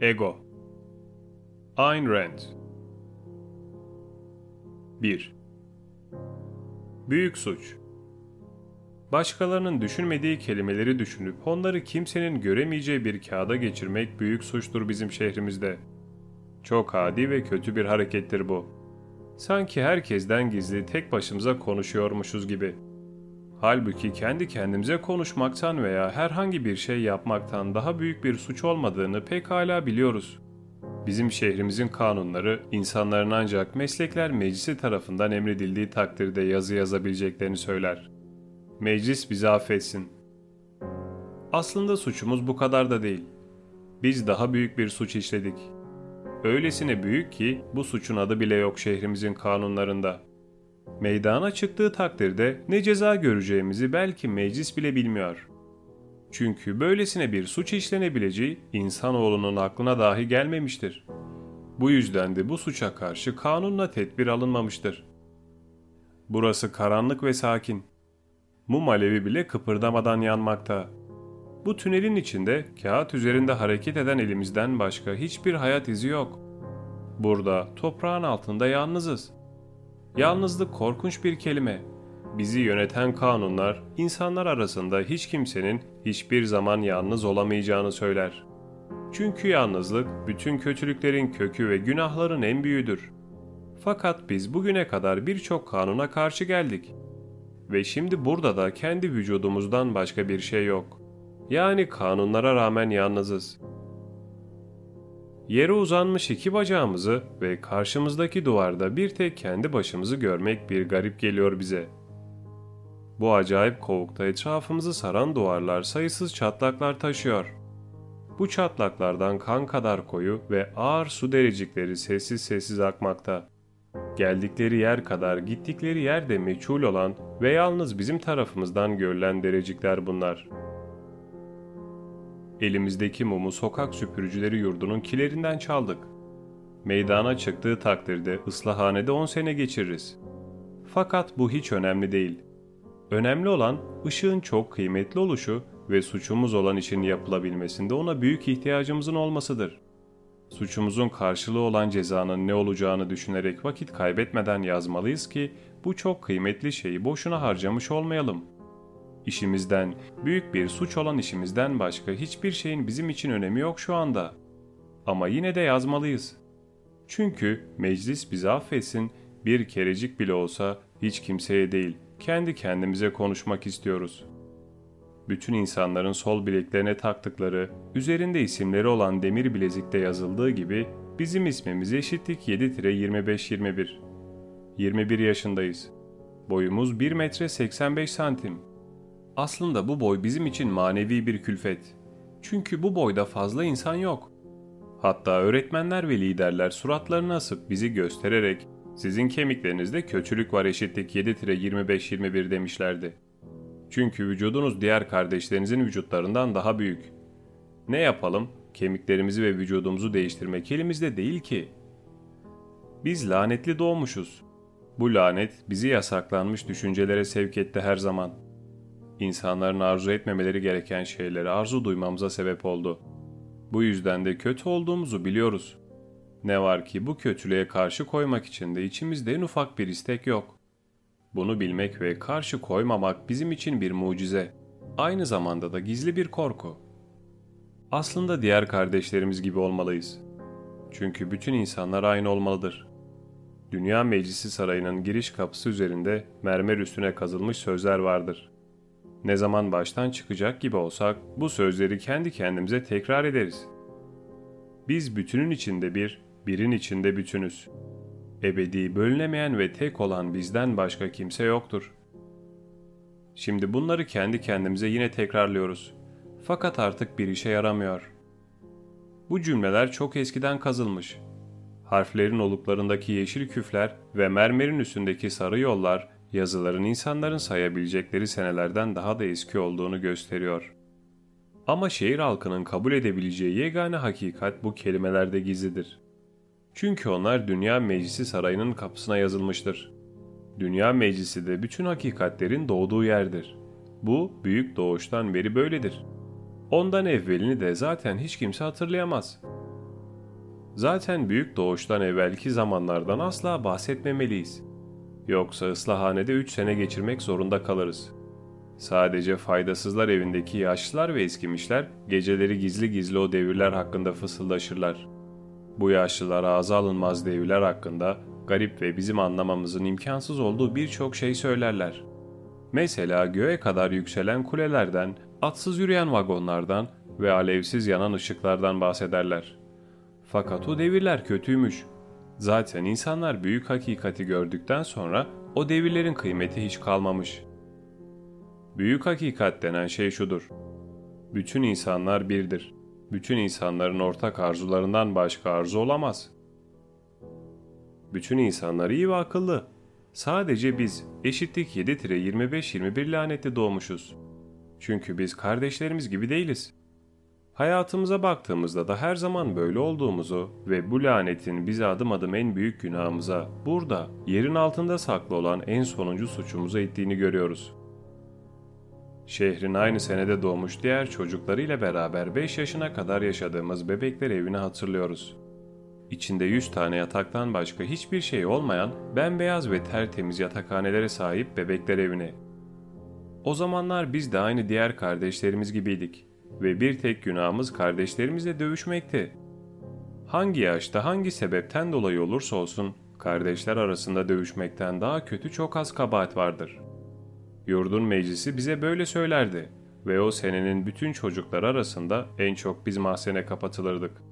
Ego Ayn Rand 1. Büyük suç Başkalarının düşünmediği kelimeleri düşünüp onları kimsenin göremeyeceği bir kağıda geçirmek büyük suçtur bizim şehrimizde. Çok adi ve kötü bir harekettir bu. Sanki herkesten gizli tek başımıza konuşuyormuşuz gibi. Halbuki kendi kendimize konuşmaktan veya herhangi bir şey yapmaktan daha büyük bir suç olmadığını pekala biliyoruz. Bizim şehrimizin kanunları insanların ancak meslekler meclisi tarafından emredildiği takdirde yazı yazabileceklerini söyler. Meclis bizi affetsin. Aslında suçumuz bu kadar da değil. Biz daha büyük bir suç işledik. Öylesine büyük ki bu suçun adı bile yok şehrimizin kanunlarında. Meydana çıktığı takdirde ne ceza göreceğimizi belki meclis bile bilmiyor. Çünkü böylesine bir suç işlenebileceği insanoğlunun aklına dahi gelmemiştir. Bu yüzden de bu suça karşı kanunla tedbir alınmamıştır. Burası karanlık ve sakin. Mum alevi bile kıpırdamadan yanmakta. Bu tünelin içinde kağıt üzerinde hareket eden elimizden başka hiçbir hayat izi yok. Burada toprağın altında yalnızız. Yalnızlık korkunç bir kelime. Bizi yöneten kanunlar insanlar arasında hiç kimsenin hiçbir zaman yalnız olamayacağını söyler. Çünkü yalnızlık bütün kötülüklerin kökü ve günahların en büyüğüdür. Fakat biz bugüne kadar birçok kanuna karşı geldik. Ve şimdi burada da kendi vücudumuzdan başka bir şey yok. Yani kanunlara rağmen yalnızız. Yere uzanmış iki bacağımızı ve karşımızdaki duvarda bir tek kendi başımızı görmek bir garip geliyor bize. Bu acayip kovukta etrafımızı saran duvarlar sayısız çatlaklar taşıyor. Bu çatlaklardan kan kadar koyu ve ağır su derecikleri sessiz sessiz akmakta. Geldikleri yer kadar gittikleri yer de meçhul olan ve yalnız bizim tarafımızdan görülen derecikler bunlar. Elimizdeki mumu sokak süpürücüleri yurdunun kilerinden çaldık. Meydana çıktığı takdirde ıslahanede 10 sene geçiririz. Fakat bu hiç önemli değil. Önemli olan ışığın çok kıymetli oluşu ve suçumuz olan işin yapılabilmesinde ona büyük ihtiyacımızın olmasıdır. Suçumuzun karşılığı olan cezanın ne olacağını düşünerek vakit kaybetmeden yazmalıyız ki bu çok kıymetli şeyi boşuna harcamış olmayalım. İşimizden, büyük bir suç olan işimizden başka hiçbir şeyin bizim için önemi yok şu anda. Ama yine de yazmalıyız. Çünkü meclis bizi affetsin, bir kerecik bile olsa hiç kimseye değil, kendi kendimize konuşmak istiyoruz. Bütün insanların sol bileklerine taktıkları, üzerinde isimleri olan demir bilezikte yazıldığı gibi bizim ismimiz eşitlik 7-25-21. 21 yaşındayız. Boyumuz 1 metre 85 santim. Aslında bu boy bizim için manevi bir külfet. Çünkü bu boyda fazla insan yok. Hatta öğretmenler ve liderler suratlarını asıp bizi göstererek sizin kemiklerinizde kötülük var eşitlik 7-25-21 demişlerdi. Çünkü vücudunuz diğer kardeşlerinizin vücutlarından daha büyük. Ne yapalım? Kemiklerimizi ve vücudumuzu değiştirmek elimizde değil ki. Biz lanetli doğmuşuz. Bu lanet bizi yasaklanmış düşüncelere sevk etti her zaman. İnsanların arzu etmemeleri gereken şeyleri arzu duymamıza sebep oldu. Bu yüzden de kötü olduğumuzu biliyoruz. Ne var ki bu kötülüğe karşı koymak için de içimizde en ufak bir istek yok. Bunu bilmek ve karşı koymamak bizim için bir mucize. Aynı zamanda da gizli bir korku. Aslında diğer kardeşlerimiz gibi olmalıyız. Çünkü bütün insanlar aynı olmalıdır. Dünya Meclisi Sarayı'nın giriş kapısı üzerinde mermer üstüne kazılmış sözler vardır. Ne zaman baştan çıkacak gibi olsak bu sözleri kendi kendimize tekrar ederiz. Biz bütünün içinde bir, birin içinde bütünüz. Ebedi, bölünemeyen ve tek olan bizden başka kimse yoktur. Şimdi bunları kendi kendimize yine tekrarlıyoruz. Fakat artık bir işe yaramıyor. Bu cümleler çok eskiden kazılmış. Harflerin oluklarındaki yeşil küfler ve mermerin üstündeki sarı yollar yazıların insanların sayabilecekleri senelerden daha da eski olduğunu gösteriyor. Ama şehir halkının kabul edebileceği yegane hakikat bu kelimelerde gizlidir. Çünkü onlar Dünya Meclisi Sarayı'nın kapısına yazılmıştır. Dünya Meclisi de bütün hakikatlerin doğduğu yerdir. Bu büyük doğuştan beri böyledir. Ondan evvelini de zaten hiç kimse hatırlayamaz. Zaten büyük doğuştan evvelki zamanlardan asla bahsetmemeliyiz. Yoksa ıslahanede 3 sene geçirmek zorunda kalırız. Sadece faydasızlar evindeki yaşlılar ve eskimişler geceleri gizli gizli o devirler hakkında fısıldaşırlar. Bu yaşlılar ağza alınmaz devirler hakkında garip ve bizim anlamamızın imkansız olduğu birçok şey söylerler. Mesela göğe kadar yükselen kulelerden, atsız yürüyen vagonlardan ve alevsiz yanan ışıklardan bahsederler. Fakat o devirler kötüymüş. Zaten insanlar büyük hakikati gördükten sonra o devirlerin kıymeti hiç kalmamış. Büyük hakikat denen şey şudur. Bütün insanlar birdir. Bütün insanların ortak arzularından başka arzu olamaz. Bütün insanlar iyi ve akıllı. Sadece biz eşitlik 7-25-21 lanetli doğmuşuz. Çünkü biz kardeşlerimiz gibi değiliz. Hayatımıza baktığımızda da her zaman böyle olduğumuzu ve bu lanetin bize adım adım en büyük günahımıza, burada, yerin altında saklı olan en sonuncu suçumuza ittiğini görüyoruz. Şehrin aynı senede doğmuş diğer çocuklarıyla beraber 5 yaşına kadar yaşadığımız bebekler evini hatırlıyoruz. İçinde 100 tane yataktan başka hiçbir şey olmayan bembeyaz ve tertemiz yatakhanelere sahip bebekler evini. O zamanlar biz de aynı diğer kardeşlerimiz gibiydik ve bir tek günahımız kardeşlerimizle dövüşmekti. Hangi yaşta hangi sebepten dolayı olursa olsun kardeşler arasında dövüşmekten daha kötü çok az kabahat vardır. Yurdun meclisi bize böyle söylerdi ve o senenin bütün çocuklar arasında en çok biz mahzene kapatılırdık.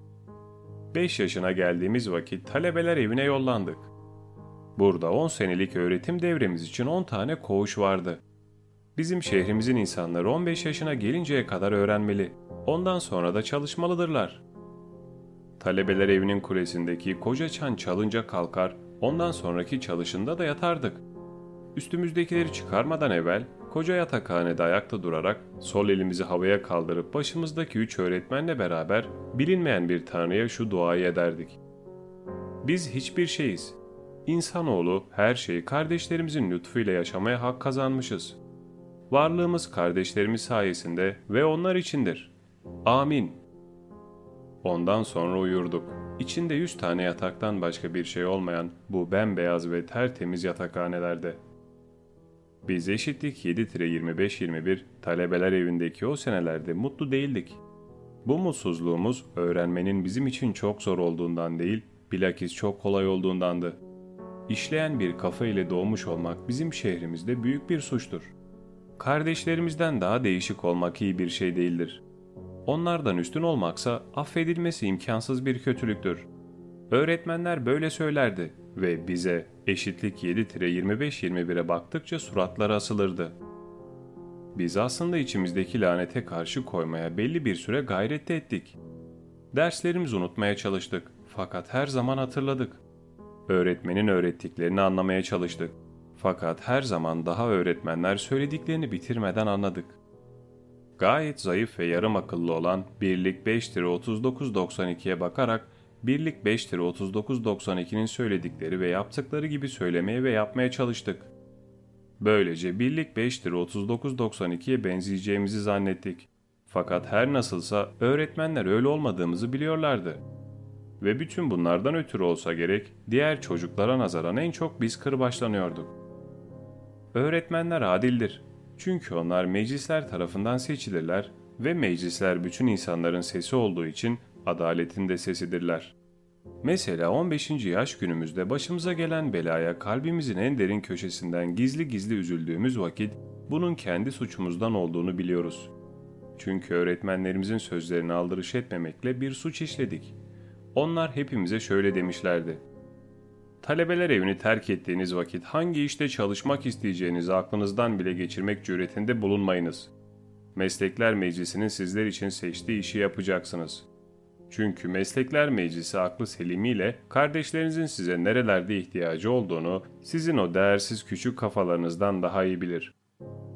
5 yaşına geldiğimiz vakit talebeler evine yollandık. Burada 10 senelik öğretim devremiz için 10 tane koğuş vardı. Bizim şehrimizin insanları 15 yaşına gelinceye kadar öğrenmeli. Ondan sonra da çalışmalıdırlar. Talebeler evinin kulesindeki koca çan çalınca kalkar, ondan sonraki çalışında da yatardık. Üstümüzdekileri çıkarmadan evvel koca yatakhanede ayakta durarak sol elimizi havaya kaldırıp başımızdaki üç öğretmenle beraber bilinmeyen bir tanrıya şu duayı ederdik. Biz hiçbir şeyiz. İnsanoğlu her şeyi kardeşlerimizin lütfuyla yaşamaya hak kazanmışız. Varlığımız kardeşlerimiz sayesinde ve onlar içindir. Amin. Ondan sonra uyurduk. İçinde yüz tane yataktan başka bir şey olmayan bu bembeyaz ve tertemiz yatakhanelerde. Biz eşitlik 7-25-21 talebeler evindeki o senelerde mutlu değildik. Bu mutsuzluğumuz öğrenmenin bizim için çok zor olduğundan değil, bilakis çok kolay olduğundandı. İşleyen bir kafa ile doğmuş olmak bizim şehrimizde büyük bir suçtur. Kardeşlerimizden daha değişik olmak iyi bir şey değildir. Onlardan üstün olmaksa affedilmesi imkansız bir kötülüktür. Öğretmenler böyle söylerdi ve bize eşitlik 7-25-21'e baktıkça suratları asılırdı. Biz aslında içimizdeki lanete karşı koymaya belli bir süre gayret ettik. Derslerimizi unutmaya çalıştık fakat her zaman hatırladık. Öğretmenin öğrettiklerini anlamaya çalıştık. Fakat her zaman daha öğretmenler söylediklerini bitirmeden anladık. Gayet zayıf ve yarım akıllı olan birlik 5 lira 39.92'ye bakarak birlik 5 lira 39.92'nin söyledikleri ve yaptıkları gibi söylemeye ve yapmaya çalıştık. Böylece birlik 5 lira 39.92'ye benzeyeceğimizi zannettik. Fakat her nasılsa öğretmenler öyle olmadığımızı biliyorlardı. Ve bütün bunlardan ötürü olsa gerek diğer çocuklara nazaran en çok biz kırbaçlanıyorduk. Öğretmenler adildir. Çünkü onlar meclisler tarafından seçilirler ve meclisler bütün insanların sesi olduğu için adaletin de sesidirler. Mesela 15. yaş günümüzde başımıza gelen belaya kalbimizin en derin köşesinden gizli gizli üzüldüğümüz vakit bunun kendi suçumuzdan olduğunu biliyoruz. Çünkü öğretmenlerimizin sözlerini aldırış etmemekle bir suç işledik. Onlar hepimize şöyle demişlerdi. Talebeler evini terk ettiğiniz vakit hangi işte çalışmak isteyeceğinizi aklınızdan bile geçirmek cüretinde bulunmayınız. Meslekler Meclisi'nin sizler için seçtiği işi yapacaksınız. Çünkü Meslekler Meclisi aklı selimiyle kardeşlerinizin size nerelerde ihtiyacı olduğunu sizin o değersiz küçük kafalarınızdan daha iyi bilir.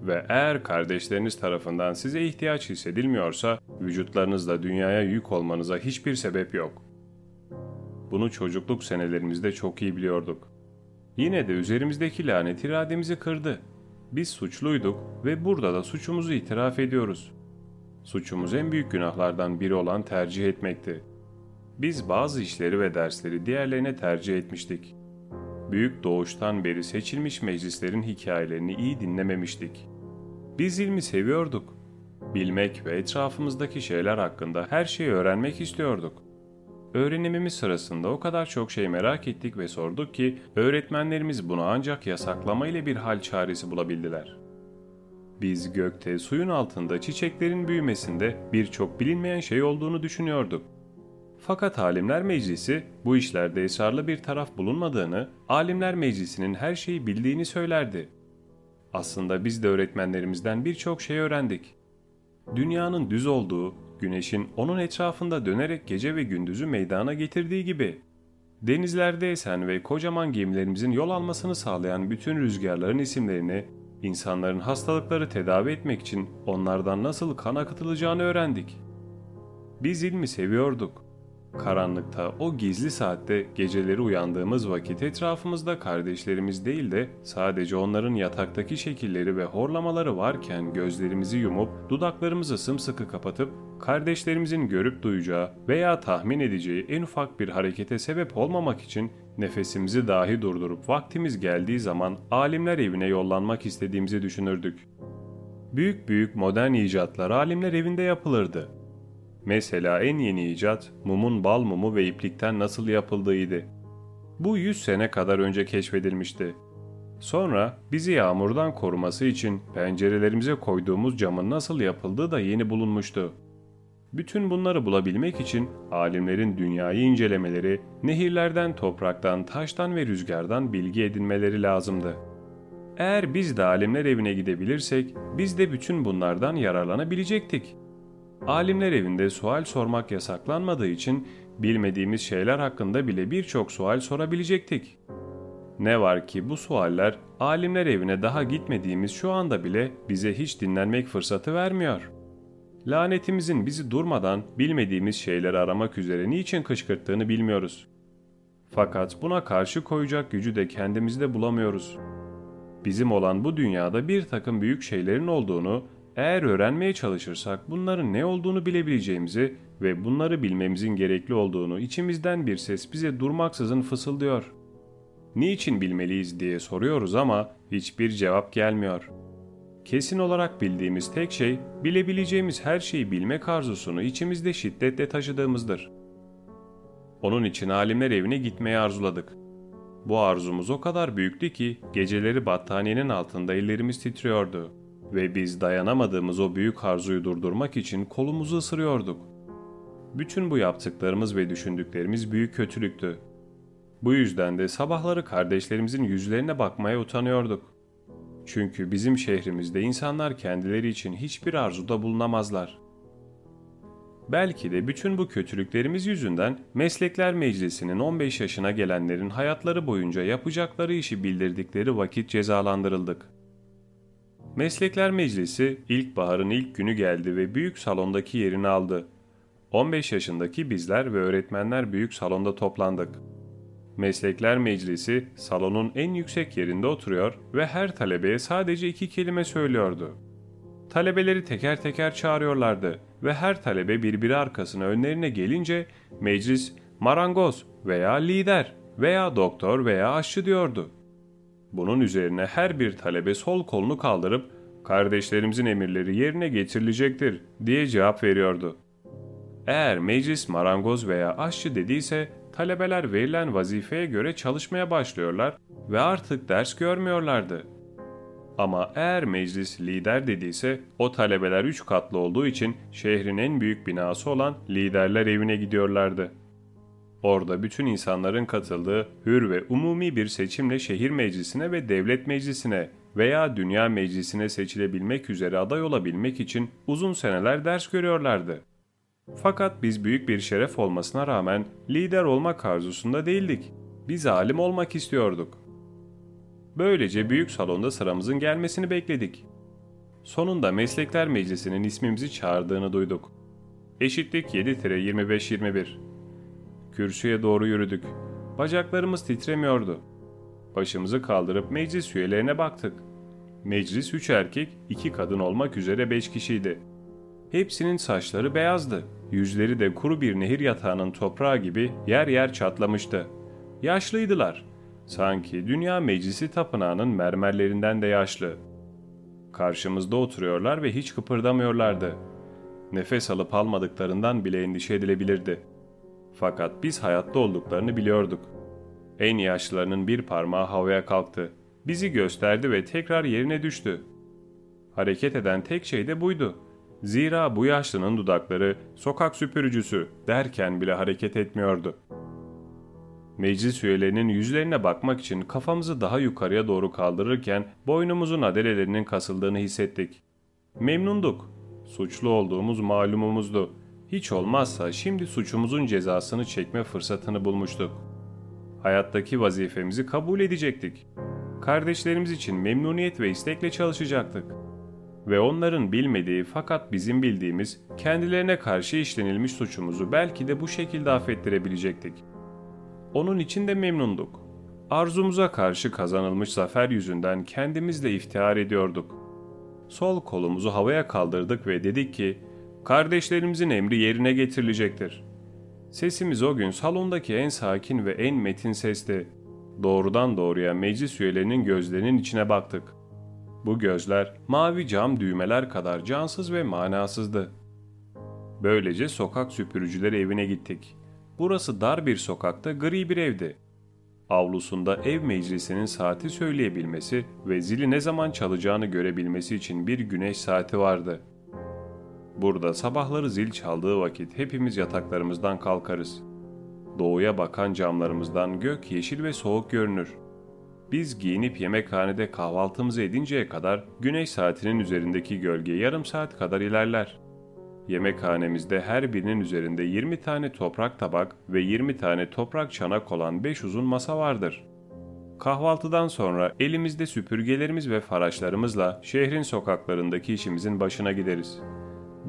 Ve eğer kardeşleriniz tarafından size ihtiyaç hissedilmiyorsa vücutlarınızla dünyaya yük olmanıza hiçbir sebep yok. Bunu çocukluk senelerimizde çok iyi biliyorduk. Yine de üzerimizdeki lanet irademizi kırdı. Biz suçluyduk ve burada da suçumuzu itiraf ediyoruz. Suçumuz en büyük günahlardan biri olan tercih etmekti. Biz bazı işleri ve dersleri diğerlerine tercih etmiştik. Büyük doğuştan beri seçilmiş meclislerin hikayelerini iyi dinlememiştik. Biz ilmi seviyorduk. Bilmek ve etrafımızdaki şeyler hakkında her şeyi öğrenmek istiyorduk. Öğrenimimiz sırasında o kadar çok şey merak ettik ve sorduk ki öğretmenlerimiz bunu ancak yasaklama ile bir hal çaresi bulabildiler. Biz gökte, suyun altında, çiçeklerin büyümesinde birçok bilinmeyen şey olduğunu düşünüyorduk. Fakat Alimler Meclisi bu işlerde esrarlı bir taraf bulunmadığını, Alimler Meclisi'nin her şeyi bildiğini söylerdi. Aslında biz de öğretmenlerimizden birçok şey öğrendik. Dünyanın düz olduğu, güneşin onun etrafında dönerek gece ve gündüzü meydana getirdiği gibi. Denizlerde esen ve kocaman gemilerimizin yol almasını sağlayan bütün rüzgarların isimlerini, insanların hastalıkları tedavi etmek için onlardan nasıl kan akıtılacağını öğrendik. Biz ilmi seviyorduk. Karanlıkta o gizli saatte geceleri uyandığımız vakit etrafımızda kardeşlerimiz değil de sadece onların yataktaki şekilleri ve horlamaları varken gözlerimizi yumup dudaklarımızı sımsıkı kapatıp kardeşlerimizin görüp duyacağı veya tahmin edeceği en ufak bir harekete sebep olmamak için nefesimizi dahi durdurup vaktimiz geldiği zaman alimler evine yollanmak istediğimizi düşünürdük. Büyük büyük modern icatlar alimler evinde yapılırdı. Mesela en yeni icat mumun bal mumu ve iplikten nasıl yapıldığıydı. Bu 100 sene kadar önce keşfedilmişti. Sonra bizi yağmurdan koruması için pencerelerimize koyduğumuz camın nasıl yapıldığı da yeni bulunmuştu. Bütün bunları bulabilmek için alimlerin dünyayı incelemeleri, nehirlerden, topraktan, taştan ve rüzgardan bilgi edinmeleri lazımdı. Eğer biz de alimler evine gidebilirsek biz de bütün bunlardan yararlanabilecektik. Alimler evinde sual sormak yasaklanmadığı için bilmediğimiz şeyler hakkında bile birçok sual sorabilecektik. Ne var ki bu sualler alimler evine daha gitmediğimiz şu anda bile bize hiç dinlenmek fırsatı vermiyor. Lanetimizin bizi durmadan bilmediğimiz şeyleri aramak üzere niçin kışkırttığını bilmiyoruz. Fakat buna karşı koyacak gücü de kendimizde bulamıyoruz. Bizim olan bu dünyada bir takım büyük şeylerin olduğunu eğer öğrenmeye çalışırsak bunların ne olduğunu bilebileceğimizi ve bunları bilmemizin gerekli olduğunu içimizden bir ses bize durmaksızın fısıldıyor. Niçin bilmeliyiz diye soruyoruz ama hiçbir cevap gelmiyor. Kesin olarak bildiğimiz tek şey bilebileceğimiz her şeyi bilmek arzusunu içimizde şiddetle taşıdığımızdır. Onun için alimler evine gitmeyi arzuladık. Bu arzumuz o kadar büyüktü ki geceleri battaniyenin altında ellerimiz titriyordu ve biz dayanamadığımız o büyük arzuyu durdurmak için kolumuzu ısırıyorduk. Bütün bu yaptıklarımız ve düşündüklerimiz büyük kötülüktü. Bu yüzden de sabahları kardeşlerimizin yüzlerine bakmaya utanıyorduk. Çünkü bizim şehrimizde insanlar kendileri için hiçbir arzuda bulunamazlar. Belki de bütün bu kötülüklerimiz yüzünden Meslekler Meclisi'nin 15 yaşına gelenlerin hayatları boyunca yapacakları işi bildirdikleri vakit cezalandırıldık. Meslekler Meclisi ilkbaharın ilk günü geldi ve büyük salondaki yerini aldı. 15 yaşındaki bizler ve öğretmenler büyük salonda toplandık. Meslekler Meclisi salonun en yüksek yerinde oturuyor ve her talebeye sadece iki kelime söylüyordu. Talebeleri teker teker çağırıyorlardı ve her talebe birbiri arkasına önlerine gelince meclis marangoz veya lider veya doktor veya aşçı diyordu. Bunun üzerine her bir talebe sol kolunu kaldırıp kardeşlerimizin emirleri yerine getirilecektir diye cevap veriyordu. Eğer meclis marangoz veya aşçı dediyse talebeler verilen vazifeye göre çalışmaya başlıyorlar ve artık ders görmüyorlardı. Ama eğer meclis lider dediyse o talebeler üç katlı olduğu için şehrin en büyük binası olan liderler evine gidiyorlardı. Orada bütün insanların katıldığı hür ve umumi bir seçimle şehir meclisine ve devlet meclisine veya dünya meclisine seçilebilmek üzere aday olabilmek için uzun seneler ders görüyorlardı. Fakat biz büyük bir şeref olmasına rağmen lider olmak arzusunda değildik. Biz alim olmak istiyorduk. Böylece büyük salonda sıramızın gelmesini bekledik. Sonunda Meslekler Meclisi'nin ismimizi çağırdığını duyduk. Eşitlik 7-25-21. Kürsüye doğru yürüdük. Bacaklarımız titremiyordu. Başımızı kaldırıp meclis üyelerine baktık. Meclis üç erkek, iki kadın olmak üzere beş kişiydi. Hepsinin saçları beyazdı. Yüzleri de kuru bir nehir yatağının toprağı gibi yer yer çatlamıştı. Yaşlıydılar. Sanki Dünya Meclisi Tapınağı'nın mermerlerinden de yaşlı. Karşımızda oturuyorlar ve hiç kıpırdamıyorlardı. Nefes alıp almadıklarından bile endişe edilebilirdi. Fakat biz hayatta olduklarını biliyorduk. En yaşlılarının bir parmağı havaya kalktı. Bizi gösterdi ve tekrar yerine düştü. Hareket eden tek şey de buydu. Zira bu yaşlının dudakları sokak süpürücüsü derken bile hareket etmiyordu. Meclis üyelerinin yüzlerine bakmak için kafamızı daha yukarıya doğru kaldırırken boynumuzun adelelerinin kasıldığını hissettik. Memnunduk. Suçlu olduğumuz malumumuzdu. Hiç olmazsa şimdi suçumuzun cezasını çekme fırsatını bulmuştuk. Hayattaki vazifemizi kabul edecektik. Kardeşlerimiz için memnuniyet ve istekle çalışacaktık. Ve onların bilmediği fakat bizim bildiğimiz kendilerine karşı işlenilmiş suçumuzu belki de bu şekilde affettirebilecektik. Onun için de memnunduk. Arzumuza karşı kazanılmış zafer yüzünden kendimizle iftihar ediyorduk. Sol kolumuzu havaya kaldırdık ve dedik ki, kardeşlerimizin emri yerine getirilecektir. Sesimiz o gün salondaki en sakin ve en metin sesti. Doğrudan doğruya meclis üyelerinin gözlerinin içine baktık. Bu gözler mavi cam düğmeler kadar cansız ve manasızdı. Böylece sokak süpürücüleri evine gittik. Burası dar bir sokakta gri bir evdi. Avlusunda ev meclisinin saati söyleyebilmesi ve zili ne zaman çalacağını görebilmesi için bir güneş saati vardı. Burada sabahları zil çaldığı vakit hepimiz yataklarımızdan kalkarız. Doğuya bakan camlarımızdan gök yeşil ve soğuk görünür. Biz giyinip yemekhanede kahvaltımızı edinceye kadar güneş saatinin üzerindeki gölge yarım saat kadar ilerler. Yemekhanemizde her birinin üzerinde 20 tane toprak tabak ve 20 tane toprak çanak olan 5 uzun masa vardır. Kahvaltıdan sonra elimizde süpürgelerimiz ve faraşlarımızla şehrin sokaklarındaki işimizin başına gideriz.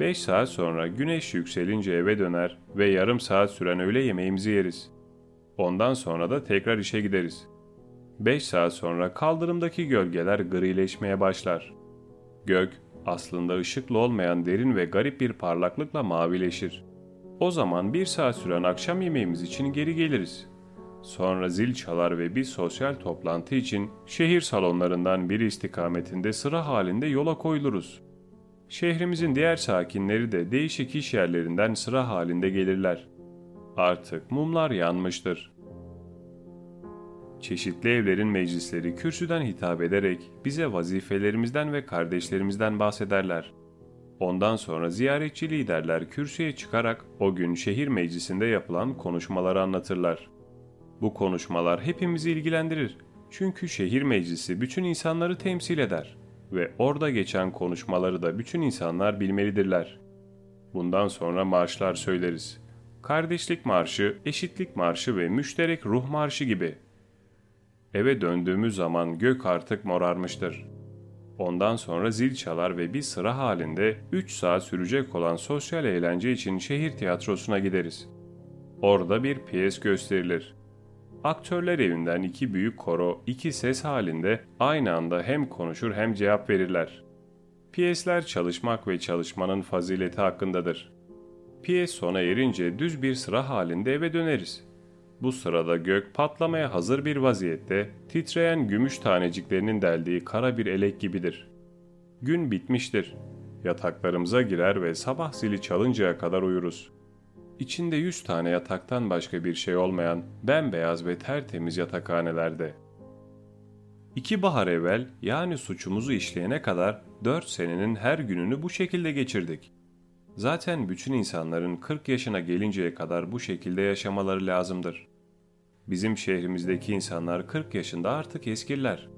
5 saat sonra güneş yükselince eve döner ve yarım saat süren öğle yemeğimizi yeriz. Ondan sonra da tekrar işe gideriz. 5 saat sonra kaldırımdaki gölgeler grileşmeye başlar. Gök aslında ışıklı olmayan derin ve garip bir parlaklıkla mavileşir. O zaman bir saat süren akşam yemeğimiz için geri geliriz. Sonra zil çalar ve bir sosyal toplantı için şehir salonlarından biri istikametinde sıra halinde yola koyuluruz. Şehrimizin diğer sakinleri de değişik iş yerlerinden sıra halinde gelirler. Artık mumlar yanmıştır. Çeşitli evlerin meclisleri kürsüden hitap ederek bize vazifelerimizden ve kardeşlerimizden bahsederler. Ondan sonra ziyaretçi liderler kürsüye çıkarak o gün şehir meclisinde yapılan konuşmaları anlatırlar. Bu konuşmalar hepimizi ilgilendirir. Çünkü şehir meclisi bütün insanları temsil eder ve orada geçen konuşmaları da bütün insanlar bilmelidirler. Bundan sonra marşlar söyleriz. Kardeşlik marşı, eşitlik marşı ve müşterek ruh marşı gibi. Eve döndüğümüz zaman gök artık morarmıştır. Ondan sonra zil çalar ve bir sıra halinde 3 saat sürecek olan sosyal eğlence için şehir tiyatrosuna gideriz. Orada bir piyes gösterilir. Aktörler evinden iki büyük koro iki ses halinde aynı anda hem konuşur hem cevap verirler. Piyesler çalışmak ve çalışmanın fazileti hakkındadır. Piyes sona erince düz bir sıra halinde eve döneriz. Bu sırada gök patlamaya hazır bir vaziyette titreyen gümüş taneciklerinin deldiği kara bir elek gibidir. Gün bitmiştir. Yataklarımıza girer ve sabah zili çalıncaya kadar uyuruz. İçinde yüz tane yataktan başka bir şey olmayan bembeyaz ve tertemiz yatakhanelerde. İki bahar evvel yani suçumuzu işleyene kadar dört senenin her gününü bu şekilde geçirdik. Zaten bütün insanların 40 yaşına gelinceye kadar bu şekilde yaşamaları lazımdır. Bizim şehrimizdeki insanlar 40 yaşında artık eskirler.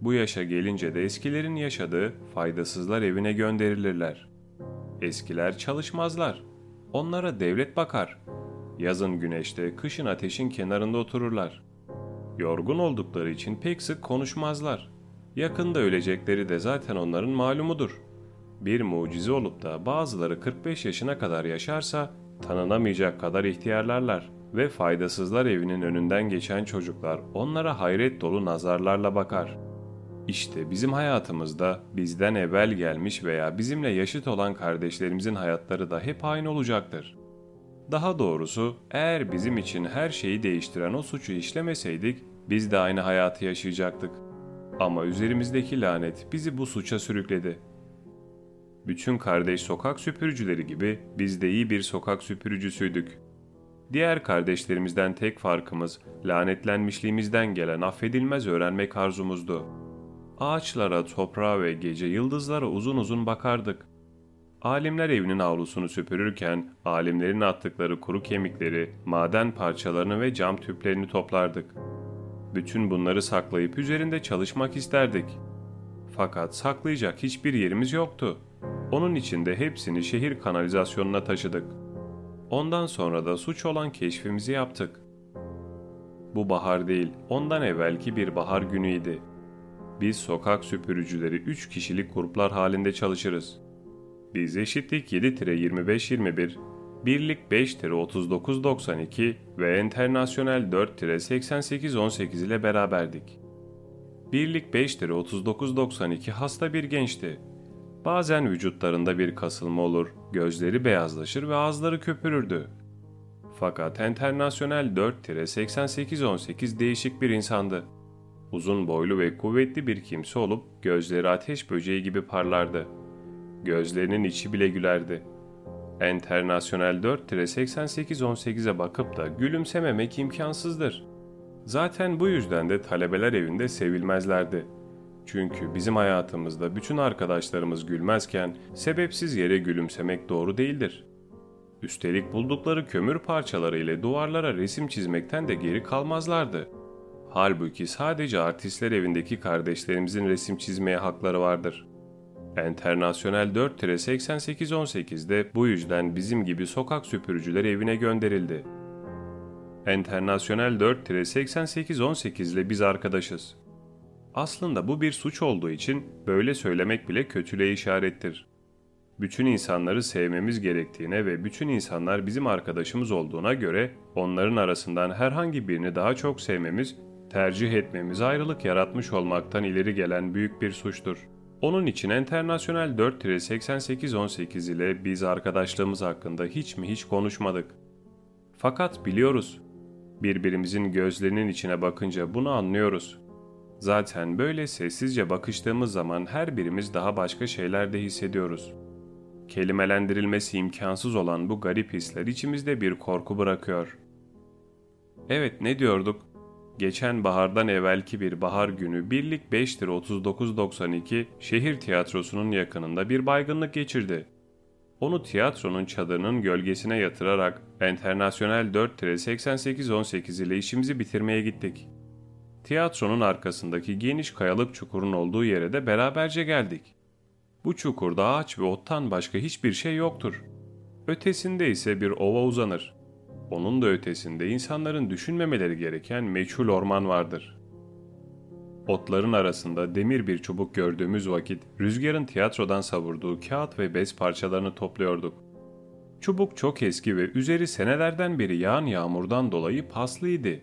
Bu yaşa gelince de eskilerin yaşadığı faydasızlar evine gönderilirler. Eskiler çalışmazlar. Onlara devlet bakar. Yazın güneşte, kışın ateşin kenarında otururlar. Yorgun oldukları için pek sık konuşmazlar. Yakında ölecekleri de zaten onların malumudur. Bir mucize olup da bazıları 45 yaşına kadar yaşarsa tanınamayacak kadar ihtiyarlarlar ve faydasızlar evinin önünden geçen çocuklar onlara hayret dolu nazarlarla bakar. İşte bizim hayatımızda bizden evvel gelmiş veya bizimle yaşıt olan kardeşlerimizin hayatları da hep aynı olacaktır. Daha doğrusu eğer bizim için her şeyi değiştiren o suçu işlemeseydik biz de aynı hayatı yaşayacaktık. Ama üzerimizdeki lanet bizi bu suça sürükledi. Bütün kardeş sokak süpürücüleri gibi biz de iyi bir sokak süpürücüsüydük. Diğer kardeşlerimizden tek farkımız lanetlenmişliğimizden gelen affedilmez öğrenmek arzumuzdu. Ağaçlara, toprağa ve gece yıldızlara uzun uzun bakardık. Alimler evinin avlusunu süpürürken alimlerin attıkları kuru kemikleri, maden parçalarını ve cam tüplerini toplardık. Bütün bunları saklayıp üzerinde çalışmak isterdik. Fakat saklayacak hiçbir yerimiz yoktu. Onun için de hepsini şehir kanalizasyonuna taşıdık. Ondan sonra da suç olan keşfimizi yaptık. Bu bahar değil, ondan evvelki bir bahar günüydü. Biz sokak süpürücüleri 3 kişilik gruplar halinde çalışırız. Biz eşitlik 7-25-21, Birlik 5-39-92 ve Enternasyonel 4-88-18 ile beraberdik. Birlik 5-39-92 hasta bir gençti. Bazen vücutlarında bir kasılma olur, gözleri beyazlaşır ve ağızları köpürürdü. Fakat Enternasyonel 4-88-18 değişik bir insandı. Uzun boylu ve kuvvetli bir kimse olup gözleri ateş böceği gibi parlardı. Gözlerinin içi bile gülerdi. Enternasyonel 4-88-18'e bakıp da gülümsememek imkansızdır. Zaten bu yüzden de talebeler evinde sevilmezlerdi. Çünkü bizim hayatımızda bütün arkadaşlarımız gülmezken sebepsiz yere gülümsemek doğru değildir. Üstelik buldukları kömür parçaları ile duvarlara resim çizmekten de geri kalmazlardı. Halbuki sadece artistler evindeki kardeşlerimizin resim çizmeye hakları vardır. Enternasyonel 4-8818'de bu yüzden bizim gibi sokak süpürücüler evine gönderildi. Enternasyonel 4-8818 ile biz arkadaşız. Aslında bu bir suç olduğu için böyle söylemek bile kötülüğe işarettir. Bütün insanları sevmemiz gerektiğine ve bütün insanlar bizim arkadaşımız olduğuna göre onların arasından herhangi birini daha çok sevmemiz, tercih etmemiz ayrılık yaratmış olmaktan ileri gelen büyük bir suçtur. Onun için Enternasyonel 4-8818 ile biz arkadaşlığımız hakkında hiç mi hiç konuşmadık. Fakat biliyoruz. Birbirimizin gözlerinin içine bakınca bunu anlıyoruz. Zaten böyle sessizce bakıştığımız zaman her birimiz daha başka şeyler de hissediyoruz. Kelimelendirilmesi imkansız olan bu garip hisler içimizde bir korku bırakıyor. Evet ne diyorduk? Geçen bahardan evvelki bir bahar günü birlik 5'tir 39.92 şehir tiyatrosunun yakınında bir baygınlık geçirdi. Onu tiyatronun çadırının gölgesine yatırarak Enternasyonel 4-8818 ile işimizi bitirmeye gittik. Tiyatronun arkasındaki geniş kayalık çukurun olduğu yere de beraberce geldik. Bu çukurda ağaç ve ottan başka hiçbir şey yoktur. Ötesinde ise bir ova uzanır. Onun da ötesinde insanların düşünmemeleri gereken meçhul orman vardır. Otların arasında demir bir çubuk gördüğümüz vakit rüzgarın tiyatrodan savurduğu kağıt ve bez parçalarını topluyorduk. Çubuk çok eski ve üzeri senelerden beri yağan yağmurdan dolayı paslıydı.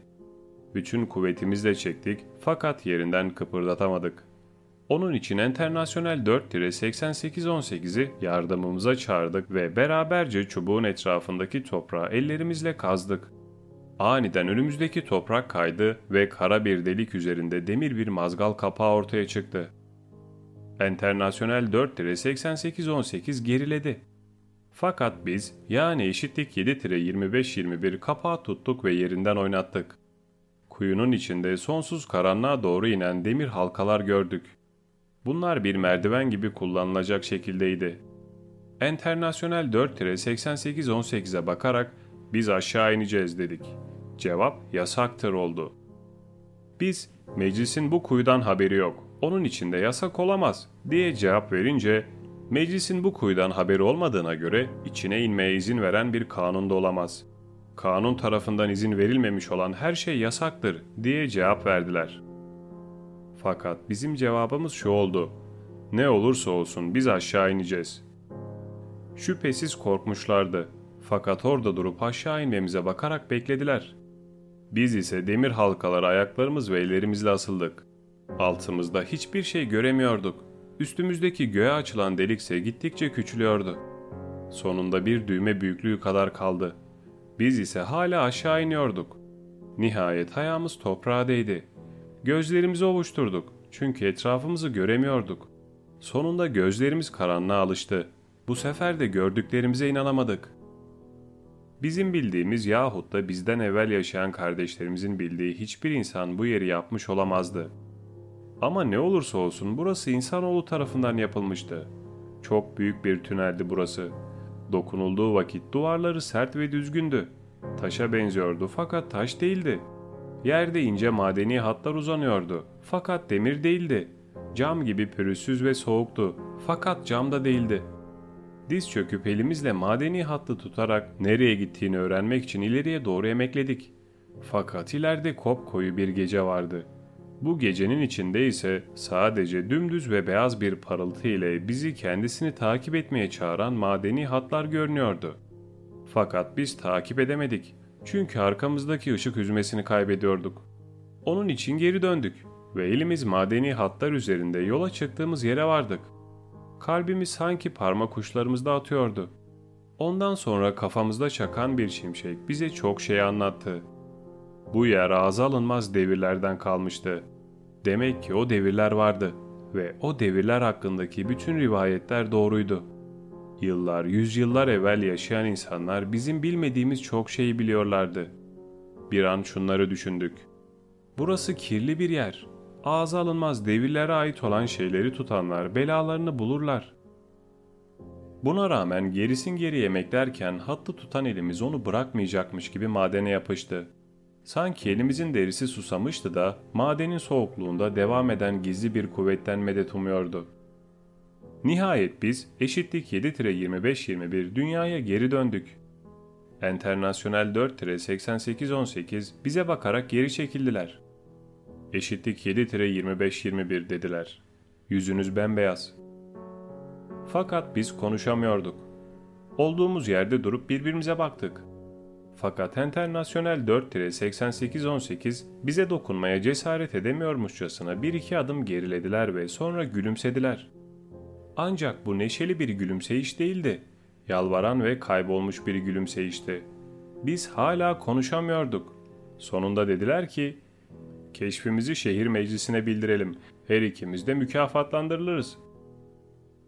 Bütün kuvvetimizle çektik fakat yerinden kıpırdatamadık. Onun için Enternasyonel 4-8818'i yardımımıza çağırdık ve beraberce çubuğun etrafındaki toprağı ellerimizle kazdık. Aniden önümüzdeki toprak kaydı ve kara bir delik üzerinde demir bir mazgal kapağı ortaya çıktı. Enternasyonel 4-8818 geriledi. Fakat biz yani eşitlik 7-25-21 kapağı tuttuk ve yerinden oynattık. Kuyunun içinde sonsuz karanlığa doğru inen demir halkalar gördük. Bunlar bir merdiven gibi kullanılacak şekildeydi. Enternasyonel 4-8818'e bakarak biz aşağı ineceğiz dedik. Cevap yasaktır oldu. Biz meclisin bu kuyudan haberi yok. Onun içinde yasak olamaz diye cevap verince meclisin bu kuyudan haberi olmadığına göre içine inmeye izin veren bir kanun da olamaz. Kanun tarafından izin verilmemiş olan her şey yasaktır diye cevap verdiler. Fakat bizim cevabımız şu oldu. Ne olursa olsun biz aşağı ineceğiz. Şüphesiz korkmuşlardı. Fakat orada durup aşağı inmemize bakarak beklediler. Biz ise demir halkalara ayaklarımız ve ellerimizle asıldık. Altımızda hiçbir şey göremiyorduk. Üstümüzdeki göğe açılan delikse gittikçe küçülüyordu. Sonunda bir düğme büyüklüğü kadar kaldı. Biz ise hala aşağı iniyorduk. Nihayet ayağımız toprağa değdi. Gözlerimizi ovuşturduk çünkü etrafımızı göremiyorduk. Sonunda gözlerimiz karanlığa alıştı. Bu sefer de gördüklerimize inanamadık. Bizim bildiğimiz yahut da bizden evvel yaşayan kardeşlerimizin bildiği hiçbir insan bu yeri yapmış olamazdı. Ama ne olursa olsun burası insanoğlu tarafından yapılmıştı. Çok büyük bir tüneldi burası. Dokunulduğu vakit duvarları sert ve düzgündü. Taşa benziyordu fakat taş değildi. Yerde ince madeni hatlar uzanıyordu fakat demir değildi. Cam gibi pürüzsüz ve soğuktu fakat cam da değildi. Diz çöküp elimizle madeni hattı tutarak nereye gittiğini öğrenmek için ileriye doğru emekledik. Fakat ileride kop koyu bir gece vardı. Bu gecenin içinde ise sadece dümdüz ve beyaz bir parıltı ile bizi kendisini takip etmeye çağıran madeni hatlar görünüyordu. Fakat biz takip edemedik. Çünkü arkamızdaki ışık hüzmesini kaybediyorduk. Onun için geri döndük ve elimiz madeni hatlar üzerinde yola çıktığımız yere vardık. Kalbimiz sanki parmak uçlarımızda atıyordu. Ondan sonra kafamızda çakan bir şimşek bize çok şey anlattı. Bu yer ağza alınmaz devirlerden kalmıştı. Demek ki o devirler vardı ve o devirler hakkındaki bütün rivayetler doğruydu. Yıllar, yüzyıllar evvel yaşayan insanlar bizim bilmediğimiz çok şeyi biliyorlardı. Bir an şunları düşündük. Burası kirli bir yer. Ağza alınmaz devirlere ait olan şeyleri tutanlar belalarını bulurlar. Buna rağmen gerisin geri yemek derken hattı tutan elimiz onu bırakmayacakmış gibi madene yapıştı. Sanki elimizin derisi susamıştı da madenin soğukluğunda devam eden gizli bir kuvvetten medet umuyordu. Nihayet biz eşitlik 7-25-21 dünyaya geri döndük. Enternasyonel 4-88-18 bize bakarak geri çekildiler. Eşitlik 7-25-21 dediler. Yüzünüz bembeyaz. Fakat biz konuşamıyorduk. Olduğumuz yerde durup birbirimize baktık. Fakat Enternasyonel 4-88-18 bize dokunmaya cesaret edemiyormuşçasına bir iki adım gerilediler ve sonra gülümsediler. Ancak bu neşeli bir gülümseyiş değildi. Yalvaran ve kaybolmuş bir gülümseyişti. Biz hala konuşamıyorduk. Sonunda dediler ki, keşfimizi şehir meclisine bildirelim. Her ikimiz de mükafatlandırılırız.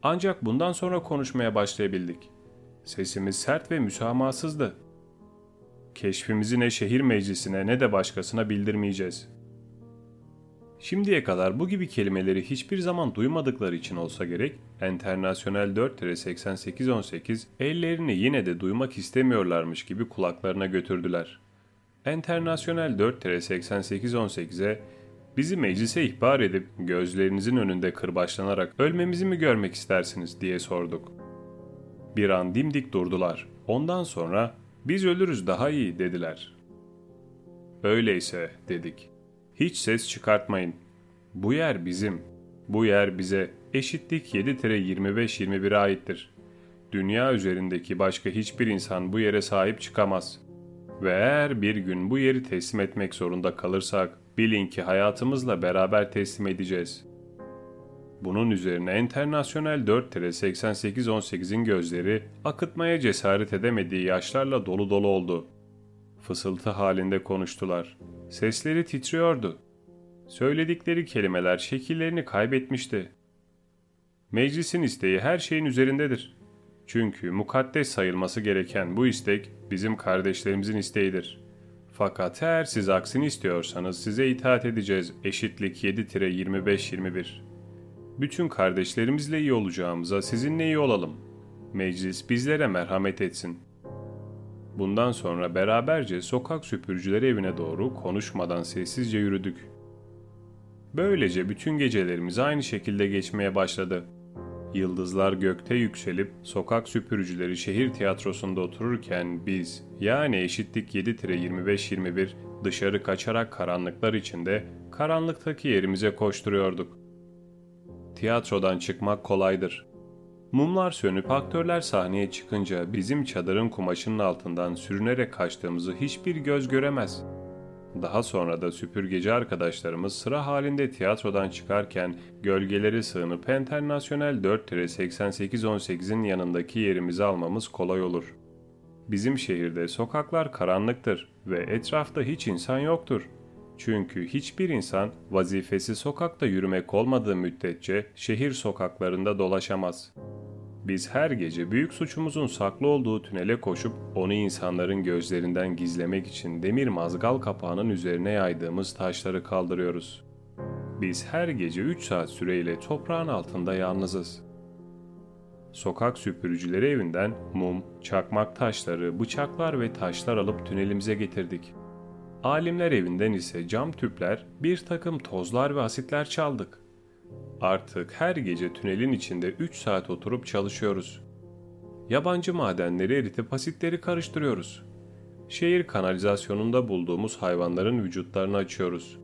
Ancak bundan sonra konuşmaya başlayabildik. Sesimiz sert ve müsamahsızdı. Keşfimizi ne şehir meclisine ne de başkasına bildirmeyeceğiz. Şimdiye kadar bu gibi kelimeleri hiçbir zaman duymadıkları için olsa gerek, Enternasyonel 4-8818 ellerini yine de duymak istemiyorlarmış gibi kulaklarına götürdüler. Enternasyonel 4-8818'e bizi meclise ihbar edip gözlerinizin önünde kırbaçlanarak ölmemizi mi görmek istersiniz diye sorduk. Bir an dimdik durdular. Ondan sonra biz ölürüz daha iyi dediler. Öyleyse dedik. Hiç ses çıkartmayın. Bu yer bizim. Bu yer bize eşitlik 7-25-21'e aittir. Dünya üzerindeki başka hiçbir insan bu yere sahip çıkamaz. Ve eğer bir gün bu yeri teslim etmek zorunda kalırsak bilin ki hayatımızla beraber teslim edeceğiz. Bunun üzerine Enternasyonel 4-8818'in gözleri akıtmaya cesaret edemediği yaşlarla dolu dolu oldu. Fısıltı halinde konuştular. Sesleri titriyordu. Söyledikleri kelimeler şekillerini kaybetmişti. Meclisin isteği her şeyin üzerindedir. Çünkü mukaddes sayılması gereken bu istek bizim kardeşlerimizin isteğidir. Fakat eğer siz aksini istiyorsanız size itaat edeceğiz eşitlik 7-25-21. Bütün kardeşlerimizle iyi olacağımıza sizinle iyi olalım. Meclis bizlere merhamet etsin. Bundan sonra beraberce sokak süpürücüleri evine doğru konuşmadan sessizce yürüdük. Böylece bütün gecelerimiz aynı şekilde geçmeye başladı. Yıldızlar gökte yükselip sokak süpürücüleri şehir tiyatrosunda otururken biz yani eşitlik 7-25-21 dışarı kaçarak karanlıklar içinde karanlıktaki yerimize koşturuyorduk. Tiyatrodan çıkmak kolaydır. Mumlar sönüp aktörler sahneye çıkınca bizim çadırın kumaşının altından sürünerek kaçtığımızı hiçbir göz göremez. Daha sonra da süpürgeci arkadaşlarımız sıra halinde tiyatrodan çıkarken gölgeleri sığınıp Enternasyonel 4-8818'in yanındaki yerimizi almamız kolay olur. Bizim şehirde sokaklar karanlıktır ve etrafta hiç insan yoktur. Çünkü hiçbir insan vazifesi sokakta yürümek olmadığı müddetçe şehir sokaklarında dolaşamaz. Biz her gece büyük suçumuzun saklı olduğu tünele koşup onu insanların gözlerinden gizlemek için demir mazgal kapağının üzerine yaydığımız taşları kaldırıyoruz. Biz her gece 3 saat süreyle toprağın altında yalnızız. Sokak süpürücüleri evinden mum, çakmak taşları, bıçaklar ve taşlar alıp tünelimize getirdik. Alimler evinden ise cam tüpler, bir takım tozlar ve asitler çaldık. Artık her gece tünelin içinde 3 saat oturup çalışıyoruz. Yabancı madenleri eritip asitleri karıştırıyoruz. Şehir kanalizasyonunda bulduğumuz hayvanların vücutlarını açıyoruz.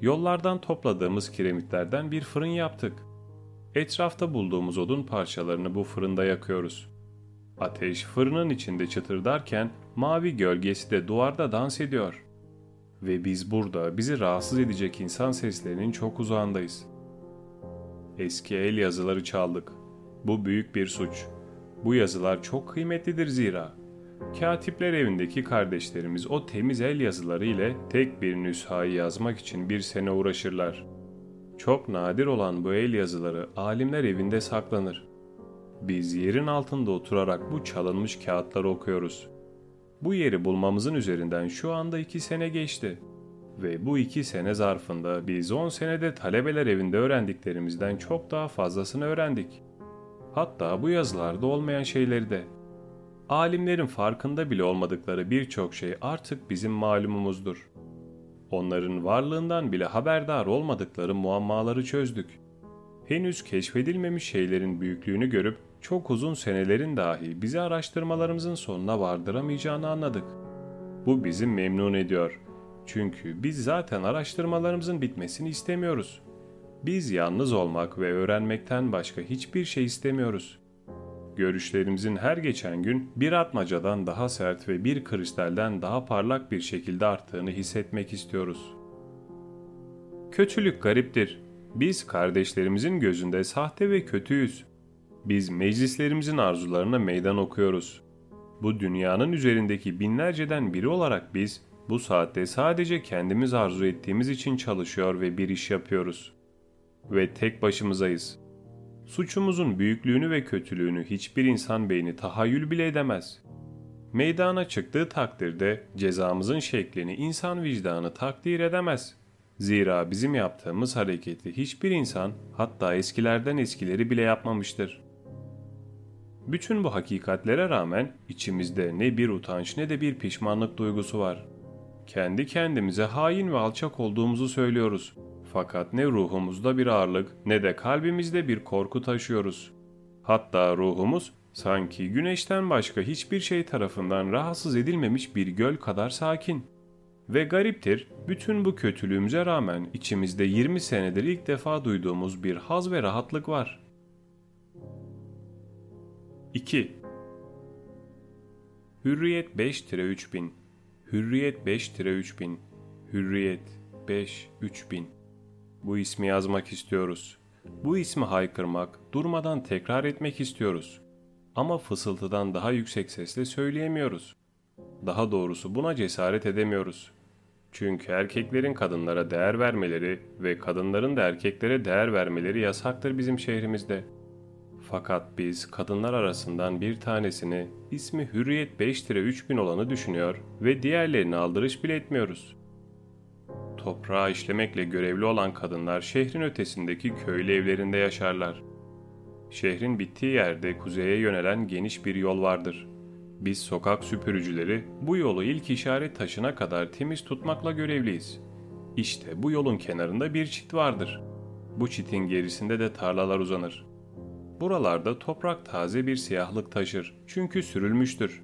Yollardan topladığımız kiremitlerden bir fırın yaptık. Etrafta bulduğumuz odun parçalarını bu fırında yakıyoruz. Ateş fırının içinde çıtırdarken mavi gölgesi de duvarda dans ediyor. Ve biz burada bizi rahatsız edecek insan seslerinin çok uzağındayız. Eski el yazıları çaldık. Bu büyük bir suç. Bu yazılar çok kıymetlidir zira. Katipler evindeki kardeşlerimiz o temiz el yazıları ile tek bir nüshayı yazmak için bir sene uğraşırlar. Çok nadir olan bu el yazıları alimler evinde saklanır. Biz yerin altında oturarak bu çalınmış kağıtları okuyoruz. Bu yeri bulmamızın üzerinden şu anda iki sene geçti. Ve bu iki sene zarfında biz on senede talebeler evinde öğrendiklerimizden çok daha fazlasını öğrendik. Hatta bu yazılarda olmayan şeyleri de. Alimlerin farkında bile olmadıkları birçok şey artık bizim malumumuzdur. Onların varlığından bile haberdar olmadıkları muammaları çözdük. Henüz keşfedilmemiş şeylerin büyüklüğünü görüp çok uzun senelerin dahi bizi araştırmalarımızın sonuna vardıramayacağını anladık. Bu bizi memnun ediyor. Çünkü biz zaten araştırmalarımızın bitmesini istemiyoruz. Biz yalnız olmak ve öğrenmekten başka hiçbir şey istemiyoruz. Görüşlerimizin her geçen gün bir atmacadan daha sert ve bir kristalden daha parlak bir şekilde arttığını hissetmek istiyoruz. Kötülük gariptir. Biz kardeşlerimizin gözünde sahte ve kötüyüz. Biz meclislerimizin arzularına meydan okuyoruz. Bu dünyanın üzerindeki binlerceden biri olarak biz bu saatte sadece kendimiz arzu ettiğimiz için çalışıyor ve bir iş yapıyoruz. Ve tek başımızayız. Suçumuzun büyüklüğünü ve kötülüğünü hiçbir insan beyni tahayyül bile edemez. Meydana çıktığı takdirde cezamızın şeklini insan vicdanı takdir edemez. Zira bizim yaptığımız hareketi hiçbir insan hatta eskilerden eskileri bile yapmamıştır. Bütün bu hakikatlere rağmen içimizde ne bir utanç ne de bir pişmanlık duygusu var. Kendi kendimize hain ve alçak olduğumuzu söylüyoruz. Fakat ne ruhumuzda bir ağırlık ne de kalbimizde bir korku taşıyoruz. Hatta ruhumuz sanki güneşten başka hiçbir şey tarafından rahatsız edilmemiş bir göl kadar sakin. Ve gariptir, bütün bu kötülüğümüze rağmen içimizde 20 senedir ilk defa duyduğumuz bir haz ve rahatlık var. 2. Hürriyet 5-3000 Hürriyet 5-3000 Hürriyet 5-3000 Bu ismi yazmak istiyoruz. Bu ismi haykırmak, durmadan tekrar etmek istiyoruz. Ama fısıltıdan daha yüksek sesle söyleyemiyoruz. Daha doğrusu buna cesaret edemiyoruz. Çünkü erkeklerin kadınlara değer vermeleri ve kadınların da erkeklere değer vermeleri yasaktır bizim şehrimizde.'' Fakat biz kadınlar arasından bir tanesini ismi Hürriyet 5 lira 3000 olanı düşünüyor ve diğerlerini aldırış bile etmiyoruz. Toprağı işlemekle görevli olan kadınlar şehrin ötesindeki köylü evlerinde yaşarlar. Şehrin bittiği yerde kuzeye yönelen geniş bir yol vardır. Biz sokak süpürücüleri bu yolu ilk işaret taşına kadar temiz tutmakla görevliyiz. İşte bu yolun kenarında bir çit vardır. Bu çitin gerisinde de tarlalar uzanır. Buralarda toprak taze bir siyahlık taşır çünkü sürülmüştür.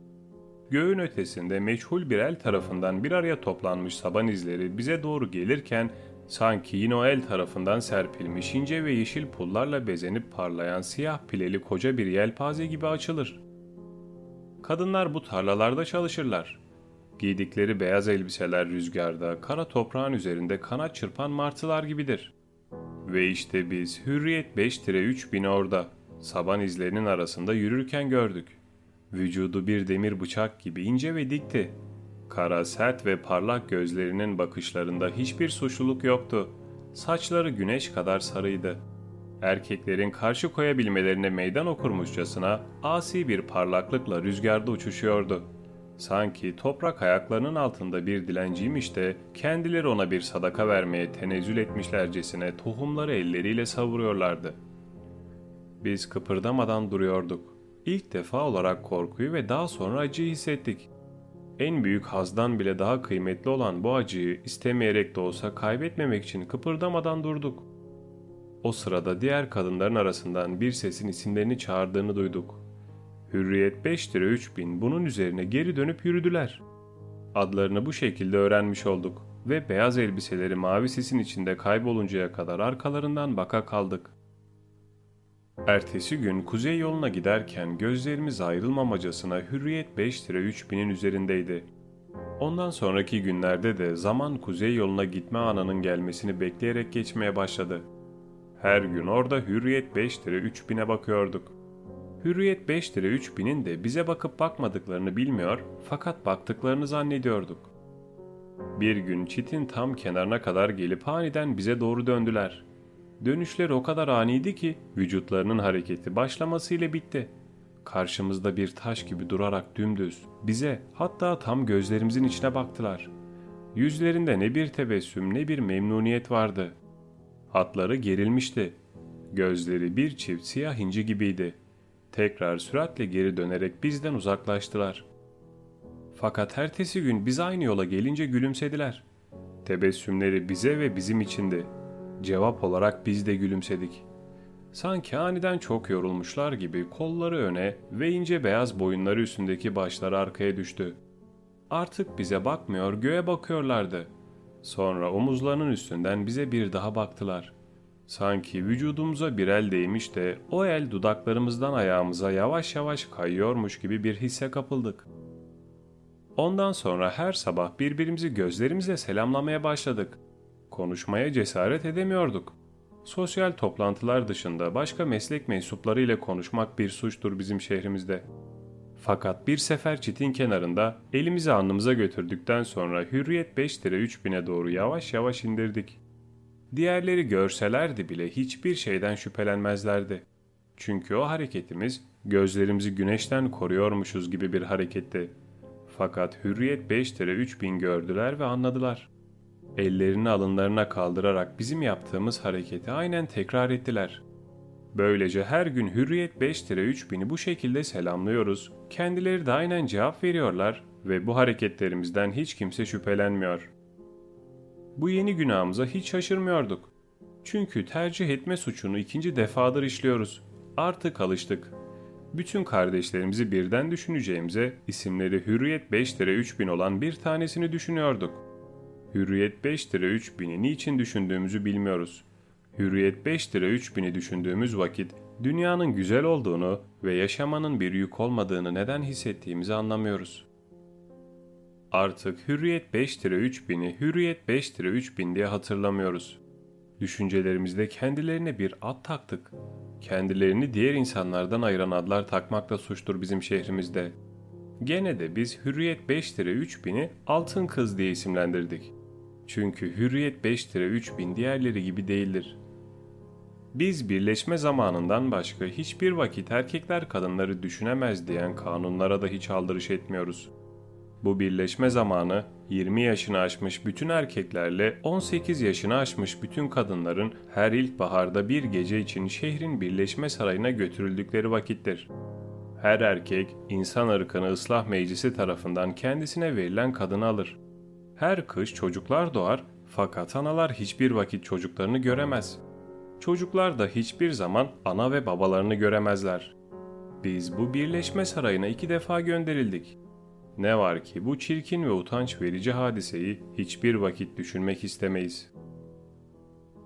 Göğün ötesinde meçhul bir el tarafından bir araya toplanmış saban izleri bize doğru gelirken sanki yine o el tarafından serpilmiş ince ve yeşil pullarla bezenip parlayan siyah pileli koca bir yelpaze gibi açılır. Kadınlar bu tarlalarda çalışırlar. Giydikleri beyaz elbiseler rüzgarda, kara toprağın üzerinde kanat çırpan martılar gibidir. Ve işte biz Hürriyet 5-3000 orada, saban izlerinin arasında yürürken gördük. Vücudu bir demir bıçak gibi ince ve dikti. Kara, sert ve parlak gözlerinin bakışlarında hiçbir suçluluk yoktu. Saçları güneş kadar sarıydı. Erkeklerin karşı koyabilmelerine meydan okurmuşçasına asi bir parlaklıkla rüzgarda uçuşuyordu. Sanki toprak ayaklarının altında bir dilenciymiş de kendileri ona bir sadaka vermeye tenezzül etmişlercesine tohumları elleriyle savuruyorlardı. Biz kıpırdamadan duruyorduk. İlk defa olarak korkuyu ve daha sonra acıyı hissettik. En büyük hazdan bile daha kıymetli olan bu acıyı istemeyerek de olsa kaybetmemek için kıpırdamadan durduk. O sırada diğer kadınların arasından bir sesin isimlerini çağırdığını duyduk. Hürriyet 5 lira 3000 bunun üzerine geri dönüp yürüdüler. Adlarını bu şekilde öğrenmiş olduk ve beyaz elbiseleri mavi sisin içinde kayboluncaya kadar arkalarından baka kaldık. Ertesi gün kuzey yoluna giderken gözlerimiz ayrılmamacasına Hürriyet 5 lira 3000'in üzerindeydi. Ondan sonraki günlerde de zaman kuzey yoluna gitme anının gelmesini bekleyerek geçmeye başladı. Her gün orada Hürriyet 5 lira 3000'e bakıyorduk. Hürriyet 5 lira 3000'in de bize bakıp bakmadıklarını bilmiyor fakat baktıklarını zannediyorduk. Bir gün çitin tam kenarına kadar gelip aniden bize doğru döndüler. Dönüşleri o kadar aniydi ki vücutlarının hareketi başlamasıyla bitti. Karşımızda bir taş gibi durarak dümdüz bize hatta tam gözlerimizin içine baktılar. Yüzlerinde ne bir tebessüm ne bir memnuniyet vardı. Hatları gerilmişti. Gözleri bir çift siyah inci gibiydi. Tekrar süratle geri dönerek bizden uzaklaştılar. Fakat ertesi gün biz aynı yola gelince gülümsediler. Tebessümleri bize ve bizim içindi. Cevap olarak biz de gülümsedik. Sanki aniden çok yorulmuşlar gibi kolları öne ve ince beyaz boyunları üstündeki başları arkaya düştü. Artık bize bakmıyor, göğe bakıyorlardı. Sonra omuzlarının üstünden bize bir daha baktılar. Sanki vücudumuza bir el değmiş de o el dudaklarımızdan ayağımıza yavaş yavaş kayıyormuş gibi bir hisse kapıldık. Ondan sonra her sabah birbirimizi gözlerimizle selamlamaya başladık. Konuşmaya cesaret edemiyorduk. Sosyal toplantılar dışında başka meslek mensupları ile konuşmak bir suçtur bizim şehrimizde. Fakat bir sefer çitin kenarında elimizi alnımıza götürdükten sonra Hürriyet 5 lira 3000'e doğru yavaş yavaş indirdik. Diğerleri görselerdi bile hiçbir şeyden şüphelenmezlerdi. Çünkü o hareketimiz gözlerimizi güneşten koruyormuşuz gibi bir hareketti. Fakat Hürriyet 5 lira 3000 gördüler ve anladılar. Ellerini alınlarına kaldırarak bizim yaptığımız hareketi aynen tekrar ettiler. Böylece her gün Hürriyet 5 lira 3000'i bu şekilde selamlıyoruz. Kendileri de aynen cevap veriyorlar ve bu hareketlerimizden hiç kimse şüphelenmiyor. Bu yeni günahımıza hiç şaşırmıyorduk. Çünkü tercih etme suçunu ikinci defadır işliyoruz. Artık alıştık. Bütün kardeşlerimizi birden düşüneceğimize isimleri Hürriyet 5 lira 3000 olan bir tanesini düşünüyorduk. Hürriyet 5 lira 3000'i niçin düşündüğümüzü bilmiyoruz. Hürriyet 5 lira 3000'i düşündüğümüz vakit dünyanın güzel olduğunu ve yaşamanın bir yük olmadığını neden hissettiğimizi anlamıyoruz. Artık Hürriyet 5 lira 3000'i Hürriyet 5 lira 3000 diye hatırlamıyoruz. Düşüncelerimizde kendilerine bir ad taktık. Kendilerini diğer insanlardan ayıran adlar takmakla suçtur bizim şehrimizde. Gene de biz Hürriyet 5 lira 3000'i Altın Kız diye isimlendirdik. Çünkü Hürriyet 5 lira 3000 diğerleri gibi değildir. Biz birleşme zamanından başka hiçbir vakit erkekler kadınları düşünemez diyen kanunlara da hiç aldırış etmiyoruz.'' Bu birleşme zamanı 20 yaşını aşmış bütün erkeklerle 18 yaşını aşmış bütün kadınların her ilkbaharda bir gece için şehrin birleşme sarayına götürüldükleri vakittir. Her erkek insan ırkını ıslah meclisi tarafından kendisine verilen kadını alır. Her kış çocuklar doğar fakat analar hiçbir vakit çocuklarını göremez. Çocuklar da hiçbir zaman ana ve babalarını göremezler. Biz bu birleşme sarayına iki defa gönderildik. Ne var ki bu çirkin ve utanç verici hadiseyi hiçbir vakit düşünmek istemeyiz.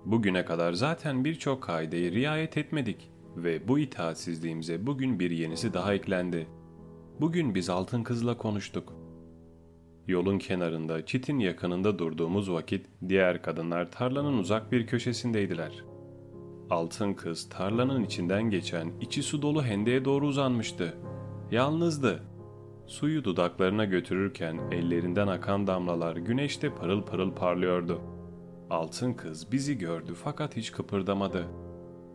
Bugüne kadar zaten birçok kaideyi riayet etmedik ve bu itaatsizliğimize bugün bir yenisi daha eklendi. Bugün biz altın kızla konuştuk. Yolun kenarında, çitin yakınında durduğumuz vakit diğer kadınlar tarlanın uzak bir köşesindeydiler. Altın kız tarlanın içinden geçen içi su dolu hendeye doğru uzanmıştı. Yalnızdı. Suyu dudaklarına götürürken ellerinden akan damlalar güneşte parıl parıl parlıyordu. Altın kız bizi gördü fakat hiç kıpırdamadı.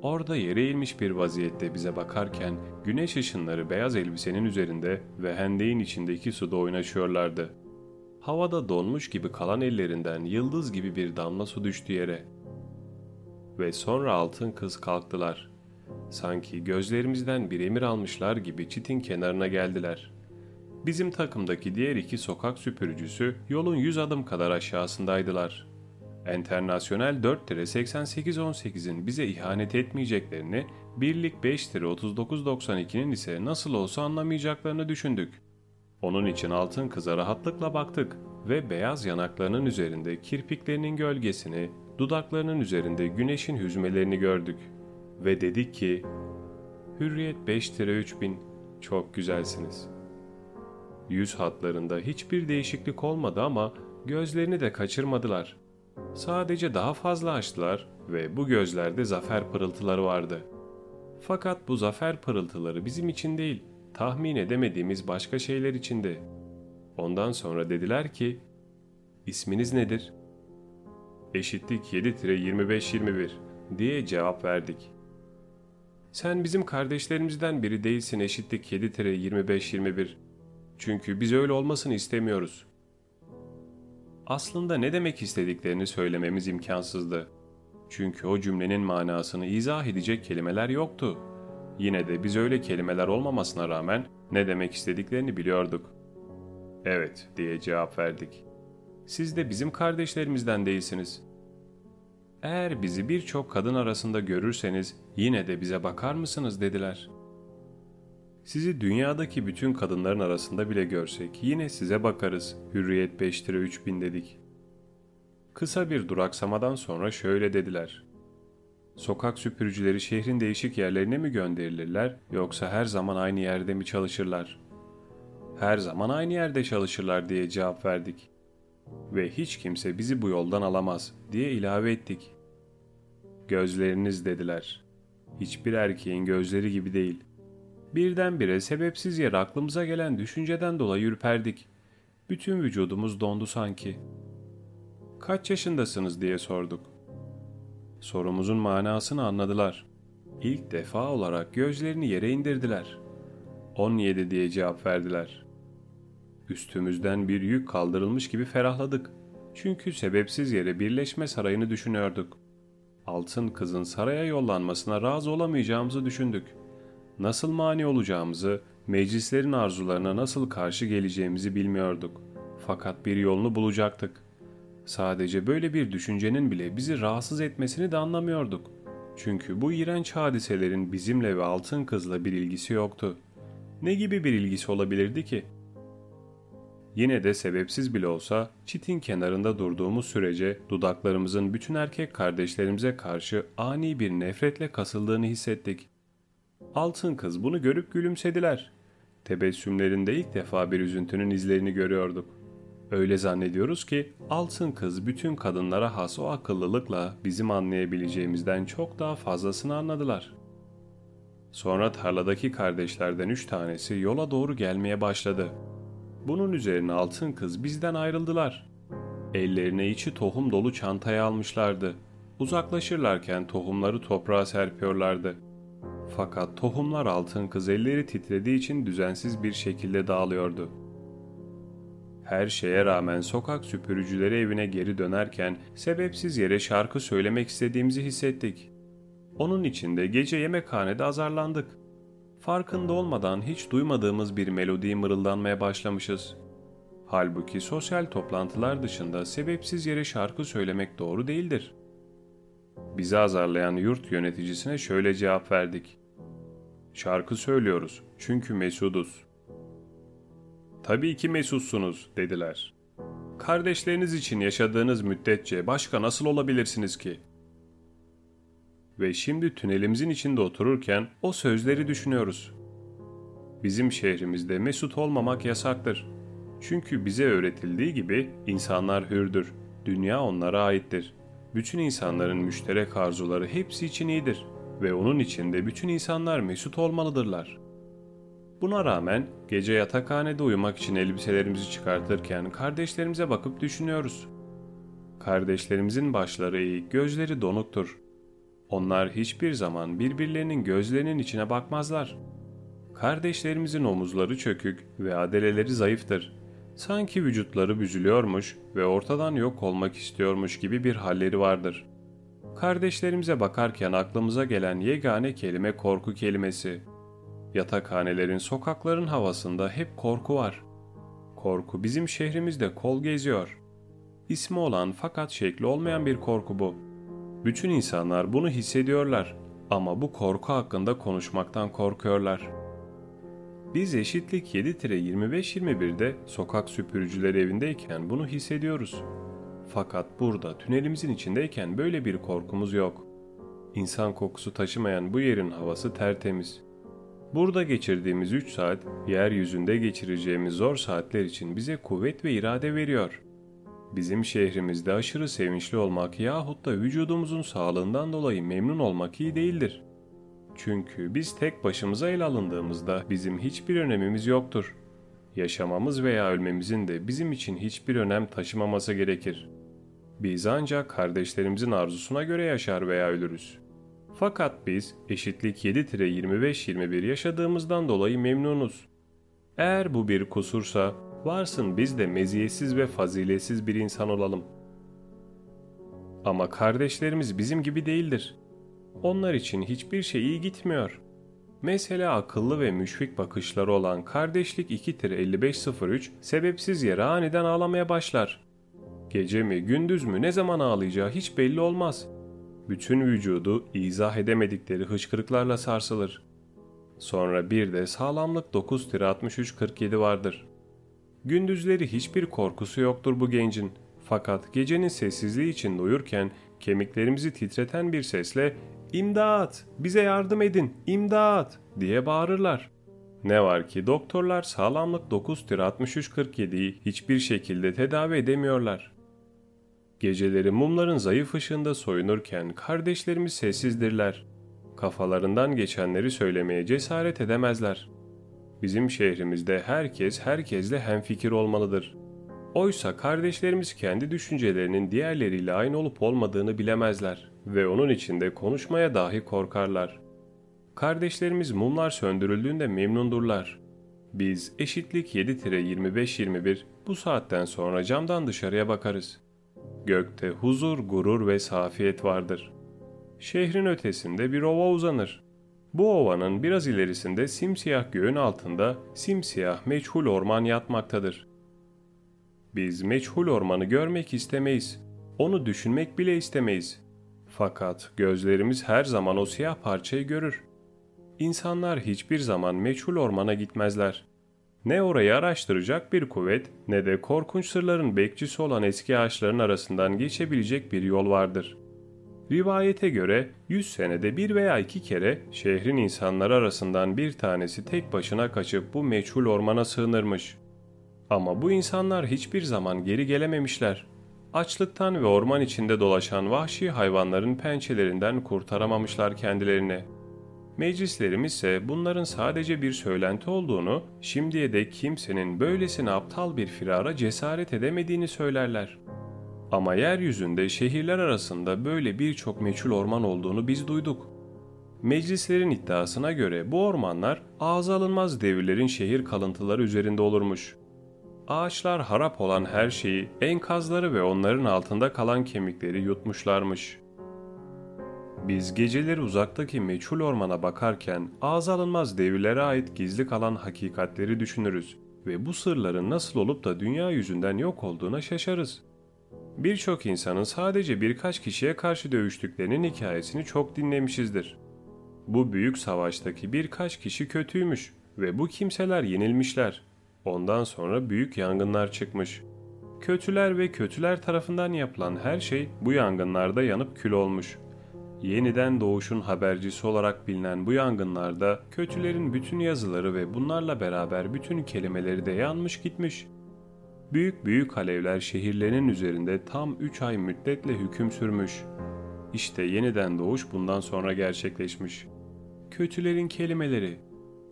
Orada yere eğilmiş bir vaziyette bize bakarken güneş ışınları beyaz elbisenin üzerinde ve hendeyin içindeki suda oynaşıyorlardı. Havada donmuş gibi kalan ellerinden yıldız gibi bir damla su düştü yere. Ve sonra altın kız kalktılar. Sanki gözlerimizden bir emir almışlar gibi çitin kenarına geldiler. Bizim takımdaki diğer iki sokak süpürücüsü yolun yüz adım kadar aşağısındaydılar.'' Enternasyonel 4-8818'in bize ihanet etmeyeceklerini, Birlik 5-3992'nin ise nasıl olsa anlamayacaklarını düşündük. Onun için altın kıza rahatlıkla baktık ve beyaz yanaklarının üzerinde kirpiklerinin gölgesini, dudaklarının üzerinde güneşin hüzmelerini gördük. Ve dedik ki, Hürriyet 5-3000, çok güzelsiniz. Yüz hatlarında hiçbir değişiklik olmadı ama gözlerini de kaçırmadılar.'' Sadece daha fazla açtılar ve bu gözlerde zafer pırıltıları vardı. Fakat bu zafer pırıltıları bizim için değil, tahmin edemediğimiz başka şeyler içindi. Ondan sonra dediler ki, isminiz nedir? Eşitlik 7-25-21 diye cevap verdik. Sen bizim kardeşlerimizden biri değilsin eşitlik 7-25-21. Çünkü biz öyle olmasını istemiyoruz aslında ne demek istediklerini söylememiz imkansızdı. Çünkü o cümlenin manasını izah edecek kelimeler yoktu. Yine de biz öyle kelimeler olmamasına rağmen ne demek istediklerini biliyorduk. Evet diye cevap verdik. Siz de bizim kardeşlerimizden değilsiniz. Eğer bizi birçok kadın arasında görürseniz yine de bize bakar mısınız dediler. Sizi dünyadaki bütün kadınların arasında bile görsek yine size bakarız. Hürriyet 5 lira 3000 dedik. Kısa bir duraksamadan sonra şöyle dediler. Sokak süpürücüleri şehrin değişik yerlerine mi gönderilirler yoksa her zaman aynı yerde mi çalışırlar? Her zaman aynı yerde çalışırlar diye cevap verdik. Ve hiç kimse bizi bu yoldan alamaz diye ilave ettik. Gözleriniz dediler. Hiçbir erkeğin gözleri gibi değil.'' Birdenbire sebepsiz yere aklımıza gelen düşünceden dolayı ürperdik. Bütün vücudumuz dondu sanki. Kaç yaşındasınız diye sorduk. Sorumuzun manasını anladılar. İlk defa olarak gözlerini yere indirdiler. 17 diye cevap verdiler. Üstümüzden bir yük kaldırılmış gibi ferahladık. Çünkü sebepsiz yere birleşme sarayını düşünüyorduk. Altın kızın saraya yollanmasına razı olamayacağımızı düşündük.'' nasıl mani olacağımızı, meclislerin arzularına nasıl karşı geleceğimizi bilmiyorduk. Fakat bir yolunu bulacaktık. Sadece böyle bir düşüncenin bile bizi rahatsız etmesini de anlamıyorduk. Çünkü bu iğrenç hadiselerin bizimle ve altın kızla bir ilgisi yoktu. Ne gibi bir ilgisi olabilirdi ki? Yine de sebepsiz bile olsa çitin kenarında durduğumuz sürece dudaklarımızın bütün erkek kardeşlerimize karşı ani bir nefretle kasıldığını hissettik. Altın kız bunu görüp gülümsediler. Tebessümlerinde ilk defa bir üzüntünün izlerini görüyorduk. Öyle zannediyoruz ki altın kız bütün kadınlara has o akıllılıkla bizim anlayabileceğimizden çok daha fazlasını anladılar. Sonra tarladaki kardeşlerden üç tanesi yola doğru gelmeye başladı. Bunun üzerine altın kız bizden ayrıldılar. Ellerine içi tohum dolu çantaya almışlardı. Uzaklaşırlarken tohumları toprağa serpiyorlardı.'' Fakat tohumlar altın kız elleri titrediği için düzensiz bir şekilde dağılıyordu. Her şeye rağmen sokak süpürücüleri evine geri dönerken sebepsiz yere şarkı söylemek istediğimizi hissettik. Onun için de gece yemekhanede azarlandık. Farkında olmadan hiç duymadığımız bir melodiyi mırıldanmaya başlamışız. Halbuki sosyal toplantılar dışında sebepsiz yere şarkı söylemek doğru değildir. Bizi azarlayan yurt yöneticisine şöyle cevap verdik. Şarkı söylüyoruz çünkü mesuduz. Tabii ki mesutsunuz dediler. Kardeşleriniz için yaşadığınız müddetçe başka nasıl olabilirsiniz ki? Ve şimdi tünelimizin içinde otururken o sözleri düşünüyoruz. Bizim şehrimizde mesut olmamak yasaktır. Çünkü bize öğretildiği gibi insanlar hürdür. Dünya onlara aittir. Bütün insanların müşterek arzuları hepsi için iyidir ve onun içinde bütün insanlar mesut olmalıdırlar. Buna rağmen gece yatakhanede uyumak için elbiselerimizi çıkartırken kardeşlerimize bakıp düşünüyoruz. Kardeşlerimizin başları eğik, gözleri donuktur. Onlar hiçbir zaman birbirlerinin gözlerinin içine bakmazlar. Kardeşlerimizin omuzları çökük ve adeleleri zayıftır. Sanki vücutları büzülüyormuş ve ortadan yok olmak istiyormuş gibi bir halleri vardır. Kardeşlerimize bakarken aklımıza gelen yegane kelime korku kelimesi. Yatakhanelerin, sokakların havasında hep korku var. Korku bizim şehrimizde kol geziyor. İsmi olan fakat şekli olmayan bir korku bu. Bütün insanlar bunu hissediyorlar ama bu korku hakkında konuşmaktan korkuyorlar. Biz eşitlik 7-25-21'de sokak süpürücüleri evindeyken bunu hissediyoruz. Fakat burada tünelimizin içindeyken böyle bir korkumuz yok. İnsan kokusu taşımayan bu yerin havası tertemiz. Burada geçirdiğimiz 3 saat, yeryüzünde geçireceğimiz zor saatler için bize kuvvet ve irade veriyor. Bizim şehrimizde aşırı sevinçli olmak yahut da vücudumuzun sağlığından dolayı memnun olmak iyi değildir. Çünkü biz tek başımıza el alındığımızda bizim hiçbir önemimiz yoktur. Yaşamamız veya ölmemizin de bizim için hiçbir önem taşımaması gerekir. Biz ancak kardeşlerimizin arzusuna göre yaşar veya ölürüz. Fakat biz eşitlik 7-25-21 yaşadığımızdan dolayı memnunuz. Eğer bu bir kusursa varsın biz de meziyetsiz ve faziletsiz bir insan olalım. Ama kardeşlerimiz bizim gibi değildir. Onlar için hiçbir şey iyi gitmiyor. Mesela akıllı ve müşfik bakışları olan kardeşlik 2-5503 sebepsiz yere aniden ağlamaya başlar. Gece mi gündüz mü ne zaman ağlayacağı hiç belli olmaz. Bütün vücudu izah edemedikleri hıçkırıklarla sarsılır. Sonra bir de sağlamlık 9-6347 vardır. Gündüzleri hiçbir korkusu yoktur bu gencin. Fakat gecenin sessizliği içinde uyurken kemiklerimizi titreten bir sesle İmdat! Bize yardım edin! İmdat! diye bağırırlar. Ne var ki doktorlar sağlamlık 9-6347'yi hiçbir şekilde tedavi edemiyorlar. Geceleri mumların zayıf ışığında soyunurken kardeşlerimiz sessizdirler. Kafalarından geçenleri söylemeye cesaret edemezler. Bizim şehrimizde herkes herkesle hemfikir olmalıdır. Oysa kardeşlerimiz kendi düşüncelerinin diğerleriyle aynı olup olmadığını bilemezler ve onun içinde konuşmaya dahi korkarlar. Kardeşlerimiz mumlar söndürüldüğünde memnundurlar. Biz eşitlik 7-25-21 bu saatten sonra camdan dışarıya bakarız. Gökte huzur, gurur ve safiyet vardır. Şehrin ötesinde bir ova uzanır. Bu ovanın biraz ilerisinde simsiyah göğün altında simsiyah meçhul orman yatmaktadır. Biz meçhul ormanı görmek istemeyiz. Onu düşünmek bile istemeyiz. Fakat gözlerimiz her zaman o siyah parçayı görür. İnsanlar hiçbir zaman meçhul ormana gitmezler. Ne orayı araştıracak bir kuvvet ne de korkunç sırların bekçisi olan eski ağaçların arasından geçebilecek bir yol vardır. Rivayete göre 100 senede bir veya iki kere şehrin insanları arasından bir tanesi tek başına kaçıp bu meçhul ormana sığınırmış. Ama bu insanlar hiçbir zaman geri gelememişler. Açlıktan ve orman içinde dolaşan vahşi hayvanların pençelerinden kurtaramamışlar kendilerini. Meclislerimiz ise bunların sadece bir söylenti olduğunu, şimdiye dek kimsenin böylesine aptal bir firara cesaret edemediğini söylerler. Ama yeryüzünde şehirler arasında böyle birçok meçhul orman olduğunu biz duyduk. Meclislerin iddiasına göre bu ormanlar ağza alınmaz devirlerin şehir kalıntıları üzerinde olurmuş. Ağaçlar harap olan her şeyi, enkazları ve onların altında kalan kemikleri yutmuşlarmış. Biz geceleri uzaktaki meçhul ormana bakarken ağız alınmaz devirlere ait gizli kalan hakikatleri düşünürüz ve bu sırların nasıl olup da dünya yüzünden yok olduğuna şaşarız. Birçok insanın sadece birkaç kişiye karşı dövüştüklerinin hikayesini çok dinlemişizdir. Bu büyük savaştaki birkaç kişi kötüymüş ve bu kimseler yenilmişler Ondan sonra büyük yangınlar çıkmış. Kötüler ve kötüler tarafından yapılan her şey bu yangınlarda yanıp kül olmuş. Yeniden doğuşun habercisi olarak bilinen bu yangınlarda kötülerin bütün yazıları ve bunlarla beraber bütün kelimeleri de yanmış gitmiş. Büyük büyük alevler şehirlerinin üzerinde tam 3 ay müddetle hüküm sürmüş. İşte yeniden doğuş bundan sonra gerçekleşmiş. Kötülerin kelimeleri,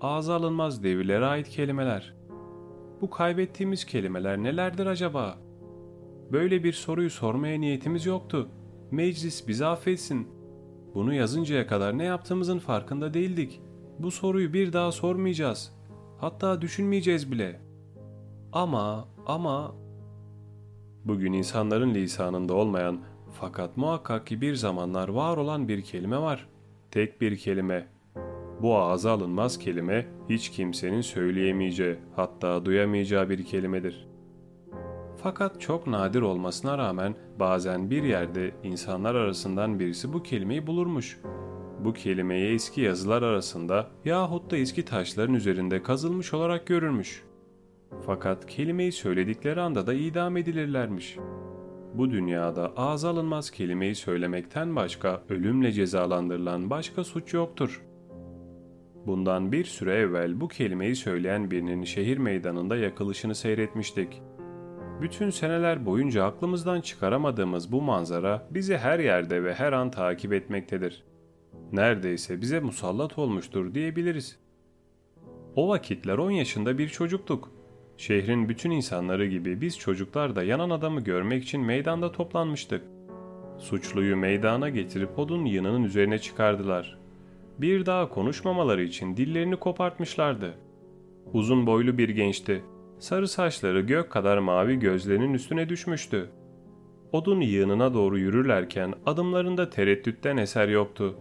ağza alınmaz devirlere ait kelimeler. Bu kaybettiğimiz kelimeler nelerdir acaba? Böyle bir soruyu sormaya niyetimiz yoktu. Meclis bizi affetsin. Bunu yazıncaya kadar ne yaptığımızın farkında değildik. Bu soruyu bir daha sormayacağız. Hatta düşünmeyeceğiz bile. Ama, ama... Bugün insanların lisanında olmayan fakat muhakkak ki bir zamanlar var olan bir kelime var. Tek bir kelime. Bu ağza alınmaz kelime hiç kimsenin söyleyemeyeceği hatta duyamayacağı bir kelimedir. Fakat çok nadir olmasına rağmen bazen bir yerde insanlar arasından birisi bu kelimeyi bulurmuş. Bu kelimeyi eski yazılar arasında yahut da eski taşların üzerinde kazılmış olarak görürmüş. Fakat kelimeyi söyledikleri anda da idam edilirlermiş. Bu dünyada ağza alınmaz kelimeyi söylemekten başka ölümle cezalandırılan başka suç yoktur. Bundan bir süre evvel bu kelimeyi söyleyen birinin şehir meydanında yakılışını seyretmiştik. Bütün seneler boyunca aklımızdan çıkaramadığımız bu manzara bizi her yerde ve her an takip etmektedir. Neredeyse bize musallat olmuştur diyebiliriz. O vakitler 10 yaşında bir çocuktuk. Şehrin bütün insanları gibi biz çocuklar da yanan adamı görmek için meydanda toplanmıştık. Suçluyu meydana getirip odun yığınının üzerine çıkardılar. Bir daha konuşmamaları için dillerini kopartmışlardı. Uzun boylu bir gençti. Sarı saçları gök kadar mavi gözlerinin üstüne düşmüştü. Odun yığınına doğru yürürlerken adımlarında tereddütten eser yoktu.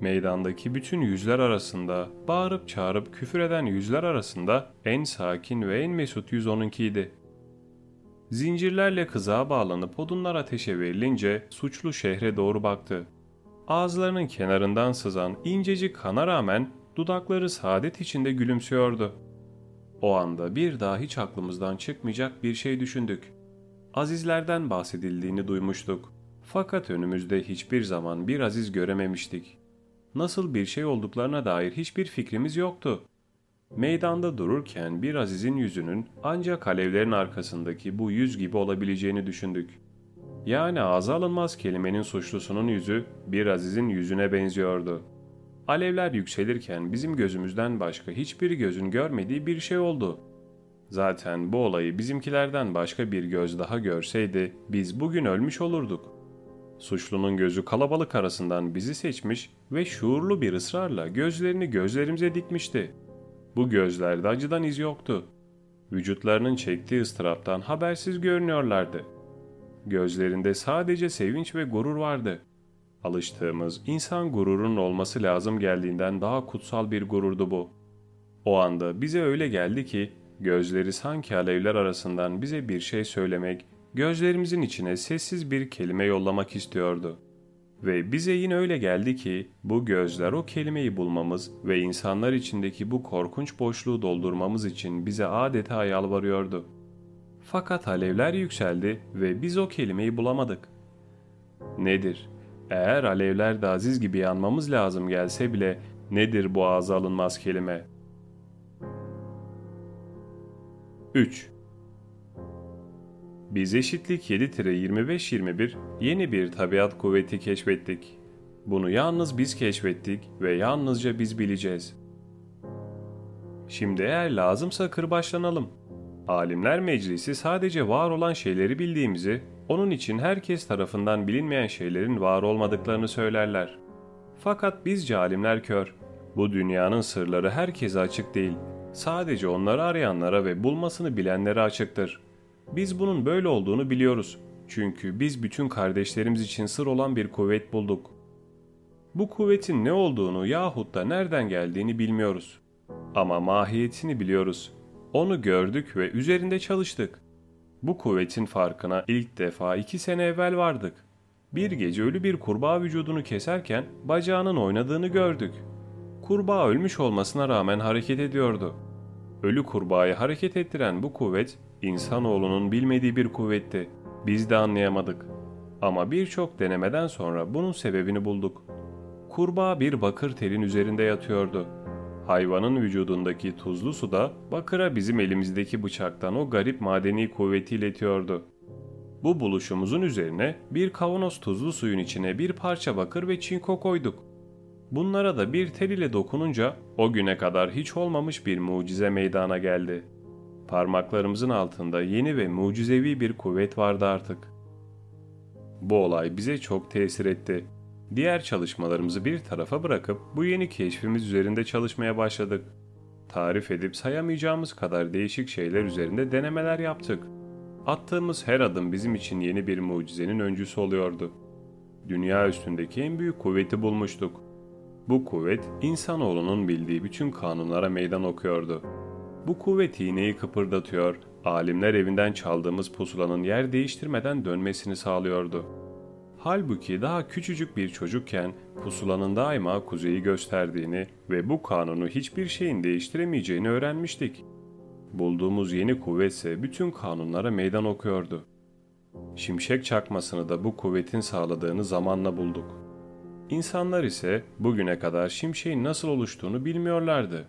Meydandaki bütün yüzler arasında, bağırıp çağırıp küfür eden yüzler arasında en sakin ve en mesut yüz onunkiydi. Zincirlerle kızağa bağlanıp odunlar ateşe verilince suçlu şehre doğru baktı. Ağızlarının kenarından sızan incecik kana rağmen dudakları saadet içinde gülümsüyordu. O anda bir daha hiç aklımızdan çıkmayacak bir şey düşündük. Azizlerden bahsedildiğini duymuştuk. Fakat önümüzde hiçbir zaman bir aziz görememiştik. Nasıl bir şey olduklarına dair hiçbir fikrimiz yoktu. Meydanda dururken bir azizin yüzünün ancak alevlerin arkasındaki bu yüz gibi olabileceğini düşündük. Yani ağza alınmaz kelimenin suçlusunun yüzü bir azizin yüzüne benziyordu. Alevler yükselirken bizim gözümüzden başka hiçbir gözün görmediği bir şey oldu. Zaten bu olayı bizimkilerden başka bir göz daha görseydi biz bugün ölmüş olurduk. Suçlunun gözü kalabalık arasından bizi seçmiş ve şuurlu bir ısrarla gözlerini gözlerimize dikmişti. Bu gözlerde acıdan iz yoktu. Vücutlarının çektiği ıstıraptan habersiz görünüyorlardı. Gözlerinde sadece sevinç ve gurur vardı. Alıştığımız insan gururunun olması lazım geldiğinden daha kutsal bir gururdu bu. O anda bize öyle geldi ki gözleri sanki alevler arasından bize bir şey söylemek, gözlerimizin içine sessiz bir kelime yollamak istiyordu. Ve bize yine öyle geldi ki bu gözler o kelimeyi bulmamız ve insanlar içindeki bu korkunç boşluğu doldurmamız için bize adeta yalvarıyordu. Fakat alevler yükseldi ve biz o kelimeyi bulamadık. Nedir? Eğer alevler de aziz gibi yanmamız lazım gelse bile nedir bu ağza alınmaz kelime? 3. Biz eşitlik 7-25-21 yeni bir tabiat kuvveti keşfettik. Bunu yalnız biz keşfettik ve yalnızca biz bileceğiz. Şimdi eğer lazımsa kırbaçlanalım. Alimler Meclisi sadece var olan şeyleri bildiğimizi, onun için herkes tarafından bilinmeyen şeylerin var olmadıklarını söylerler. Fakat bizce alimler kör. Bu dünyanın sırları herkese açık değil. Sadece onları arayanlara ve bulmasını bilenlere açıktır. Biz bunun böyle olduğunu biliyoruz. Çünkü biz bütün kardeşlerimiz için sır olan bir kuvvet bulduk. Bu kuvvetin ne olduğunu yahut da nereden geldiğini bilmiyoruz. Ama mahiyetini biliyoruz. Onu gördük ve üzerinde çalıştık. Bu kuvvetin farkına ilk defa iki sene evvel vardık. Bir gece ölü bir kurbağa vücudunu keserken bacağının oynadığını gördük. Kurbağa ölmüş olmasına rağmen hareket ediyordu. Ölü kurbağayı hareket ettiren bu kuvvet insanoğlunun bilmediği bir kuvvetti. Biz de anlayamadık. Ama birçok denemeden sonra bunun sebebini bulduk. Kurbağa bir bakır telin üzerinde yatıyordu. Hayvanın vücudundaki tuzlu su da bakıra bizim elimizdeki bıçaktan o garip madeni kuvveti iletiyordu. Bu buluşumuzun üzerine bir kavanoz tuzlu suyun içine bir parça bakır ve çinko koyduk. Bunlara da bir tel ile dokununca o güne kadar hiç olmamış bir mucize meydana geldi. Parmaklarımızın altında yeni ve mucizevi bir kuvvet vardı artık. Bu olay bize çok tesir etti. Diğer çalışmalarımızı bir tarafa bırakıp bu yeni keşfimiz üzerinde çalışmaya başladık. Tarif edip sayamayacağımız kadar değişik şeyler üzerinde denemeler yaptık. Attığımız her adım bizim için yeni bir mucizenin öncüsü oluyordu. Dünya üstündeki en büyük kuvveti bulmuştuk. Bu kuvvet insanoğlunun bildiği bütün kanunlara meydan okuyordu. Bu kuvvet iğneyi kıpırdatıyor, alimler evinden çaldığımız pusulanın yer değiştirmeden dönmesini sağlıyordu. Halbuki daha küçücük bir çocukken pusulanın daima kuzeyi gösterdiğini ve bu kanunu hiçbir şeyin değiştiremeyeceğini öğrenmiştik. Bulduğumuz yeni kuvvetse bütün kanunlara meydan okuyordu. Şimşek çakmasını da bu kuvvetin sağladığını zamanla bulduk. İnsanlar ise bugüne kadar şimşeğin nasıl oluştuğunu bilmiyorlardı.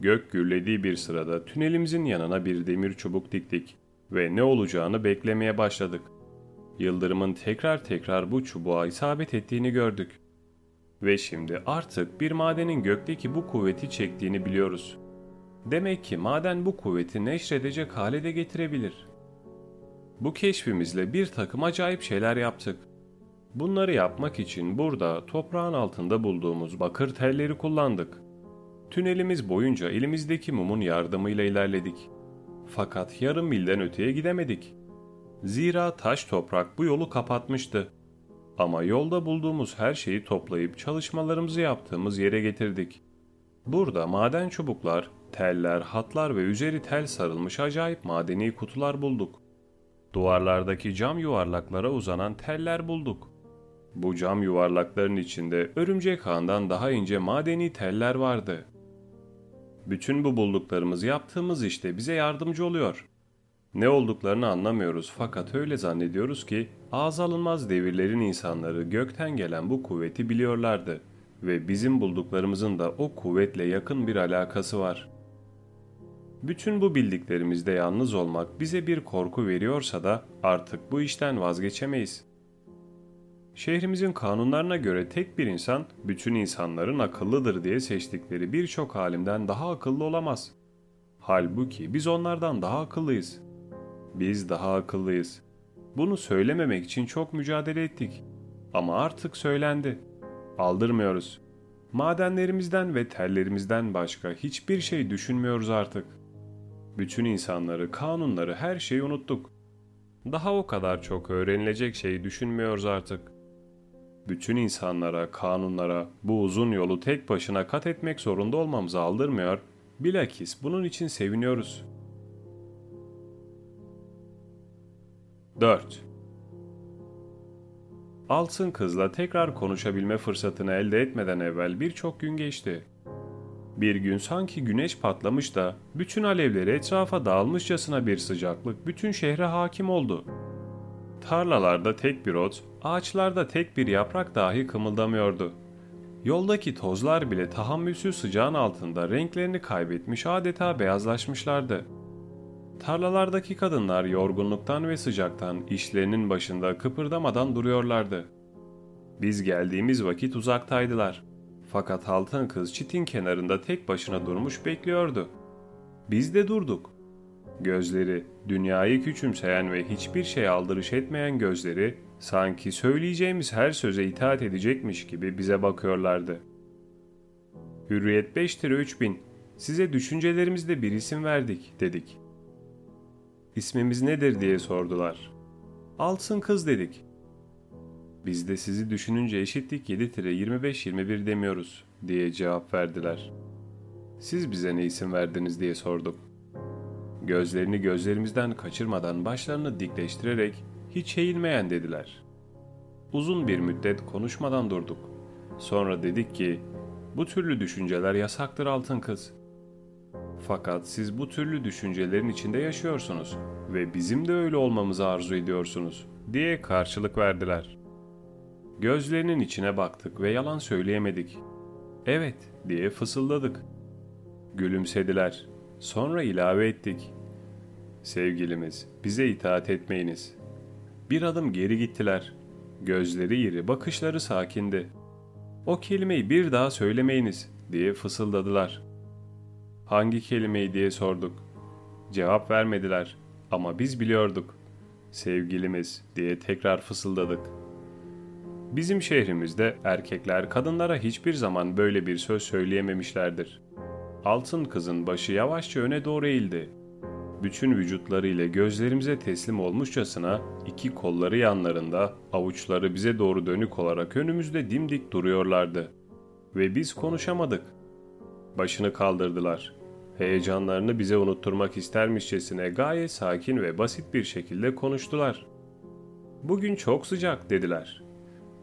Gök gürlediği bir sırada tünelimizin yanına bir demir çubuk diktik ve ne olacağını beklemeye başladık. Yıldırımın tekrar tekrar bu çubuğa isabet ettiğini gördük. Ve şimdi artık bir madenin gökteki bu kuvveti çektiğini biliyoruz. Demek ki maden bu kuvveti neşredecek hale de getirebilir. Bu keşfimizle bir takım acayip şeyler yaptık. Bunları yapmak için burada toprağın altında bulduğumuz bakır telleri kullandık. Tünelimiz boyunca elimizdeki mumun yardımıyla ilerledik. Fakat yarım milden öteye gidemedik. Zira taş toprak bu yolu kapatmıştı. Ama yolda bulduğumuz her şeyi toplayıp çalışmalarımızı yaptığımız yere getirdik. Burada maden çubuklar, teller, hatlar ve üzeri tel sarılmış acayip madeni kutular bulduk. Duvarlardaki cam yuvarlaklara uzanan teller bulduk. Bu cam yuvarlakların içinde örümcek ağından daha ince madeni teller vardı. Bütün bu bulduklarımız yaptığımız işte bize yardımcı oluyor. Ne olduklarını anlamıyoruz fakat öyle zannediyoruz ki ağız alınmaz devirlerin insanları gökten gelen bu kuvveti biliyorlardı ve bizim bulduklarımızın da o kuvvetle yakın bir alakası var. Bütün bu bildiklerimizde yalnız olmak bize bir korku veriyorsa da artık bu işten vazgeçemeyiz. Şehrimizin kanunlarına göre tek bir insan bütün insanların akıllıdır diye seçtikleri birçok alimden daha akıllı olamaz. Halbuki biz onlardan daha akıllıyız. Biz daha akıllıyız. Bunu söylememek için çok mücadele ettik. Ama artık söylendi. Aldırmıyoruz. Madenlerimizden ve tellerimizden başka hiçbir şey düşünmüyoruz artık. Bütün insanları, kanunları, her şeyi unuttuk. Daha o kadar çok öğrenilecek şey düşünmüyoruz artık. Bütün insanlara, kanunlara bu uzun yolu tek başına kat etmek zorunda olmamızı aldırmıyor, bilakis bunun için seviniyoruz. 4. Altın kızla tekrar konuşabilme fırsatını elde etmeden evvel birçok gün geçti. Bir gün sanki güneş patlamış da bütün alevleri etrafa dağılmışçasına bir sıcaklık bütün şehre hakim oldu. Tarlalarda tek bir ot, ağaçlarda tek bir yaprak dahi kımıldamıyordu. Yoldaki tozlar bile tahammülsüz sıcağın altında renklerini kaybetmiş adeta beyazlaşmışlardı. Tarlalardaki kadınlar yorgunluktan ve sıcaktan işlerinin başında kıpırdamadan duruyorlardı. Biz geldiğimiz vakit uzaktaydılar. Fakat altın kız çitin kenarında tek başına durmuş bekliyordu. Biz de durduk. Gözleri, dünyayı küçümseyen ve hiçbir şey aldırış etmeyen gözleri, sanki söyleyeceğimiz her söze itaat edecekmiş gibi bize bakıyorlardı. Hürriyet 5 lira 3000, size düşüncelerimizde bir isim verdik, dedik. İsmimiz nedir diye sordular. Alsın kız dedik. Biz de sizi düşününce eşitlik 7 tire 25-21 demiyoruz diye cevap verdiler. Siz bize ne isim verdiniz diye sorduk. Gözlerini gözlerimizden kaçırmadan başlarını dikleştirerek hiç eğilmeyen dediler. Uzun bir müddet konuşmadan durduk. Sonra dedik ki bu türlü düşünceler yasaktır altın kız. Fakat siz bu türlü düşüncelerin içinde yaşıyorsunuz ve bizim de öyle olmamızı arzu ediyorsunuz diye karşılık verdiler. Gözlerinin içine baktık ve yalan söyleyemedik. Evet diye fısıldadık. Gülümsediler. Sonra ilave ettik. Sevgilimiz, bize itaat etmeyiniz. Bir adım geri gittiler. Gözleri iri, bakışları sakindi. O kelimeyi bir daha söylemeyiniz diye fısıldadılar. Hangi kelimeyi diye sorduk. Cevap vermediler ama biz biliyorduk. Sevgilimiz diye tekrar fısıldadık. Bizim şehrimizde erkekler kadınlara hiçbir zaman böyle bir söz söyleyememişlerdir. Altın kızın başı yavaşça öne doğru eğildi. Bütün vücutlarıyla gözlerimize teslim olmuşçasına iki kolları yanlarında, avuçları bize doğru dönük olarak önümüzde dimdik duruyorlardı. Ve biz konuşamadık. Başını kaldırdılar. Heyecanlarını bize unutturmak istermişçesine gayet sakin ve basit bir şekilde konuştular. Bugün çok sıcak dediler.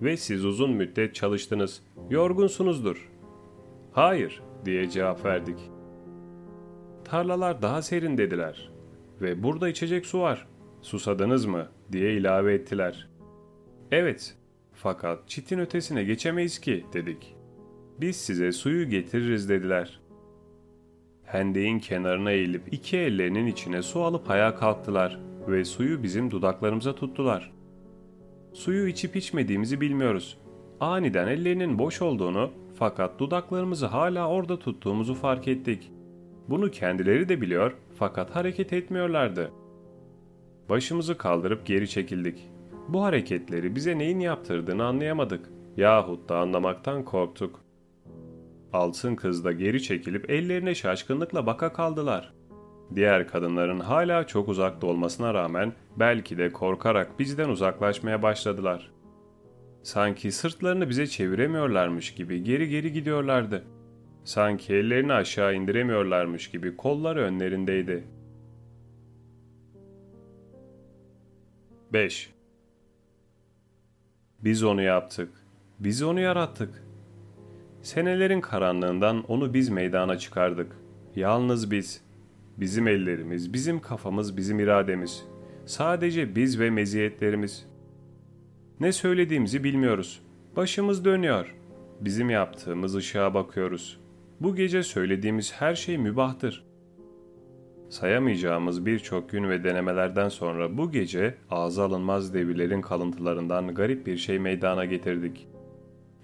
Ve siz uzun müddet çalıştınız. Yorgunsunuzdur. Hayır diye cevap verdik. Tarlalar daha serin dediler. Ve burada içecek su var. Susadınız mı? diye ilave ettiler. Evet, fakat çitin ötesine geçemeyiz ki dedik. Biz size suyu getiririz dediler. Hendeğin kenarına eğilip iki ellerinin içine su alıp ayağa kalktılar ve suyu bizim dudaklarımıza tuttular. Suyu içip içmediğimizi bilmiyoruz. Aniden ellerinin boş olduğunu fakat dudaklarımızı hala orada tuttuğumuzu fark ettik. Bunu kendileri de biliyor fakat hareket etmiyorlardı. Başımızı kaldırıp geri çekildik. Bu hareketleri bize neyin yaptırdığını anlayamadık. Yahut da anlamaktan korktuk. Altın kız da geri çekilip ellerine şaşkınlıkla baka kaldılar. Diğer kadınların hala çok uzakta olmasına rağmen belki de korkarak bizden uzaklaşmaya başladılar. Sanki sırtlarını bize çeviremiyorlarmış gibi geri geri gidiyorlardı. Sanki ellerini aşağı indiremiyorlarmış gibi kolları önlerindeydi. 5. Biz onu yaptık. Biz onu yarattık. Senelerin karanlığından onu biz meydana çıkardık. Yalnız biz. Bizim ellerimiz, bizim kafamız, bizim irademiz. Sadece biz ve meziyetlerimiz. Ne söylediğimizi bilmiyoruz. Başımız dönüyor. Bizim yaptığımız ışığa bakıyoruz. Bu gece söylediğimiz her şey mübahtır. Sayamayacağımız birçok gün ve denemelerden sonra bu gece ağza alınmaz devirlerin kalıntılarından garip bir şey meydana getirdik.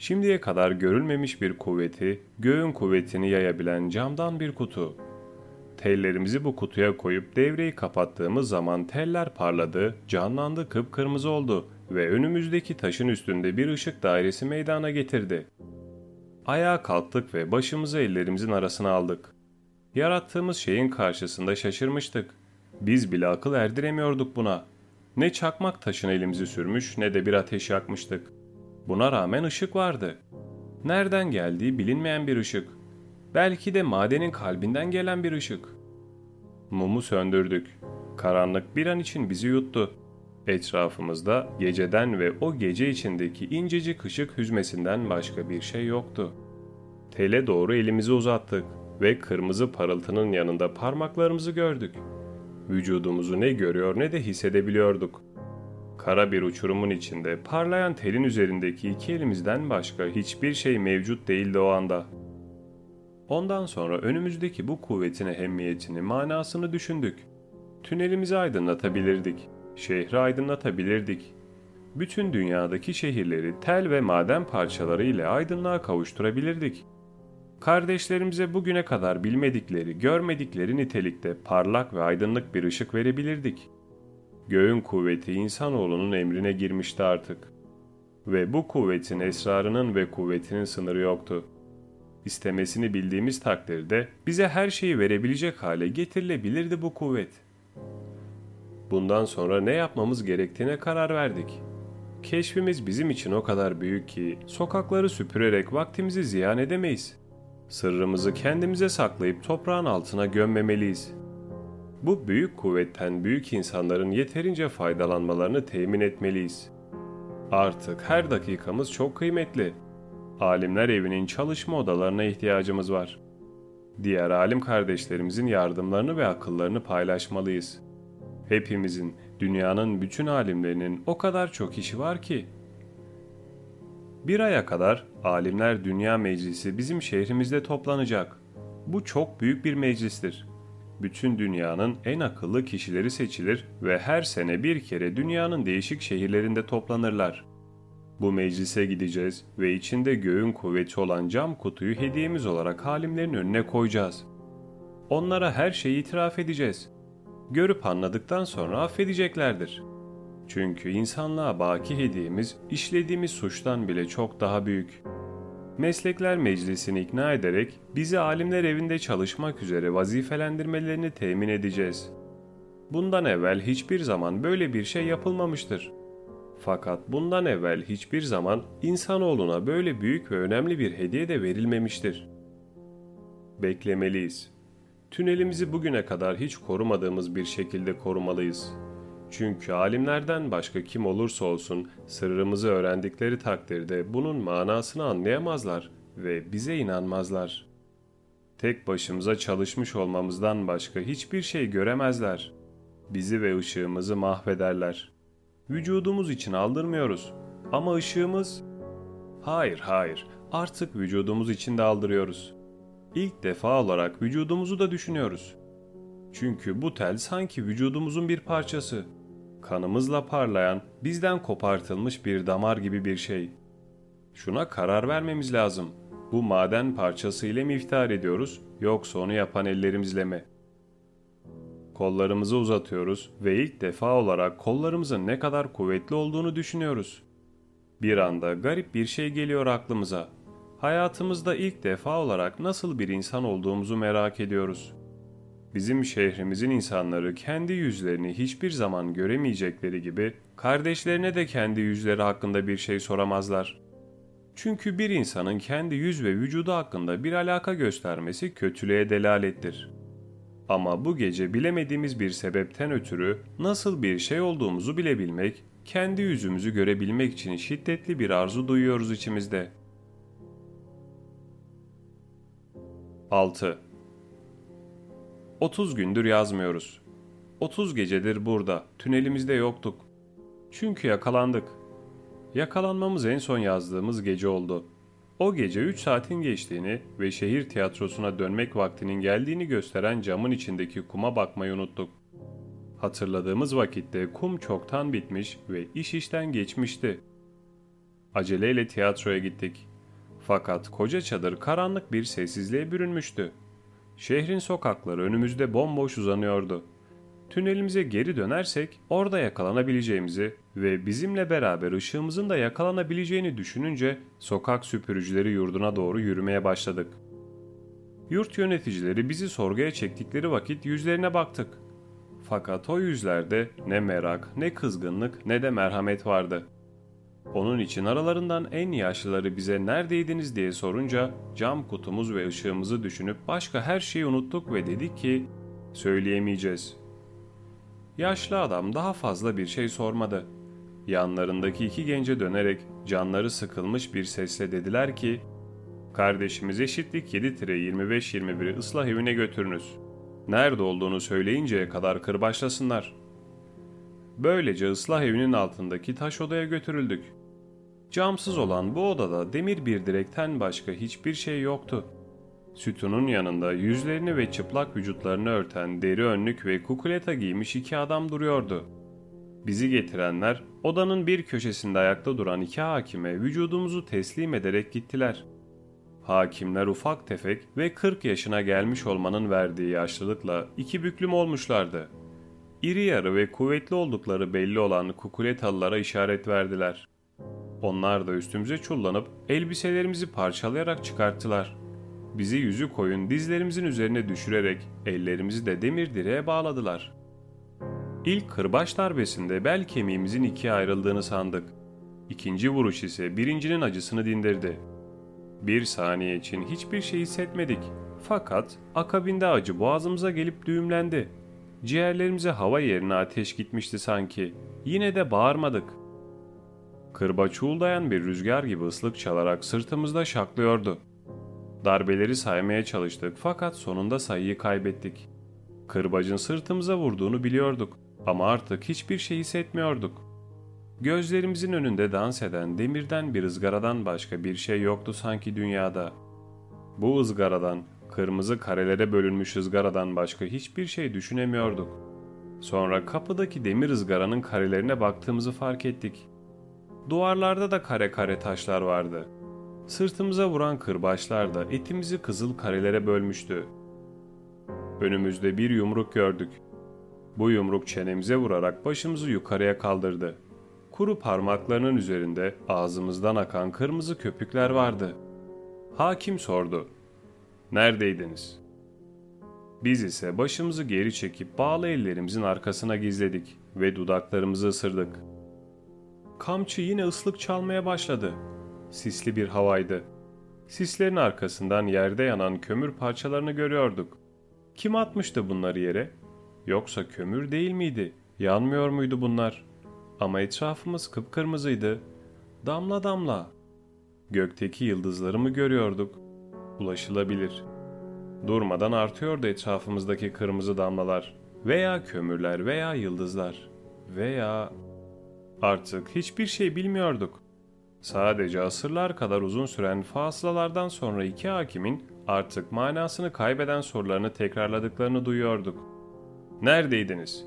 Şimdiye kadar görülmemiş bir kuvveti, göğün kuvvetini yayabilen camdan bir kutu. Tellerimizi bu kutuya koyup devreyi kapattığımız zaman teller parladı, canlandı, kıpkırmızı oldu ve önümüzdeki taşın üstünde bir ışık dairesi meydana getirdi. Ayağa kalktık ve başımızı ellerimizin arasına aldık. Yarattığımız şeyin karşısında şaşırmıştık. Biz bile akıl erdiremiyorduk buna. Ne çakmak taşın elimizi sürmüş ne de bir ateş yakmıştık. Buna rağmen ışık vardı. Nereden geldiği bilinmeyen bir ışık. Belki de madenin kalbinden gelen bir ışık. Mumu söndürdük. Karanlık bir an için bizi yuttu. Etrafımızda geceden ve o gece içindeki incecik ışık hüzmesinden başka bir şey yoktu. Tele doğru elimizi uzattık ve kırmızı parıltının yanında parmaklarımızı gördük. Vücudumuzu ne görüyor ne de hissedebiliyorduk. Kara bir uçurumun içinde parlayan telin üzerindeki iki elimizden başka hiçbir şey mevcut değildi o anda. Ondan sonra önümüzdeki bu kuvvetin ehemmiyetini, manasını düşündük. Tünelimizi aydınlatabilirdik. Şehri aydınlatabilirdik. Bütün dünyadaki şehirleri tel ve maden parçaları ile aydınlığa kavuşturabilirdik. Kardeşlerimize bugüne kadar bilmedikleri, görmedikleri nitelikte parlak ve aydınlık bir ışık verebilirdik. Göğün kuvveti insanoğlunun emrine girmişti artık. Ve bu kuvvetin esrarının ve kuvvetinin sınırı yoktu. İstemesini bildiğimiz takdirde bize her şeyi verebilecek hale getirilebilirdi bu kuvvet. Bundan sonra ne yapmamız gerektiğine karar verdik. Keşfimiz bizim için o kadar büyük ki sokakları süpürerek vaktimizi ziyan edemeyiz. Sırrımızı kendimize saklayıp toprağın altına gömmemeliyiz. Bu büyük kuvvetten büyük insanların yeterince faydalanmalarını temin etmeliyiz. Artık her dakikamız çok kıymetli. Alimler evinin çalışma odalarına ihtiyacımız var. Diğer alim kardeşlerimizin yardımlarını ve akıllarını paylaşmalıyız. Hepimizin, dünyanın bütün alimlerinin o kadar çok işi var ki. Bir aya kadar Alimler Dünya Meclisi bizim şehrimizde toplanacak. Bu çok büyük bir meclistir. Bütün dünyanın en akıllı kişileri seçilir ve her sene bir kere dünyanın değişik şehirlerinde toplanırlar. Bu meclise gideceğiz ve içinde göğün kuvveti olan cam kutuyu hediyemiz olarak halimlerin önüne koyacağız. Onlara her şeyi itiraf edeceğiz. Görüp anladıktan sonra affedeceklerdir. Çünkü insanlığa baki hediyemiz işlediğimiz suçtan bile çok daha büyük. Meslekler Meclisi'ni ikna ederek bizi alimler evinde çalışmak üzere vazifelendirmelerini temin edeceğiz. Bundan evvel hiçbir zaman böyle bir şey yapılmamıştır. Fakat bundan evvel hiçbir zaman insanoğluna böyle büyük ve önemli bir hediye de verilmemiştir. Beklemeliyiz. Tünelimizi bugüne kadar hiç korumadığımız bir şekilde korumalıyız. Çünkü alimlerden başka kim olursa olsun sırrımızı öğrendikleri takdirde bunun manasını anlayamazlar ve bize inanmazlar. Tek başımıza çalışmış olmamızdan başka hiçbir şey göremezler. Bizi ve ışığımızı mahvederler. Vücudumuz için aldırmıyoruz ama ışığımız... Hayır hayır artık vücudumuz için de aldırıyoruz. İlk defa olarak vücudumuzu da düşünüyoruz. Çünkü bu tel sanki vücudumuzun bir parçası. Kanımızla parlayan, bizden kopartılmış bir damar gibi bir şey. Şuna karar vermemiz lazım. Bu maden parçası ile mi iftihar ediyoruz yoksa onu yapan ellerimizle mi? Kollarımızı uzatıyoruz ve ilk defa olarak kollarımızın ne kadar kuvvetli olduğunu düşünüyoruz. Bir anda garip bir şey geliyor aklımıza. Hayatımızda ilk defa olarak nasıl bir insan olduğumuzu merak ediyoruz. Bizim şehrimizin insanları kendi yüzlerini hiçbir zaman göremeyecekleri gibi kardeşlerine de kendi yüzleri hakkında bir şey soramazlar. Çünkü bir insanın kendi yüz ve vücudu hakkında bir alaka göstermesi kötülüğe delalettir. Ama bu gece bilemediğimiz bir sebepten ötürü nasıl bir şey olduğumuzu bilebilmek, kendi yüzümüzü görebilmek için şiddetli bir arzu duyuyoruz içimizde. 6. 30 gündür yazmıyoruz. 30 gecedir burada, tünelimizde yoktuk. Çünkü yakalandık. Yakalanmamız en son yazdığımız gece oldu. O gece 3 saatin geçtiğini ve şehir tiyatrosuna dönmek vaktinin geldiğini gösteren camın içindeki kuma bakmayı unuttuk. Hatırladığımız vakitte kum çoktan bitmiş ve iş işten geçmişti. Aceleyle tiyatroya gittik. Fakat koca çadır karanlık bir sessizliğe bürünmüştü. Şehrin sokakları önümüzde bomboş uzanıyordu. Tünelimize geri dönersek orada yakalanabileceğimizi ve bizimle beraber ışığımızın da yakalanabileceğini düşününce sokak süpürücüleri yurduna doğru yürümeye başladık. Yurt yöneticileri bizi sorguya çektikleri vakit yüzlerine baktık. Fakat o yüzlerde ne merak, ne kızgınlık, ne de merhamet vardı. Onun için aralarından en yaşlıları bize neredeydiniz diye sorunca cam kutumuz ve ışığımızı düşünüp başka her şeyi unuttuk ve dedik ki söyleyemeyeceğiz. Yaşlı adam daha fazla bir şey sormadı. Yanlarındaki iki gence dönerek canları sıkılmış bir sesle dediler ki Kardeşimiz eşitlik 7-25-21'i ıslah evine götürünüz. Nerede olduğunu söyleyinceye kadar kırbaçlasınlar. Böylece ıslah evinin altındaki taş odaya götürüldük. Camsız olan bu odada demir bir direkten başka hiçbir şey yoktu. Sütunun yanında yüzlerini ve çıplak vücutlarını örten deri önlük ve kukuleta giymiş iki adam duruyordu. Bizi getirenler odanın bir köşesinde ayakta duran iki hakime vücudumuzu teslim ederek gittiler. Hakimler ufak tefek ve 40 yaşına gelmiş olmanın verdiği yaşlılıkla iki büklüm olmuşlardı. İri yarı ve kuvvetli oldukları belli olan kukuletalılara işaret verdiler. Onlar da üstümüze çullanıp elbiselerimizi parçalayarak çıkarttılar. Bizi yüzü koyun dizlerimizin üzerine düşürerek ellerimizi de demir direğe bağladılar. İlk kırbaç darbesinde bel kemiğimizin ikiye ayrıldığını sandık. İkinci vuruş ise birincinin acısını dindirdi. Bir saniye için hiçbir şey hissetmedik. Fakat akabinde acı boğazımıza gelip düğümlendi. Ciğerlerimize hava yerine ateş gitmişti sanki. Yine de bağırmadık. Kırbaç uğuldayan bir rüzgar gibi ıslık çalarak sırtımızda şaklıyordu. Darbeleri saymaya çalıştık fakat sonunda sayıyı kaybettik. Kırbacın sırtımıza vurduğunu biliyorduk ama artık hiçbir şey hissetmiyorduk. Gözlerimizin önünde dans eden demirden bir ızgaradan başka bir şey yoktu sanki dünyada. Bu ızgaradan Kırmızı karelere bölünmüş ızgaradan başka hiçbir şey düşünemiyorduk. Sonra kapıdaki demir ızgaranın karelerine baktığımızı fark ettik. Duvarlarda da kare kare taşlar vardı. Sırtımıza vuran kırbaçlar da etimizi kızıl karelere bölmüştü. Önümüzde bir yumruk gördük. Bu yumruk çenemize vurarak başımızı yukarıya kaldırdı. Kuru parmaklarının üzerinde ağzımızdan akan kırmızı köpükler vardı. Hakim sordu. Neredeydiniz? Biz ise başımızı geri çekip bağlı ellerimizin arkasına gizledik ve dudaklarımızı ısırdık. Kamçı yine ıslık çalmaya başladı. Sisli bir havaydı. Sislerin arkasından yerde yanan kömür parçalarını görüyorduk. Kim atmıştı bunları yere? Yoksa kömür değil miydi? Yanmıyor muydu bunlar? Ama etrafımız kıpkırmızıydı. Damla damla. Gökteki yıldızları mı görüyorduk? Ulaşılabilir. Durmadan artıyordu etrafımızdaki kırmızı damlalar. Veya kömürler veya yıldızlar. Veya... Artık hiçbir şey bilmiyorduk. Sadece asırlar kadar uzun süren fasılalardan sonra iki hakimin artık manasını kaybeden sorularını tekrarladıklarını duyuyorduk. Neredeydiniz?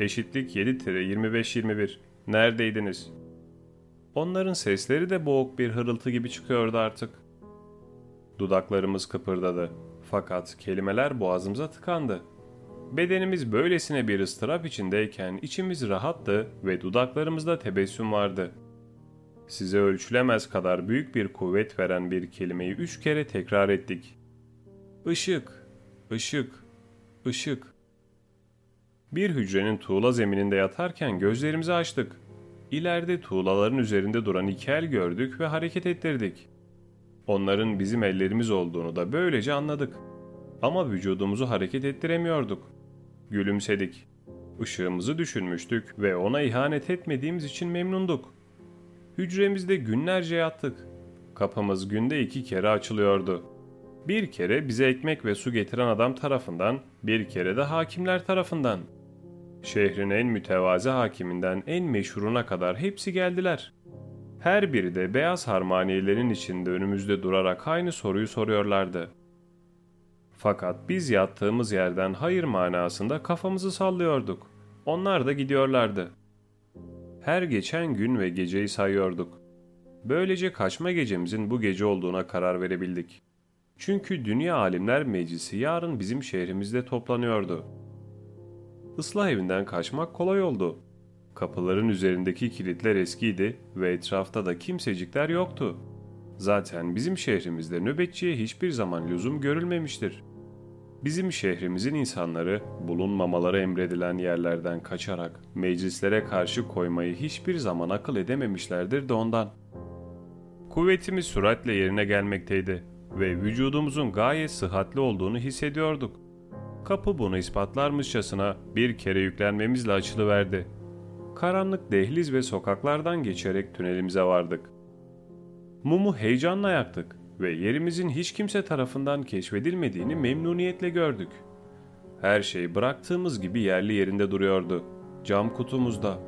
Eşitlik 7-25-21. Neredeydiniz? Onların sesleri de boğuk bir hırıltı gibi çıkıyordu artık. Dudaklarımız kıpırdadı. Fakat kelimeler boğazımıza tıkandı. Bedenimiz böylesine bir ıstırap içindeyken içimiz rahattı ve dudaklarımızda tebessüm vardı. Size ölçülemez kadar büyük bir kuvvet veren bir kelimeyi üç kere tekrar ettik. Işık, ışık, ışık. Bir hücrenin tuğla zemininde yatarken gözlerimizi açtık. İleride tuğlaların üzerinde duran iki el gördük ve hareket ettirdik. Onların bizim ellerimiz olduğunu da böylece anladık. Ama vücudumuzu hareket ettiremiyorduk. Gülümsedik. Işığımızı düşünmüştük ve ona ihanet etmediğimiz için memnunduk. Hücremizde günlerce yattık. Kapımız günde iki kere açılıyordu. Bir kere bize ekmek ve su getiren adam tarafından, bir kere de hakimler tarafından. Şehrin en mütevazı hakiminden en meşhuruna kadar hepsi geldiler. Her biri de beyaz harmaniyelerin içinde önümüzde durarak aynı soruyu soruyorlardı. Fakat biz yattığımız yerden hayır manasında kafamızı sallıyorduk. Onlar da gidiyorlardı. Her geçen gün ve geceyi sayıyorduk. Böylece kaçma gecemizin bu gece olduğuna karar verebildik. Çünkü Dünya Alimler Meclisi yarın bizim şehrimizde toplanıyordu. Islah evinden kaçmak kolay oldu. Kapıların üzerindeki kilitler eskiydi ve etrafta da kimsecikler yoktu. Zaten bizim şehrimizde nöbetçiye hiçbir zaman lüzum görülmemiştir. Bizim şehrimizin insanları bulunmamaları emredilen yerlerden kaçarak meclislere karşı koymayı hiçbir zaman akıl edememişlerdir de ondan. Kuvvetimiz süratle yerine gelmekteydi ve vücudumuzun gayet sıhhatli olduğunu hissediyorduk. Kapı bunu ispatlarmışçasına bir kere yüklenmemizle açılıverdi. Karanlık dehliz ve sokaklardan geçerek tünelimize vardık. Mumu heyecanla yaktık ve yerimizin hiç kimse tarafından keşfedilmediğini memnuniyetle gördük. Her şey bıraktığımız gibi yerli yerinde duruyordu. Cam kutumuzda.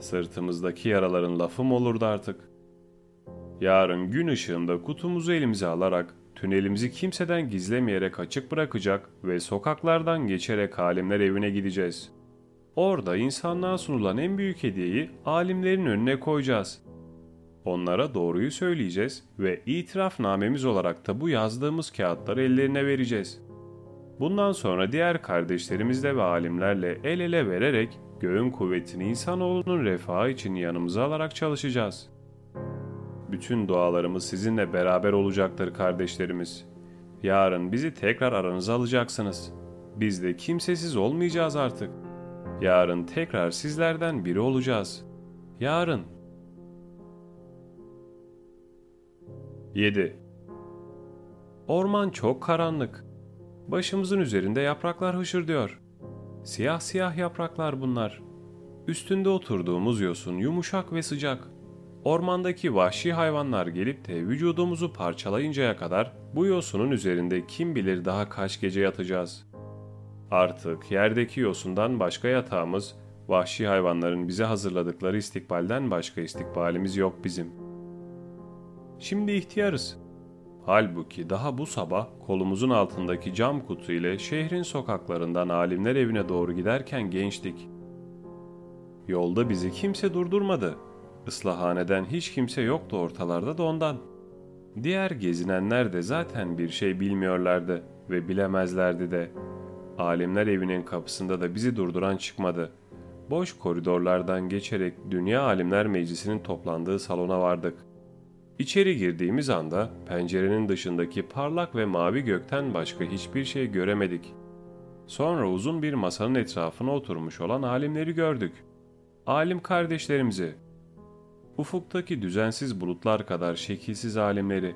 Sırtımızdaki yaraların lafı mı olurdu artık? Yarın gün ışığında kutumuzu elimize alarak tünelimizi kimseden gizlemeyerek açık bırakacak ve sokaklardan geçerek alimler evine gideceğiz. Orada insanlığa sunulan en büyük hediyeyi alimlerin önüne koyacağız. Onlara doğruyu söyleyeceğiz ve itiraf namemiz olarak da bu yazdığımız kağıtları ellerine vereceğiz. Bundan sonra diğer kardeşlerimizle ve alimlerle el ele vererek göğün kuvvetini insanoğlunun refahı için yanımıza alarak çalışacağız. Bütün dualarımız sizinle beraber olacaktır kardeşlerimiz. Yarın bizi tekrar aranıza alacaksınız. Biz de kimsesiz olmayacağız artık. Yarın tekrar sizlerden biri olacağız. Yarın 7. Orman çok karanlık. Başımızın üzerinde yapraklar hışırdıyor. Siyah siyah yapraklar bunlar. Üstünde oturduğumuz yosun yumuşak ve sıcak. Ormandaki vahşi hayvanlar gelip de vücudumuzu parçalayıncaya kadar bu yosunun üzerinde kim bilir daha kaç gece yatacağız. Artık yerdeki yosundan başka yatağımız, vahşi hayvanların bize hazırladıkları istikbalden başka istikbalimiz yok bizim.'' Şimdi ihtiyarız. Halbuki daha bu sabah kolumuzun altındaki cam kutu ile şehrin sokaklarından alimler evine doğru giderken gençtik. Yolda bizi kimse durdurmadı. Islahaneden hiç kimse yoktu ortalarda da ondan. Diğer gezinenler de zaten bir şey bilmiyorlardı ve bilemezlerdi de. Alimler evinin kapısında da bizi durduran çıkmadı. Boş koridorlardan geçerek Dünya Alimler Meclisi'nin toplandığı salona vardık. İçeri girdiğimiz anda pencerenin dışındaki parlak ve mavi gökten başka hiçbir şey göremedik. Sonra uzun bir masanın etrafına oturmuş olan alimleri gördük. Alim kardeşlerimizi, ufuktaki düzensiz bulutlar kadar şekilsiz alimleri,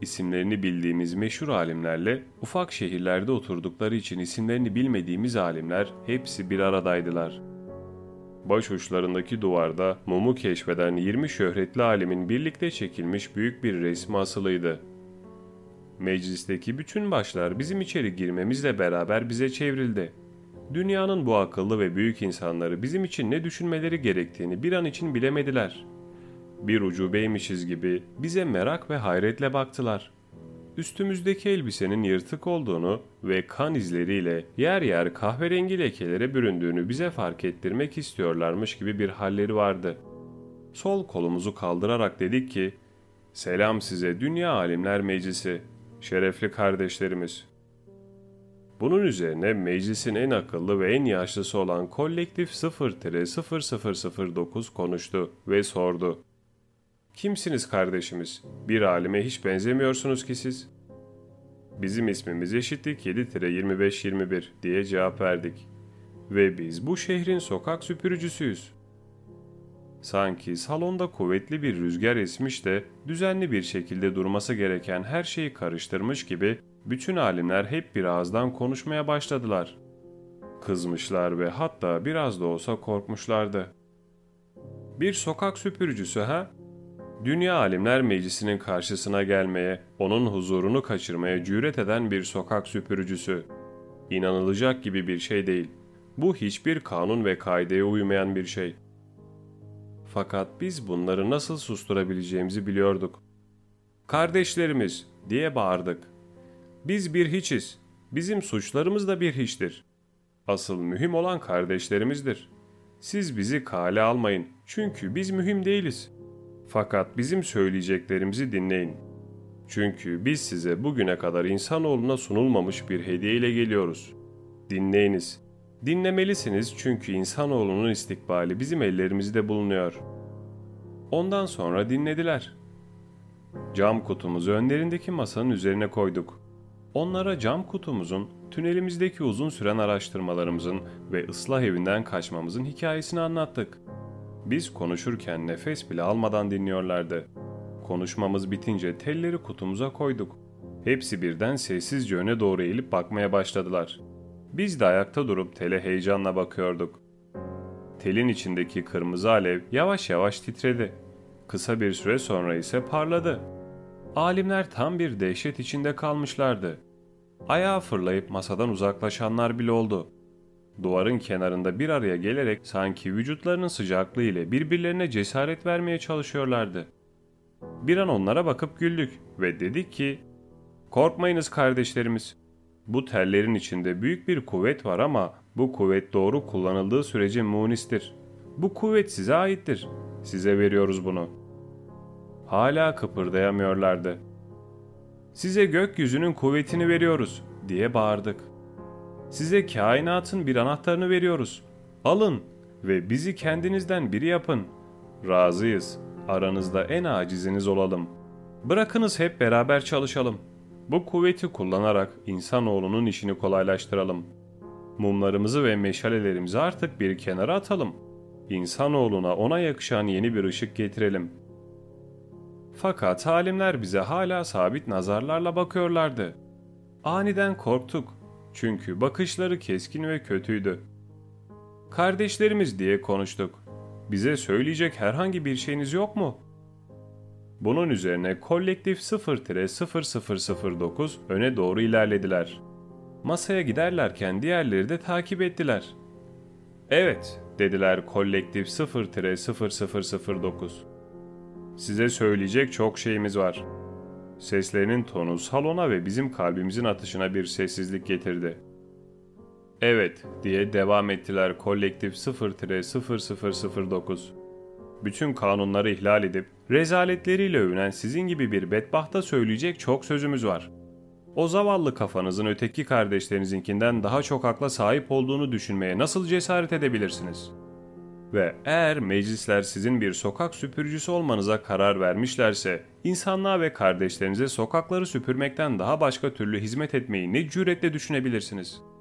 isimlerini bildiğimiz meşhur alimlerle ufak şehirlerde oturdukları için isimlerini bilmediğimiz alimler hepsi bir aradaydılar. Baş uçlarındaki duvarda mumu keşfeden 20 şöhretli alimin birlikte çekilmiş büyük bir resmi asılıydı. Meclisteki bütün başlar bizim içeri girmemizle beraber bize çevrildi. Dünyanın bu akıllı ve büyük insanları bizim için ne düşünmeleri gerektiğini bir an için bilemediler. Bir ucubeymişiz gibi bize merak ve hayretle baktılar. Üstümüzdeki elbisenin yırtık olduğunu ve kan izleriyle yer yer kahverengi lekelere büründüğünü bize fark ettirmek istiyorlarmış gibi bir halleri vardı. Sol kolumuzu kaldırarak dedik ki, Selam size Dünya Alimler Meclisi, şerefli kardeşlerimiz. Bunun üzerine meclisin en akıllı ve en yaşlısı olan Kolektif 0-0009 konuştu ve sordu. Kimsiniz kardeşimiz? Bir alime hiç benzemiyorsunuz ki siz. Bizim ismimiz eşitlik 7-25-21 diye cevap verdik. Ve biz bu şehrin sokak süpürücüsüyüz. Sanki salonda kuvvetli bir rüzgar esmiş de düzenli bir şekilde durması gereken her şeyi karıştırmış gibi bütün alimler hep bir ağızdan konuşmaya başladılar. Kızmışlar ve hatta biraz da olsa korkmuşlardı. Bir sokak süpürücüsü ha? Dünya Alimler Meclisi'nin karşısına gelmeye, onun huzurunu kaçırmaya cüret eden bir sokak süpürücüsü. İnanılacak gibi bir şey değil. Bu hiçbir kanun ve kaideye uymayan bir şey. Fakat biz bunları nasıl susturabileceğimizi biliyorduk. Kardeşlerimiz diye bağırdık. Biz bir hiçiz. Bizim suçlarımız da bir hiçtir. Asıl mühim olan kardeşlerimizdir. Siz bizi kale almayın çünkü biz mühim değiliz. Fakat bizim söyleyeceklerimizi dinleyin. Çünkü biz size bugüne kadar insanoğluna sunulmamış bir hediye ile geliyoruz. Dinleyiniz. Dinlemelisiniz çünkü insanoğlunun istikbali bizim ellerimizde bulunuyor. Ondan sonra dinlediler. Cam kutumuzu önlerindeki masanın üzerine koyduk. Onlara cam kutumuzun, tünelimizdeki uzun süren araştırmalarımızın ve ıslah evinden kaçmamızın hikayesini anlattık. Biz konuşurken nefes bile almadan dinliyorlardı. Konuşmamız bitince telleri kutumuza koyduk. Hepsi birden sessizce öne doğru eğilip bakmaya başladılar. Biz de ayakta durup tele heyecanla bakıyorduk. Telin içindeki kırmızı alev yavaş yavaş titredi. Kısa bir süre sonra ise parladı. Alimler tam bir dehşet içinde kalmışlardı. Ayağa fırlayıp masadan uzaklaşanlar bile oldu. Duvarın kenarında bir araya gelerek sanki vücutlarının sıcaklığı ile birbirlerine cesaret vermeye çalışıyorlardı. Bir an onlara bakıp güldük ve dedik ki Korkmayınız kardeşlerimiz. Bu tellerin içinde büyük bir kuvvet var ama bu kuvvet doğru kullanıldığı sürece munistir. Bu kuvvet size aittir. Size veriyoruz bunu. Hala kıpırdayamıyorlardı. Size gökyüzünün kuvvetini veriyoruz diye bağırdık. Size kainatın bir anahtarını veriyoruz. Alın ve bizi kendinizden biri yapın. Razıyız. Aranızda en aciziniz olalım. Bırakınız hep beraber çalışalım. Bu kuvveti kullanarak insanoğlunun işini kolaylaştıralım. Mumlarımızı ve meşalelerimizi artık bir kenara atalım. İnsanoğluna ona yakışan yeni bir ışık getirelim. Fakat alimler bize hala sabit nazarlarla bakıyorlardı. Aniden korktuk çünkü bakışları keskin ve kötüydü. Kardeşlerimiz diye konuştuk. Bize söyleyecek herhangi bir şeyiniz yok mu? Bunun üzerine kolektif 0-0009 öne doğru ilerlediler. Masaya giderlerken diğerleri de takip ettiler. Evet, dediler kolektif 0-0009. Size söyleyecek çok şeyimiz var. Seslerinin tonu salona ve bizim kalbimizin atışına bir sessizlik getirdi. Evet diye devam ettiler kolektif 0-0009. Bütün kanunları ihlal edip rezaletleriyle övünen sizin gibi bir bedbahta söyleyecek çok sözümüz var. O zavallı kafanızın öteki kardeşlerinizin daha çok akla sahip olduğunu düşünmeye nasıl cesaret edebilirsiniz? Ve eğer meclisler sizin bir sokak süpürücüsü olmanıza karar vermişlerse, insanlığa ve kardeşlerinize sokakları süpürmekten daha başka türlü hizmet etmeyi ne cüretle düşünebilirsiniz?''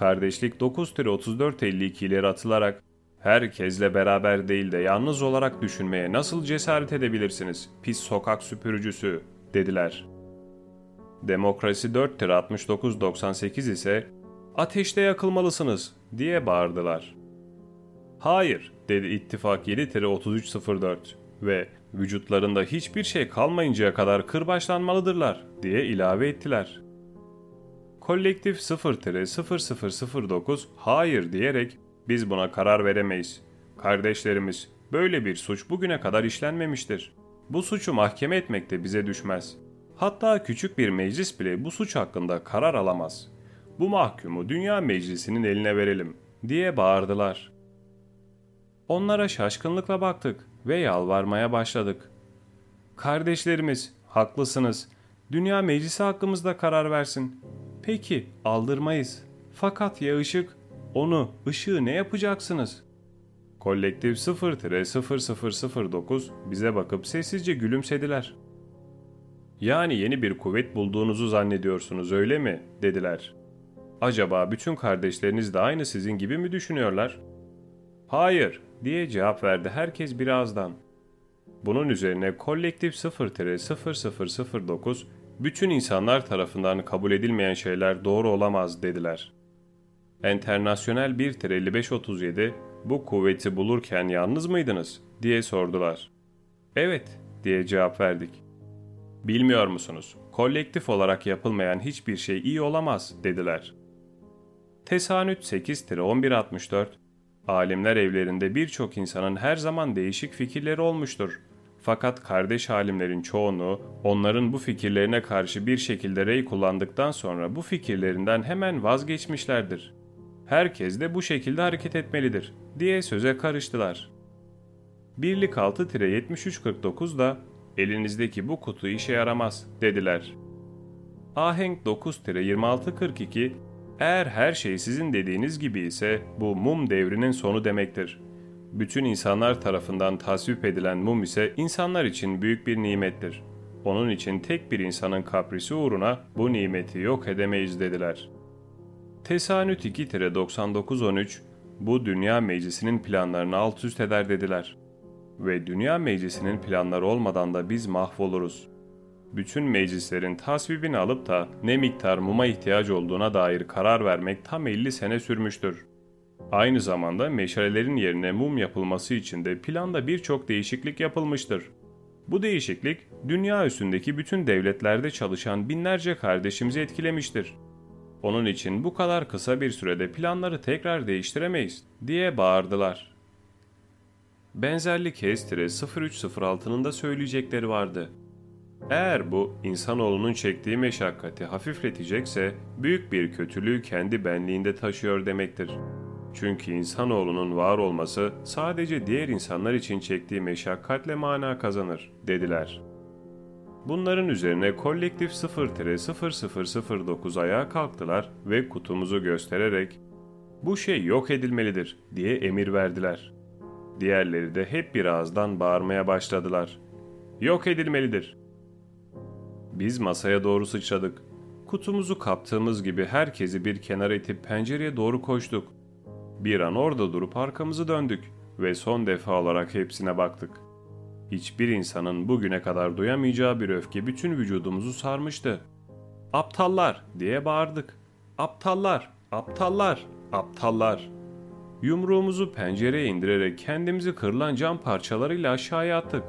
Kardeşlik 9-34-52 ileri atılarak herkesle beraber değil de yalnız olarak düşünmeye nasıl cesaret edebilirsiniz pis sokak süpürücüsü dediler. Demokrasi 4-69-98 ise ateşte yakılmalısınız diye bağırdılar. Hayır dedi ittifak 7-3304 ve vücutlarında hiçbir şey kalmayıncaya kadar kırbaçlanmalıdırlar diye ilave ettiler. Kolektif 0-0009 hayır diyerek biz buna karar veremeyiz. Kardeşlerimiz böyle bir suç bugüne kadar işlenmemiştir. Bu suçu mahkeme etmek de bize düşmez. Hatta küçük bir meclis bile bu suç hakkında karar alamaz. Bu mahkumu dünya meclisinin eline verelim diye bağırdılar. Onlara şaşkınlıkla baktık ve yalvarmaya başladık. Kardeşlerimiz, haklısınız. Dünya meclisi hakkımızda karar versin. Peki aldırmayız. Fakat ya ışık? Onu, ışığı ne yapacaksınız? Kolektif 0-0009 bize bakıp sessizce gülümsediler. Yani yeni bir kuvvet bulduğunuzu zannediyorsunuz öyle mi? dediler. Acaba bütün kardeşleriniz de aynı sizin gibi mi düşünüyorlar? Hayır diye cevap verdi herkes birazdan. Bunun üzerine kolektif 0-0009 bütün insanlar tarafından kabul edilmeyen şeyler doğru olamaz dediler. Enternasyonel 1-5537 bu kuvveti bulurken yalnız mıydınız diye sordular. Evet diye cevap verdik. Bilmiyor musunuz? Kolektif olarak yapılmayan hiçbir şey iyi olamaz dediler. Tesanüt 8-1164 Alimler evlerinde birçok insanın her zaman değişik fikirleri olmuştur. Fakat kardeş halimlerin çoğunu onların bu fikirlerine karşı bir şekilde rey kullandıktan sonra bu fikirlerinden hemen vazgeçmişlerdir. Herkes de bu şekilde hareket etmelidir diye söze karıştılar. Birlik 6-7349 da elinizdeki bu kutu işe yaramaz dediler. Ahenk 9-2642 eğer her şey sizin dediğiniz gibi ise bu mum devrinin sonu demektir bütün insanlar tarafından tasvip edilen mum ise insanlar için büyük bir nimettir. Onun için tek bir insanın kaprisi uğruna bu nimeti yok edemeyiz dediler. Tesanüt 2-9913 bu dünya meclisinin planlarını alt üst eder dediler. Ve dünya meclisinin planları olmadan da biz mahvoluruz. Bütün meclislerin tasvibini alıp da ne miktar muma ihtiyaç olduğuna dair karar vermek tam 50 sene sürmüştür. Aynı zamanda meşalelerin yerine mum yapılması için de planda birçok değişiklik yapılmıştır. Bu değişiklik dünya üstündeki bütün devletlerde çalışan binlerce kardeşimizi etkilemiştir. Onun için bu kadar kısa bir sürede planları tekrar değiştiremeyiz diye bağırdılar. Benzerlik Hestire 0306'nın da söyleyecekleri vardı. Eğer bu insanoğlunun çektiği meşakkati hafifletecekse büyük bir kötülüğü kendi benliğinde taşıyor demektir.'' Çünkü insanoğlunun var olması sadece diğer insanlar için çektiği meşakkatle mana kazanır, dediler. Bunların üzerine kolektif 0-0009 ayağa kalktılar ve kutumuzu göstererek bu şey yok edilmelidir diye emir verdiler. Diğerleri de hep bir ağızdan bağırmaya başladılar. Yok edilmelidir. Biz masaya doğru sıçradık. Kutumuzu kaptığımız gibi herkesi bir kenara itip pencereye doğru koştuk. Bir an orada durup arkamızı döndük ve son defa olarak hepsine baktık. Hiçbir insanın bugüne kadar duyamayacağı bir öfke bütün vücudumuzu sarmıştı. Aptallar diye bağırdık. Aptallar, aptallar, aptallar. Yumruğumuzu pencereye indirerek kendimizi kırılan cam parçalarıyla aşağıya attık.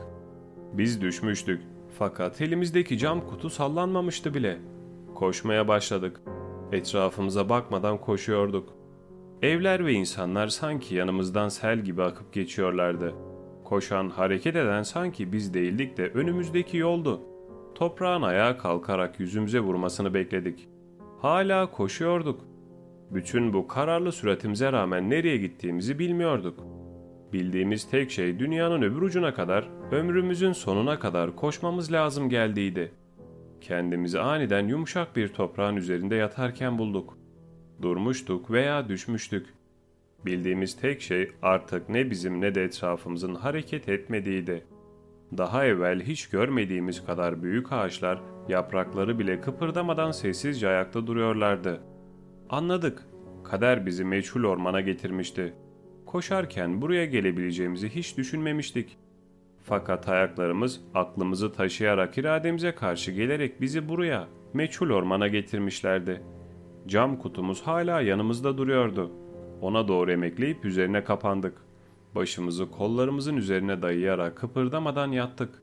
Biz düşmüştük fakat elimizdeki cam kutu sallanmamıştı bile. Koşmaya başladık. Etrafımıza bakmadan koşuyorduk. Evler ve insanlar sanki yanımızdan sel gibi akıp geçiyorlardı. Koşan, hareket eden sanki biz değildik de önümüzdeki yoldu. Toprağın ayağa kalkarak yüzümüze vurmasını bekledik. Hala koşuyorduk. Bütün bu kararlı süratimize rağmen nereye gittiğimizi bilmiyorduk. Bildiğimiz tek şey dünyanın öbür ucuna kadar, ömrümüzün sonuna kadar koşmamız lazım geldiydi. Kendimizi aniden yumuşak bir toprağın üzerinde yatarken bulduk. Durmuştuk veya düşmüştük. Bildiğimiz tek şey artık ne bizim ne de etrafımızın hareket etmediğiydi. Daha evvel hiç görmediğimiz kadar büyük ağaçlar yaprakları bile kıpırdamadan sessizce ayakta duruyorlardı. Anladık. Kader bizi meçhul ormana getirmişti. Koşarken buraya gelebileceğimizi hiç düşünmemiştik. Fakat ayaklarımız aklımızı taşıyarak irademize karşı gelerek bizi buraya, meçhul ormana getirmişlerdi. Cam kutumuz hala yanımızda duruyordu. Ona doğru emekleyip üzerine kapandık. Başımızı kollarımızın üzerine dayayarak kıpırdamadan yattık.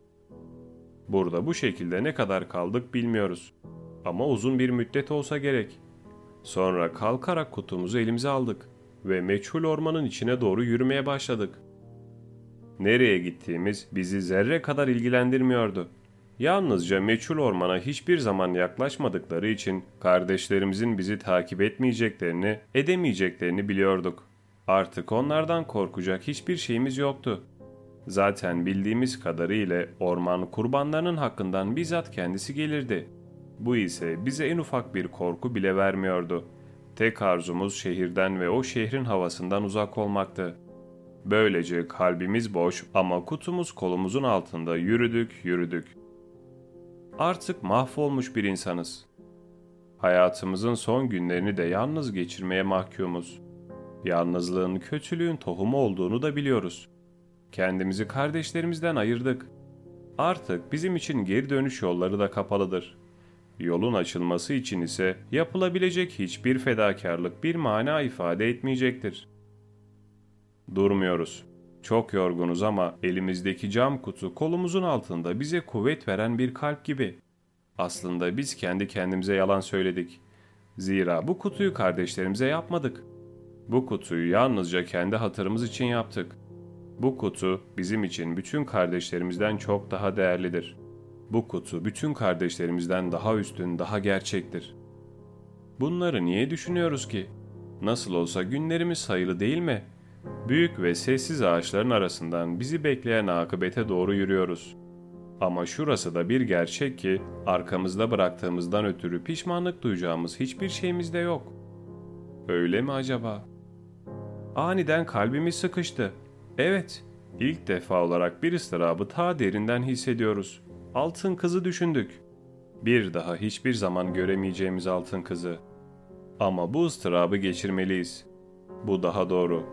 Burada bu şekilde ne kadar kaldık bilmiyoruz. Ama uzun bir müddet olsa gerek. Sonra kalkarak kutumuzu elimize aldık ve meçhul ormanın içine doğru yürümeye başladık. Nereye gittiğimiz bizi zerre kadar ilgilendirmiyordu. Yalnızca meçhul ormana hiçbir zaman yaklaşmadıkları için kardeşlerimizin bizi takip etmeyeceklerini, edemeyeceklerini biliyorduk. Artık onlardan korkacak hiçbir şeyimiz yoktu. Zaten bildiğimiz kadarıyla orman kurbanlarının hakkından bizzat kendisi gelirdi. Bu ise bize en ufak bir korku bile vermiyordu. Tek arzumuz şehirden ve o şehrin havasından uzak olmaktı. Böylece kalbimiz boş ama kutumuz kolumuzun altında yürüdük yürüdük. Artık mahvolmuş bir insanız. Hayatımızın son günlerini de yalnız geçirmeye mahkumuz. Yalnızlığın kötülüğün tohumu olduğunu da biliyoruz. Kendimizi kardeşlerimizden ayırdık. Artık bizim için geri dönüş yolları da kapalıdır. Yolun açılması için ise yapılabilecek hiçbir fedakarlık bir mana ifade etmeyecektir. Durmuyoruz. Çok yorgunuz ama elimizdeki cam kutu kolumuzun altında bize kuvvet veren bir kalp gibi. Aslında biz kendi kendimize yalan söyledik. Zira bu kutuyu kardeşlerimize yapmadık. Bu kutuyu yalnızca kendi hatırımız için yaptık. Bu kutu bizim için bütün kardeşlerimizden çok daha değerlidir. Bu kutu bütün kardeşlerimizden daha üstün, daha gerçektir. Bunları niye düşünüyoruz ki? Nasıl olsa günlerimiz sayılı değil mi? Büyük ve sessiz ağaçların arasından bizi bekleyen akıbete doğru yürüyoruz. Ama şurası da bir gerçek ki arkamızda bıraktığımızdan ötürü pişmanlık duyacağımız hiçbir şeyimiz de yok. Öyle mi acaba? Aniden kalbimiz sıkıştı. Evet, ilk defa olarak bir ıstırabı ta derinden hissediyoruz. Altın kızı düşündük. Bir daha hiçbir zaman göremeyeceğimiz altın kızı. Ama bu ıstırabı geçirmeliyiz. Bu daha doğru.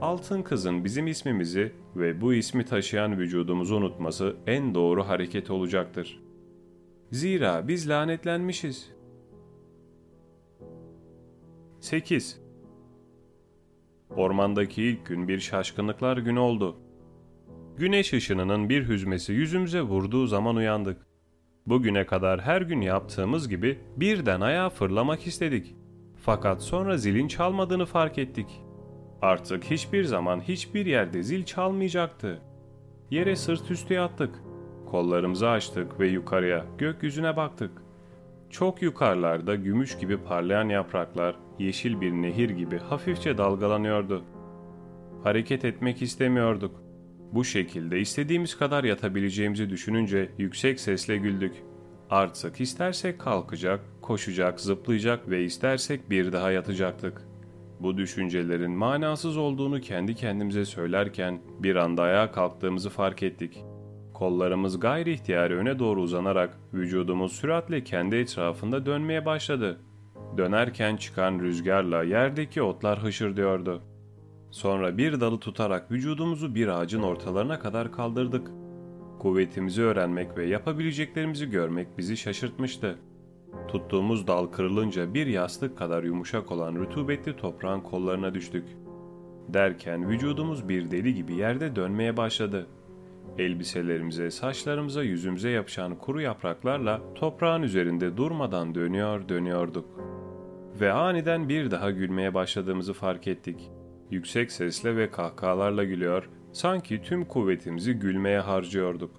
Altın kızın bizim ismimizi ve bu ismi taşıyan vücudumuzu unutması en doğru hareket olacaktır. Zira biz lanetlenmişiz. 8. Ormandaki ilk gün bir şaşkınlıklar günü oldu. Güneş ışınının bir hüzmesi yüzümüze vurduğu zaman uyandık. Bugüne kadar her gün yaptığımız gibi birden ayağa fırlamak istedik. Fakat sonra zilin çalmadığını fark ettik. Artık hiçbir zaman hiçbir yerde zil çalmayacaktı. Yere sırt üstü yattık. Kollarımızı açtık ve yukarıya, gökyüzüne baktık. Çok yukarılarda gümüş gibi parlayan yapraklar yeşil bir nehir gibi hafifçe dalgalanıyordu. Hareket etmek istemiyorduk. Bu şekilde istediğimiz kadar yatabileceğimizi düşününce yüksek sesle güldük. Artık istersek kalkacak, koşacak, zıplayacak ve istersek bir daha yatacaktık. Bu düşüncelerin manasız olduğunu kendi kendimize söylerken bir anda ayağa kalktığımızı fark ettik. Kollarımız gayri ihtiyari öne doğru uzanarak vücudumuz süratle kendi etrafında dönmeye başladı. Dönerken çıkan rüzgarla yerdeki otlar hışırdıyordu. Sonra bir dalı tutarak vücudumuzu bir ağacın ortalarına kadar kaldırdık. Kuvvetimizi öğrenmek ve yapabileceklerimizi görmek bizi şaşırtmıştı. Tuttuğumuz dal kırılınca bir yastık kadar yumuşak olan rutubetli toprağın kollarına düştük. Derken vücudumuz bir deli gibi yerde dönmeye başladı. Elbiselerimize, saçlarımıza, yüzümüze yapışan kuru yapraklarla toprağın üzerinde durmadan dönüyor dönüyorduk. Ve aniden bir daha gülmeye başladığımızı fark ettik. Yüksek sesle ve kahkahalarla gülüyor, sanki tüm kuvvetimizi gülmeye harcıyorduk.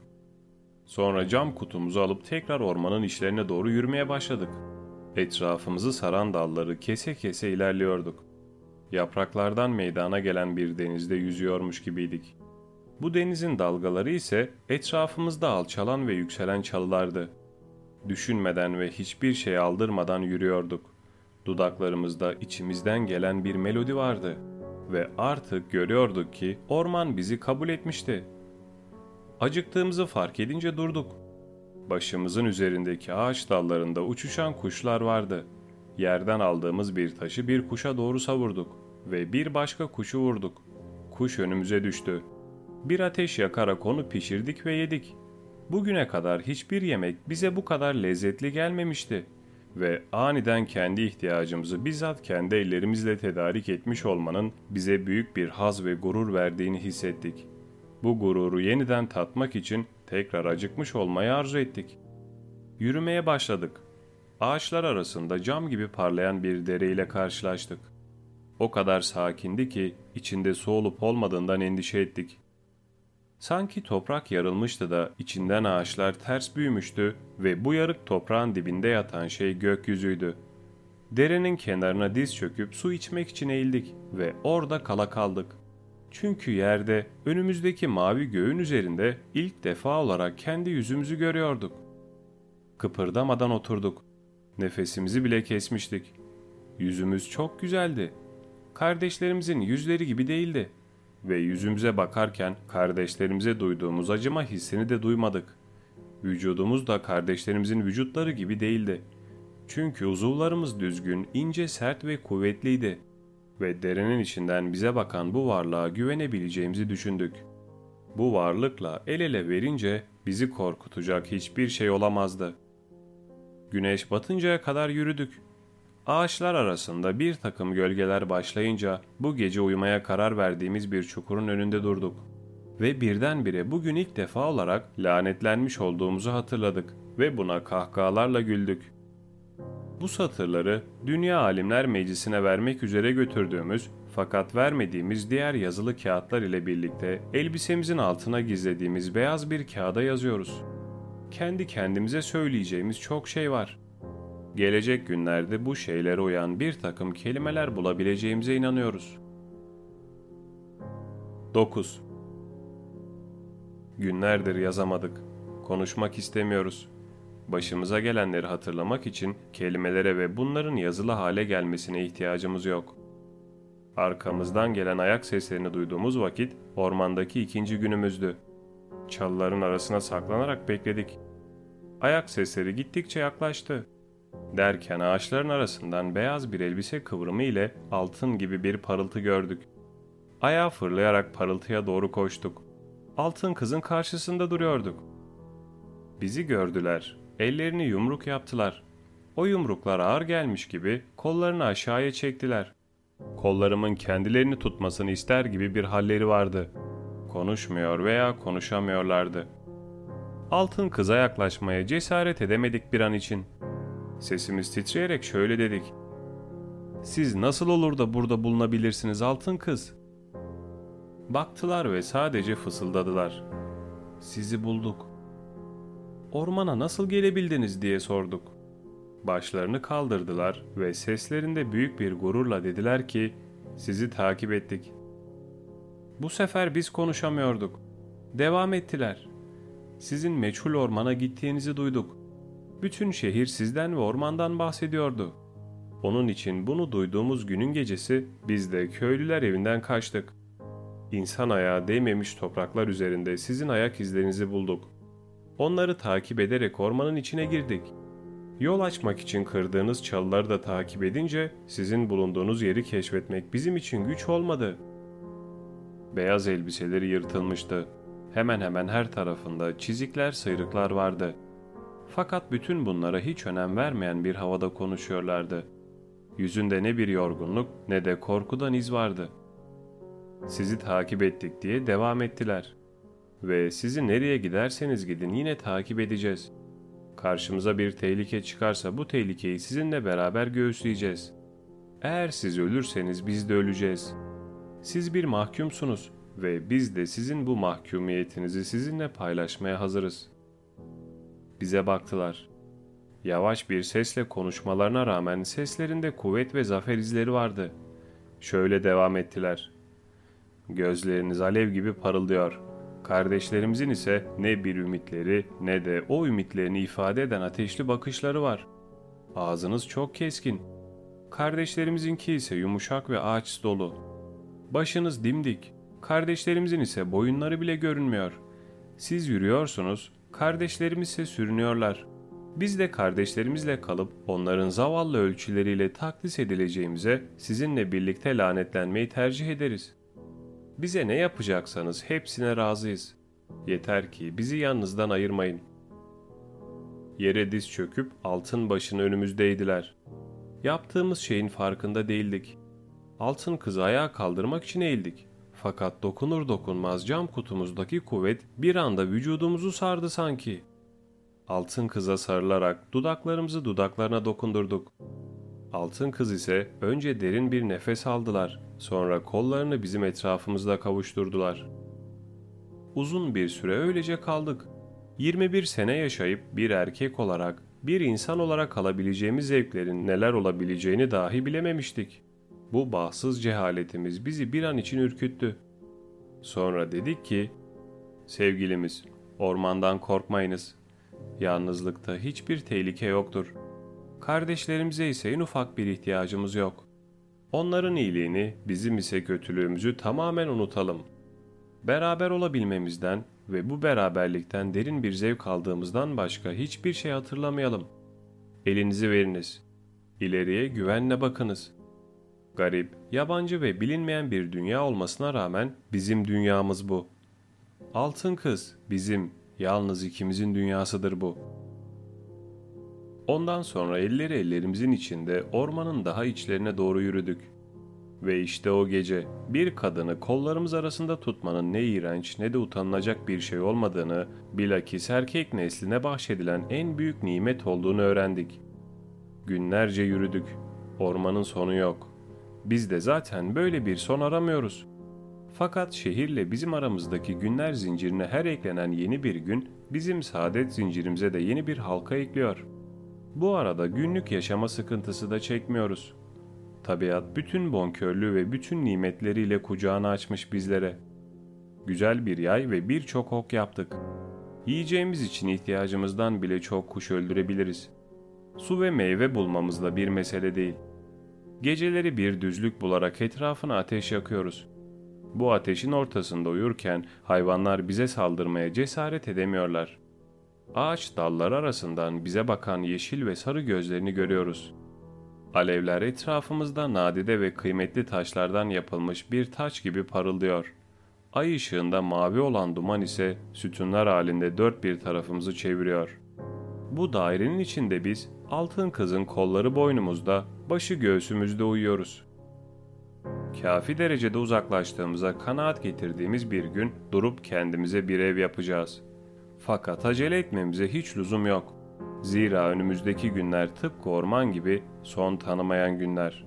Sonra cam kutumuzu alıp tekrar ormanın işlerine doğru yürümeye başladık. Etrafımızı saran dalları kese kese ilerliyorduk. Yapraklardan meydana gelen bir denizde yüzüyormuş gibiydik. Bu denizin dalgaları ise etrafımızda alçalan ve yükselen çalılardı. Düşünmeden ve hiçbir şey aldırmadan yürüyorduk. Dudaklarımızda içimizden gelen bir melodi vardı ve artık görüyorduk ki orman bizi kabul etmişti. Acıktığımızı fark edince durduk. Başımızın üzerindeki ağaç dallarında uçuşan kuşlar vardı. Yerden aldığımız bir taşı bir kuşa doğru savurduk ve bir başka kuşu vurduk. Kuş önümüze düştü. Bir ateş yakarak onu pişirdik ve yedik. Bugüne kadar hiçbir yemek bize bu kadar lezzetli gelmemişti ve aniden kendi ihtiyacımızı bizzat kendi ellerimizle tedarik etmiş olmanın bize büyük bir haz ve gurur verdiğini hissettik. Bu gururu yeniden tatmak için tekrar acıkmış olmayı arzu ettik. Yürümeye başladık. Ağaçlar arasında cam gibi parlayan bir dere ile karşılaştık. O kadar sakindi ki içinde su olup olmadığından endişe ettik. Sanki toprak yarılmıştı da içinden ağaçlar ters büyümüştü ve bu yarık toprağın dibinde yatan şey gökyüzüydü. Derenin kenarına diz çöküp su içmek için eğildik ve orada kala kaldık. Çünkü yerde önümüzdeki mavi göğün üzerinde ilk defa olarak kendi yüzümüzü görüyorduk. Kıpırdamadan oturduk. Nefesimizi bile kesmiştik. Yüzümüz çok güzeldi. Kardeşlerimizin yüzleri gibi değildi ve yüzümüze bakarken kardeşlerimize duyduğumuz acıma hissini de duymadık. Vücudumuz da kardeşlerimizin vücutları gibi değildi. Çünkü uzuvlarımız düzgün, ince, sert ve kuvvetliydi. Ve derenin içinden bize bakan bu varlığa güvenebileceğimizi düşündük. Bu varlıkla el ele verince bizi korkutacak hiçbir şey olamazdı. Güneş batıncaya kadar yürüdük Ağaçlar arasında bir takım gölgeler başlayınca bu gece uyumaya karar verdiğimiz bir çukurun önünde durduk. Ve birdenbire bugün ilk defa olarak lanetlenmiş olduğumuzu hatırladık ve buna kahkahalarla güldük. Bu satırları Dünya Alimler Meclisi'ne vermek üzere götürdüğümüz fakat vermediğimiz diğer yazılı kağıtlar ile birlikte elbisemizin altına gizlediğimiz beyaz bir kağıda yazıyoruz. Kendi kendimize söyleyeceğimiz çok şey var.'' Gelecek günlerde bu şeylere uyan bir takım kelimeler bulabileceğimize inanıyoruz. 9. Günlerdir yazamadık. Konuşmak istemiyoruz. Başımıza gelenleri hatırlamak için kelimelere ve bunların yazılı hale gelmesine ihtiyacımız yok. Arkamızdan gelen ayak seslerini duyduğumuz vakit ormandaki ikinci günümüzdü. Çalıların arasına saklanarak bekledik. Ayak sesleri gittikçe yaklaştı. Derken ağaçların arasından beyaz bir elbise kıvrımı ile altın gibi bir parıltı gördük. Ayağa fırlayarak parıltıya doğru koştuk. Altın kızın karşısında duruyorduk. Bizi gördüler. Ellerini yumruk yaptılar. O yumruklar ağır gelmiş gibi kollarını aşağıya çektiler. Kollarımın kendilerini tutmasını ister gibi bir halleri vardı. Konuşmuyor veya konuşamıyorlardı. Altın kıza yaklaşmaya cesaret edemedik bir an için.'' Sesimiz titreyerek şöyle dedik. Siz nasıl olur da burada bulunabilirsiniz altın kız? Baktılar ve sadece fısıldadılar. Sizi bulduk. Ormana nasıl gelebildiniz diye sorduk. Başlarını kaldırdılar ve seslerinde büyük bir gururla dediler ki sizi takip ettik. Bu sefer biz konuşamıyorduk. Devam ettiler. Sizin meçhul ormana gittiğinizi duyduk. Bütün şehir sizden ve ormandan bahsediyordu. Onun için bunu duyduğumuz günün gecesi biz de köylüler evinden kaçtık. İnsan ayağı değmemiş topraklar üzerinde sizin ayak izlerinizi bulduk. Onları takip ederek ormanın içine girdik. Yol açmak için kırdığınız çalıları da takip edince sizin bulunduğunuz yeri keşfetmek bizim için güç olmadı. Beyaz elbiseleri yırtılmıştı. Hemen hemen her tarafında çizikler, sıyrıklar vardı.'' Fakat bütün bunlara hiç önem vermeyen bir havada konuşuyorlardı. Yüzünde ne bir yorgunluk ne de korkudan iz vardı. Sizi takip ettik diye devam ettiler. Ve sizi nereye giderseniz gidin yine takip edeceğiz. Karşımıza bir tehlike çıkarsa bu tehlikeyi sizinle beraber göğüsleyeceğiz. Eğer siz ölürseniz biz de öleceğiz. Siz bir mahkumsunuz ve biz de sizin bu mahkumiyetinizi sizinle paylaşmaya hazırız.'' Bize baktılar. Yavaş bir sesle konuşmalarına rağmen seslerinde kuvvet ve zafer izleri vardı. Şöyle devam ettiler. Gözleriniz alev gibi parıldıyor. Kardeşlerimizin ise ne bir ümitleri ne de o ümitlerini ifade eden ateşli bakışları var. Ağzınız çok keskin. Kardeşlerimizinki ise yumuşak ve ağaç dolu. Başınız dimdik. Kardeşlerimizin ise boyunları bile görünmüyor. Siz yürüyorsunuz, kardeşlerimiz ise sürünüyorlar. Biz de kardeşlerimizle kalıp onların zavallı ölçüleriyle takdis edileceğimize sizinle birlikte lanetlenmeyi tercih ederiz. Bize ne yapacaksanız hepsine razıyız. Yeter ki bizi yalnızdan ayırmayın. Yere diz çöküp altın başın önümüzdeydiler. Yaptığımız şeyin farkında değildik. Altın kızı ayağa kaldırmak için eğildik. Fakat dokunur dokunmaz cam kutumuzdaki kuvvet bir anda vücudumuzu sardı sanki. Altın kıza sarılarak dudaklarımızı dudaklarına dokundurduk. Altın kız ise önce derin bir nefes aldılar, sonra kollarını bizim etrafımızda kavuşturdular. Uzun bir süre öylece kaldık. 21 sene yaşayıp bir erkek olarak, bir insan olarak kalabileceğimiz zevklerin neler olabileceğini dahi bilememiştik. Bu bahtsız cehaletimiz bizi bir an için ürküttü. Sonra dedik ki, sevgilimiz, ormandan korkmayınız. Yalnızlıkta hiçbir tehlike yoktur. Kardeşlerimize ise en ufak bir ihtiyacımız yok. Onların iyiliğini, bizim ise kötülüğümüzü tamamen unutalım. Beraber olabilmemizden ve bu beraberlikten derin bir zevk aldığımızdan başka hiçbir şey hatırlamayalım. Elinizi veriniz. İleriye güvenle bakınız. Garip, yabancı ve bilinmeyen bir dünya olmasına rağmen bizim dünyamız bu. Altın kız bizim, yalnız ikimizin dünyasıdır bu. Ondan sonra elleri ellerimizin içinde ormanın daha içlerine doğru yürüdük. Ve işte o gece bir kadını kollarımız arasında tutmanın ne iğrenç ne de utanılacak bir şey olmadığını, bilakis erkek nesline bahşedilen en büyük nimet olduğunu öğrendik. Günlerce yürüdük. Ormanın sonu yok. Biz de zaten böyle bir son aramıyoruz. Fakat şehirle bizim aramızdaki günler zincirine her eklenen yeni bir gün bizim saadet zincirimize de yeni bir halka ekliyor. Bu arada günlük yaşama sıkıntısı da çekmiyoruz. Tabiat bütün bonkörlüğü ve bütün nimetleriyle kucağını açmış bizlere. Güzel bir yay ve birçok ok yaptık. Yiyeceğimiz için ihtiyacımızdan bile çok kuş öldürebiliriz. Su ve meyve bulmamız da bir mesele değil. Geceleri bir düzlük bularak etrafına ateş yakıyoruz. Bu ateşin ortasında uyurken hayvanlar bize saldırmaya cesaret edemiyorlar. Ağaç dalları arasından bize bakan yeşil ve sarı gözlerini görüyoruz. Alevler etrafımızda nadide ve kıymetli taşlardan yapılmış bir taç gibi parıldıyor. Ay ışığında mavi olan duman ise sütunlar halinde dört bir tarafımızı çeviriyor. Bu dairenin içinde biz altın kızın kolları boynumuzda, başı göğsümüzde uyuyoruz. Kafi derecede uzaklaştığımıza kanaat getirdiğimiz bir gün durup kendimize bir ev yapacağız. Fakat acele etmemize hiç lüzum yok. Zira önümüzdeki günler tıpkı orman gibi son tanımayan günler.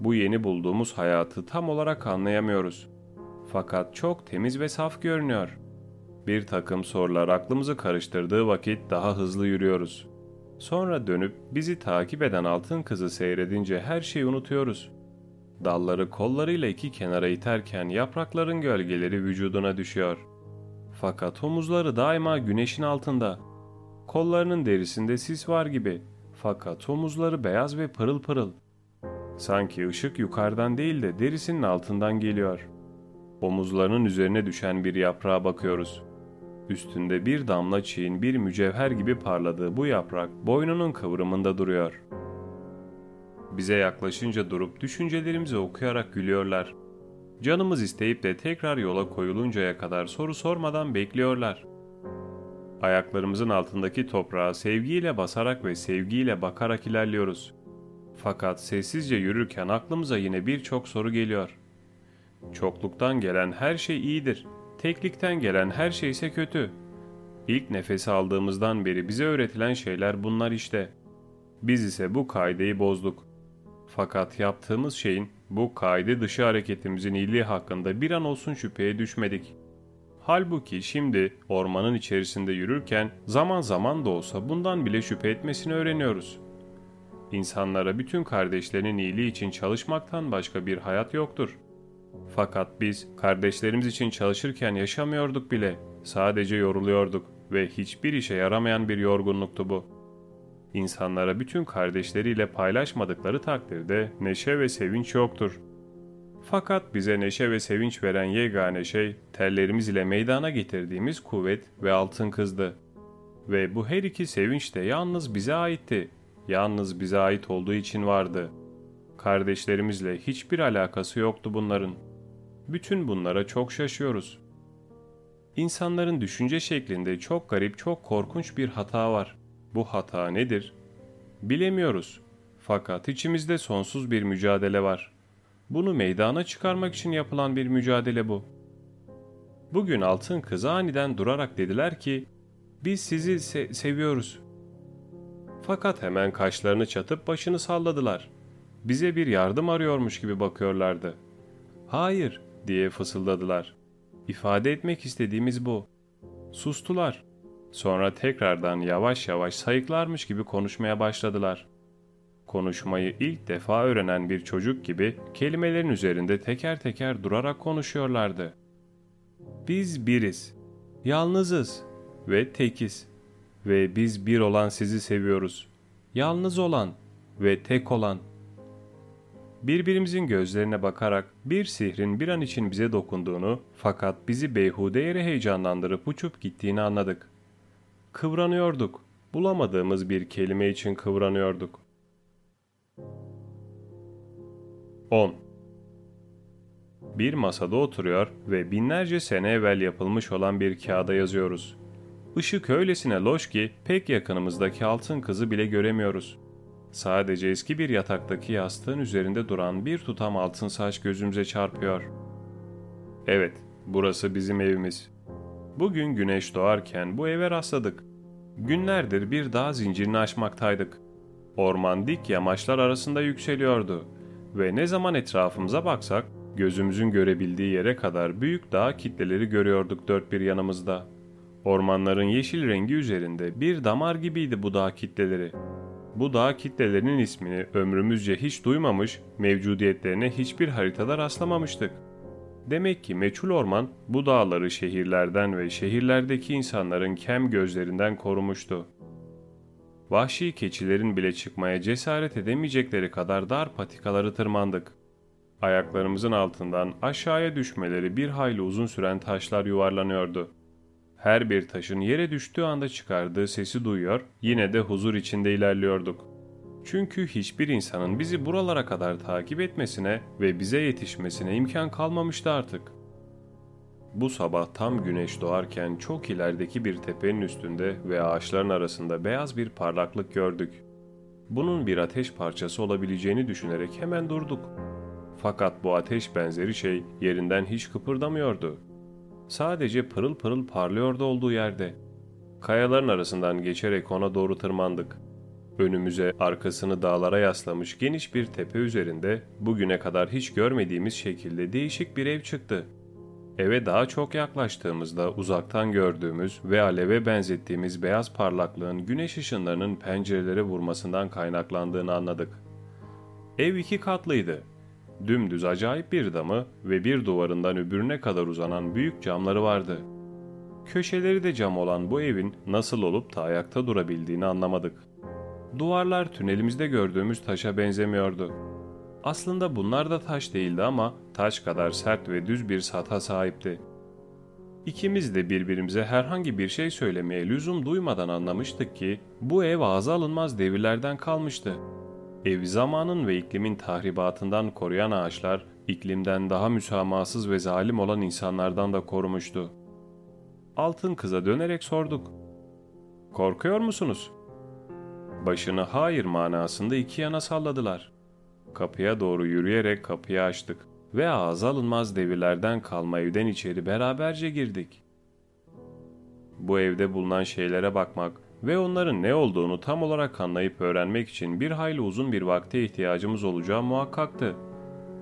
Bu yeni bulduğumuz hayatı tam olarak anlayamıyoruz. Fakat çok temiz ve saf görünüyor. Bir takım sorular aklımızı karıştırdığı vakit daha hızlı yürüyoruz. Sonra dönüp bizi takip eden altın kızı seyredince her şeyi unutuyoruz. Dalları kollarıyla iki kenara iterken yaprakların gölgeleri vücuduna düşüyor. Fakat omuzları daima güneşin altında. Kollarının derisinde sis var gibi. Fakat omuzları beyaz ve pırıl pırıl. Sanki ışık yukarıdan değil de derisinin altından geliyor. Omuzlarının üzerine düşen bir yaprağa bakıyoruz. Üstünde bir damla çiğin bir mücevher gibi parladığı bu yaprak boynunun kıvrımında duruyor. Bize yaklaşınca durup düşüncelerimizi okuyarak gülüyorlar. Canımız isteyip de tekrar yola koyuluncaya kadar soru sormadan bekliyorlar. Ayaklarımızın altındaki toprağa sevgiyle basarak ve sevgiyle bakarak ilerliyoruz. Fakat sessizce yürürken aklımıza yine birçok soru geliyor. Çokluktan gelen her şey iyidir. Teklikten gelen her şey ise kötü. İlk nefesi aldığımızdan beri bize öğretilen şeyler bunlar işte. Biz ise bu kaideyi bozduk. Fakat yaptığımız şeyin bu kaide dışı hareketimizin iyiliği hakkında bir an olsun şüpheye düşmedik. Halbuki şimdi ormanın içerisinde yürürken zaman zaman da olsa bundan bile şüphe etmesini öğreniyoruz. İnsanlara bütün kardeşlerinin iyiliği için çalışmaktan başka bir hayat yoktur. Fakat biz kardeşlerimiz için çalışırken yaşamıyorduk bile. Sadece yoruluyorduk ve hiçbir işe yaramayan bir yorgunluktu bu. İnsanlara bütün kardeşleriyle paylaşmadıkları takdirde neşe ve sevinç yoktur. Fakat bize neşe ve sevinç veren yegane şey terlerimiz ile meydana getirdiğimiz kuvvet ve altın kızdı. Ve bu her iki sevinç de yalnız bize aitti. Yalnız bize ait olduğu için vardı. Kardeşlerimizle hiçbir alakası yoktu bunların. Bütün bunlara çok şaşıyoruz. İnsanların düşünce şeklinde çok garip, çok korkunç bir hata var. Bu hata nedir? Bilemiyoruz. Fakat içimizde sonsuz bir mücadele var. Bunu meydana çıkarmak için yapılan bir mücadele bu. Bugün altın kız aniden durarak dediler ki, biz sizi se- seviyoruz. Fakat hemen kaşlarını çatıp başını salladılar. Bize bir yardım arıyormuş gibi bakıyorlardı. Hayır diye fısıldadılar. İfade etmek istediğimiz bu. Sustular. Sonra tekrardan yavaş yavaş sayıklarmış gibi konuşmaya başladılar. Konuşmayı ilk defa öğrenen bir çocuk gibi kelimelerin üzerinde teker teker durarak konuşuyorlardı. Biz biriz, yalnızız ve tekiz ve biz bir olan sizi seviyoruz. Yalnız olan ve tek olan. Birbirimizin gözlerine bakarak bir sihrin bir an için bize dokunduğunu fakat bizi beyhude yere heyecanlandırıp uçup gittiğini anladık. Kıvranıyorduk. Bulamadığımız bir kelime için kıvranıyorduk. 10. Bir masada oturuyor ve binlerce sene evvel yapılmış olan bir kağıda yazıyoruz. Işık öylesine loş ki pek yakınımızdaki altın kızı bile göremiyoruz. Sadece eski bir yataktaki yastığın üzerinde duran bir tutam altın saç gözümüze çarpıyor. Evet, burası bizim evimiz. Bugün güneş doğarken bu eve rastladık. Günlerdir bir dağ zincirini aşmaktaydık. Orman dik yamaçlar arasında yükseliyordu ve ne zaman etrafımıza baksak gözümüzün görebildiği yere kadar büyük dağ kitleleri görüyorduk dört bir yanımızda. Ormanların yeşil rengi üzerinde bir damar gibiydi bu dağ kitleleri. Bu dağ kitlelerinin ismini ömrümüzce hiç duymamış, mevcudiyetlerine hiçbir haritada rastlamamıştık. Demek ki meçhul orman bu dağları şehirlerden ve şehirlerdeki insanların kem gözlerinden korumuştu. Vahşi keçilerin bile çıkmaya cesaret edemeyecekleri kadar dar patikaları tırmandık. Ayaklarımızın altından aşağıya düşmeleri bir hayli uzun süren taşlar yuvarlanıyordu. Her bir taşın yere düştüğü anda çıkardığı sesi duyuyor, yine de huzur içinde ilerliyorduk. Çünkü hiçbir insanın bizi buralara kadar takip etmesine ve bize yetişmesine imkan kalmamıştı artık. Bu sabah tam güneş doğarken çok ilerideki bir tepenin üstünde ve ağaçların arasında beyaz bir parlaklık gördük. Bunun bir ateş parçası olabileceğini düşünerek hemen durduk. Fakat bu ateş benzeri şey yerinden hiç kıpırdamıyordu. Sadece pırıl pırıl parlıyordu olduğu yerde. Kayaların arasından geçerek ona doğru tırmandık. Önümüze arkasını dağlara yaslamış geniş bir tepe üzerinde bugüne kadar hiç görmediğimiz şekilde değişik bir ev çıktı. Eve daha çok yaklaştığımızda uzaktan gördüğümüz ve aleve benzettiğimiz beyaz parlaklığın güneş ışınlarının pencerelere vurmasından kaynaklandığını anladık. Ev iki katlıydı. Dümdüz acayip bir damı ve bir duvarından öbürüne kadar uzanan büyük camları vardı. Köşeleri de cam olan bu evin nasıl olup da ayakta durabildiğini anlamadık. Duvarlar tünelimizde gördüğümüz taşa benzemiyordu. Aslında bunlar da taş değildi ama taş kadar sert ve düz bir sata sahipti. İkimiz de birbirimize herhangi bir şey söylemeye lüzum duymadan anlamıştık ki bu ev ağza alınmaz devirlerden kalmıştı. Ev zamanın ve iklimin tahribatından koruyan ağaçlar, iklimden daha müsamahsız ve zalim olan insanlardan da korumuştu. Altın kıza dönerek sorduk. Korkuyor musunuz? Başını hayır manasında iki yana salladılar. Kapıya doğru yürüyerek kapıyı açtık ve ağza alınmaz devirlerden kalma evden içeri beraberce girdik. Bu evde bulunan şeylere bakmak ve onların ne olduğunu tam olarak anlayıp öğrenmek için bir hayli uzun bir vakte ihtiyacımız olacağı muhakkaktı.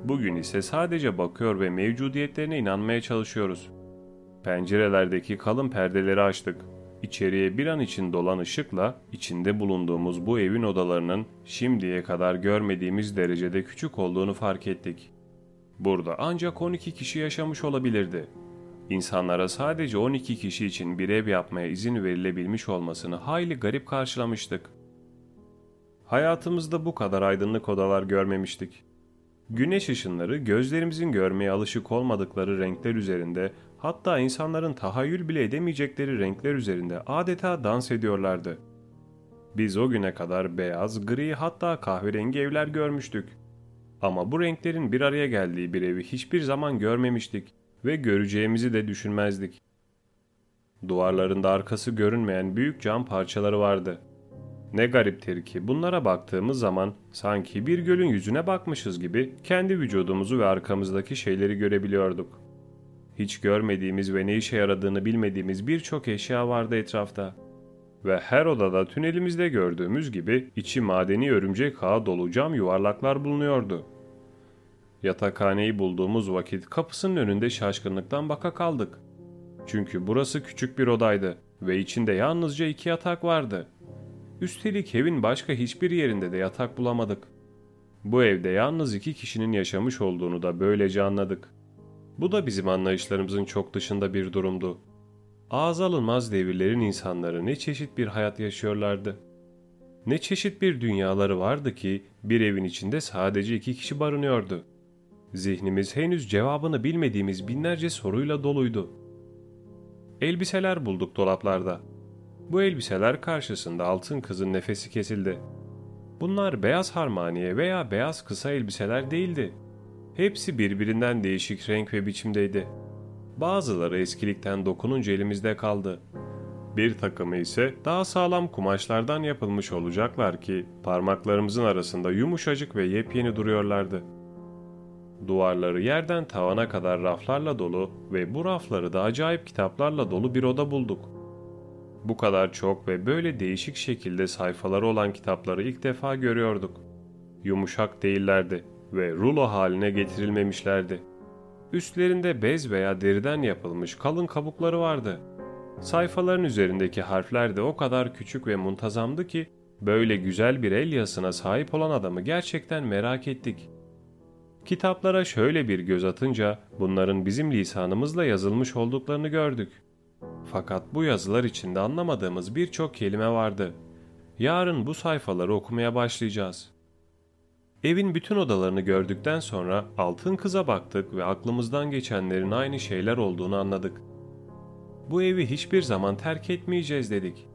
Bugün ise sadece bakıyor ve mevcudiyetlerine inanmaya çalışıyoruz. Pencerelerdeki kalın perdeleri açtık. İçeriye bir an için dolan ışıkla içinde bulunduğumuz bu evin odalarının şimdiye kadar görmediğimiz derecede küçük olduğunu fark ettik. Burada ancak 12 kişi yaşamış olabilirdi. İnsanlara sadece 12 kişi için bir ev yapmaya izin verilebilmiş olmasını hayli garip karşılamıştık. Hayatımızda bu kadar aydınlık odalar görmemiştik. Güneş ışınları gözlerimizin görmeye alışık olmadıkları renkler üzerinde hatta insanların tahayyül bile edemeyecekleri renkler üzerinde adeta dans ediyorlardı. Biz o güne kadar beyaz, gri hatta kahverengi evler görmüştük. Ama bu renklerin bir araya geldiği bir evi hiçbir zaman görmemiştik ve göreceğimizi de düşünmezdik. Duvarlarında arkası görünmeyen büyük cam parçaları vardı. Ne gariptir ki bunlara baktığımız zaman sanki bir gölün yüzüne bakmışız gibi kendi vücudumuzu ve arkamızdaki şeyleri görebiliyorduk. Hiç görmediğimiz ve ne işe yaradığını bilmediğimiz birçok eşya vardı etrafta. Ve her odada tünelimizde gördüğümüz gibi içi madeni örümcek ağı dolu cam yuvarlaklar bulunuyordu. Yatakhaneyi bulduğumuz vakit kapısının önünde şaşkınlıktan baka kaldık. Çünkü burası küçük bir odaydı ve içinde yalnızca iki yatak vardı. Üstelik evin başka hiçbir yerinde de yatak bulamadık. Bu evde yalnız iki kişinin yaşamış olduğunu da böylece anladık. Bu da bizim anlayışlarımızın çok dışında bir durumdu. Ağız alınmaz devirlerin insanları ne çeşit bir hayat yaşıyorlardı. Ne çeşit bir dünyaları vardı ki bir evin içinde sadece iki kişi barınıyordu. Zihnimiz henüz cevabını bilmediğimiz binlerce soruyla doluydu. Elbiseler bulduk dolaplarda. Bu elbiseler karşısında altın kızın nefesi kesildi. Bunlar beyaz harmaniye veya beyaz kısa elbiseler değildi. Hepsi birbirinden değişik renk ve biçimdeydi. Bazıları eskilikten dokununca elimizde kaldı. Bir takımı ise daha sağlam kumaşlardan yapılmış olacaklar ki parmaklarımızın arasında yumuşacık ve yepyeni duruyorlardı. Duvarları yerden tavana kadar raflarla dolu ve bu rafları da acayip kitaplarla dolu bir oda bulduk. Bu kadar çok ve böyle değişik şekilde sayfaları olan kitapları ilk defa görüyorduk. Yumuşak değillerdi ve rulo haline getirilmemişlerdi. Üstlerinde bez veya deriden yapılmış kalın kabukları vardı. Sayfaların üzerindeki harfler de o kadar küçük ve muntazamdı ki böyle güzel bir el yazısına sahip olan adamı gerçekten merak ettik. Kitaplara şöyle bir göz atınca bunların bizim lisanımızla yazılmış olduklarını gördük. Fakat bu yazılar içinde anlamadığımız birçok kelime vardı. Yarın bu sayfaları okumaya başlayacağız. Evin bütün odalarını gördükten sonra altın kıza baktık ve aklımızdan geçenlerin aynı şeyler olduğunu anladık. Bu evi hiçbir zaman terk etmeyeceğiz dedik.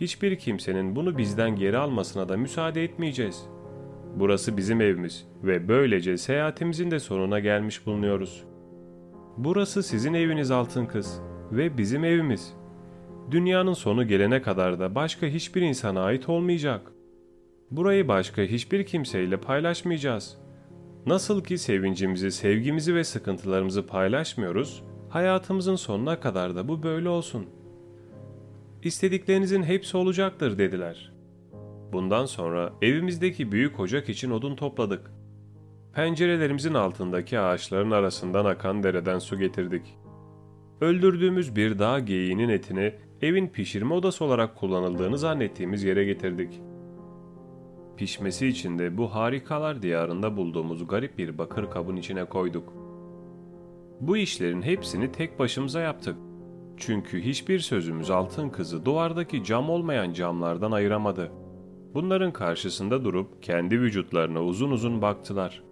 Hiçbir kimsenin bunu bizden geri almasına da müsaade etmeyeceğiz. Burası bizim evimiz ve böylece seyahatimizin de sonuna gelmiş bulunuyoruz. Burası sizin eviniz altın kız ve bizim evimiz. Dünyanın sonu gelene kadar da başka hiçbir insana ait olmayacak. Burayı başka hiçbir kimseyle paylaşmayacağız. Nasıl ki sevincimizi, sevgimizi ve sıkıntılarımızı paylaşmıyoruz, hayatımızın sonuna kadar da bu böyle olsun. İstediklerinizin hepsi olacaktır dediler. Bundan sonra evimizdeki büyük ocak için odun topladık. Pencerelerimizin altındaki ağaçların arasından akan dereden su getirdik. Öldürdüğümüz bir dağ geyiğinin etini evin pişirme odası olarak kullanıldığını zannettiğimiz yere getirdik. Pişmesi için de bu harikalar diyarında bulduğumuz garip bir bakır kabın içine koyduk. Bu işlerin hepsini tek başımıza yaptık. Çünkü hiçbir sözümüz altın kızı duvardaki cam olmayan camlardan ayıramadı. Bunların karşısında durup kendi vücutlarına uzun uzun baktılar.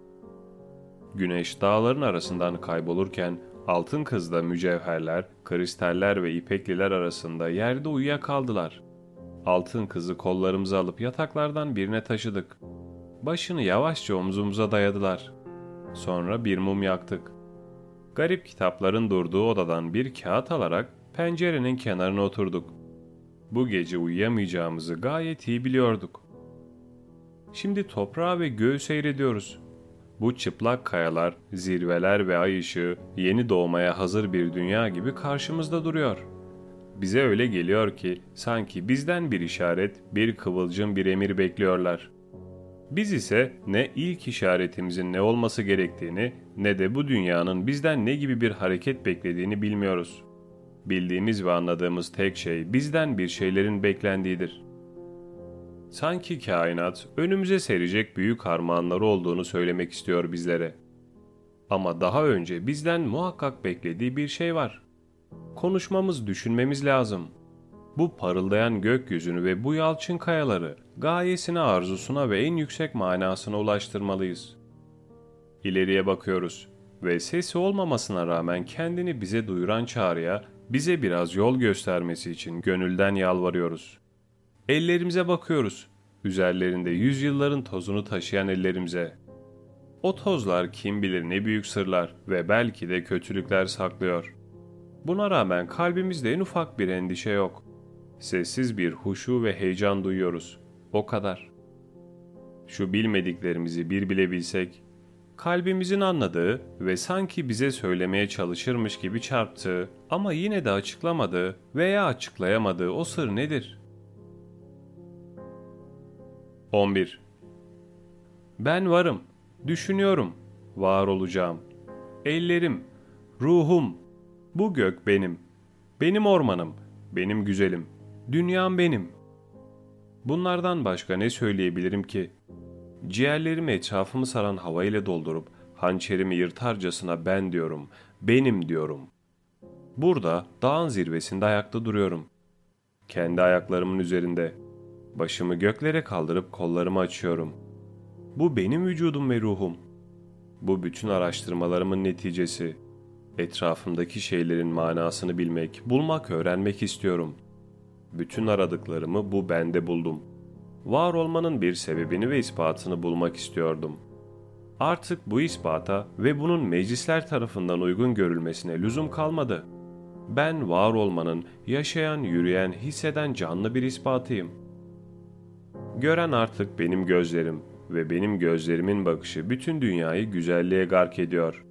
Güneş dağların arasından kaybolurken altın kızda mücevherler, kristaller ve ipekliler arasında yerde uyuyakaldılar. Altın kızı kollarımıza alıp yataklardan birine taşıdık. Başını yavaşça omzumuza dayadılar. Sonra bir mum yaktık. Garip kitapların durduğu odadan bir kağıt alarak pencerenin kenarına oturduk. Bu gece uyuyamayacağımızı gayet iyi biliyorduk. Şimdi toprağa ve göğü seyrediyoruz. Bu çıplak kayalar, zirveler ve ay ışığı yeni doğmaya hazır bir dünya gibi karşımızda duruyor. Bize öyle geliyor ki sanki bizden bir işaret, bir kıvılcım, bir emir bekliyorlar. Biz ise ne ilk işaretimizin ne olması gerektiğini ne de bu dünyanın bizden ne gibi bir hareket beklediğini bilmiyoruz. Bildiğimiz ve anladığımız tek şey bizden bir şeylerin beklendiğidir. Sanki kainat önümüze serecek büyük armağanları olduğunu söylemek istiyor bizlere. Ama daha önce bizden muhakkak beklediği bir şey var. Konuşmamız, düşünmemiz lazım. Bu parıldayan gökyüzünü ve bu yalçın kayaları gayesine, arzusuna ve en yüksek manasına ulaştırmalıyız. İleriye bakıyoruz ve sesi olmamasına rağmen kendini bize duyuran çağrıya bize biraz yol göstermesi için gönülden yalvarıyoruz. Ellerimize bakıyoruz. Üzerlerinde yüzyılların tozunu taşıyan ellerimize. O tozlar kim bilir ne büyük sırlar ve belki de kötülükler saklıyor. Buna rağmen kalbimizde en ufak bir endişe yok. Sessiz bir huşu ve heyecan duyuyoruz. O kadar. Şu bilmediklerimizi bir bile bilsek, kalbimizin anladığı ve sanki bize söylemeye çalışırmış gibi çarptığı ama yine de açıklamadığı veya açıklayamadığı o sır nedir? 11. Ben varım, düşünüyorum, var olacağım. Ellerim, ruhum, bu gök benim, benim ormanım, benim güzelim, dünyam benim. Bunlardan başka ne söyleyebilirim ki? Ciğerlerimi etrafımı saran havayla doldurup hançerimi yırtarcasına ben diyorum, benim diyorum. Burada dağın zirvesinde ayakta duruyorum. Kendi ayaklarımın üzerinde. Başımı göklere kaldırıp kollarımı açıyorum. Bu benim vücudum ve ruhum. Bu bütün araştırmalarımın neticesi. Etrafımdaki şeylerin manasını bilmek, bulmak, öğrenmek istiyorum. Bütün aradıklarımı bu bende buldum. Var olmanın bir sebebini ve ispatını bulmak istiyordum. Artık bu ispata ve bunun meclisler tarafından uygun görülmesine lüzum kalmadı. Ben var olmanın yaşayan, yürüyen, hisseden canlı bir ispatıyım. Gören artık benim gözlerim ve benim gözlerimin bakışı bütün dünyayı güzelliğe gark ediyor.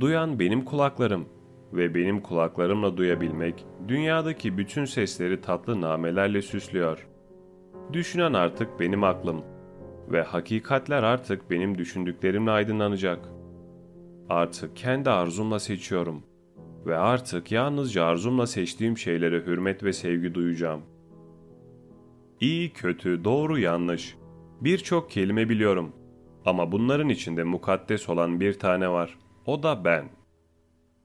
Duyan benim kulaklarım ve benim kulaklarımla duyabilmek dünyadaki bütün sesleri tatlı namelerle süslüyor. Düşünen artık benim aklım ve hakikatler artık benim düşündüklerimle aydınlanacak. Artık kendi arzumla seçiyorum ve artık yalnızca arzumla seçtiğim şeylere hürmet ve sevgi duyacağım. İyi, kötü, doğru, yanlış. Birçok kelime biliyorum ama bunların içinde mukaddes olan bir tane var. O da ben.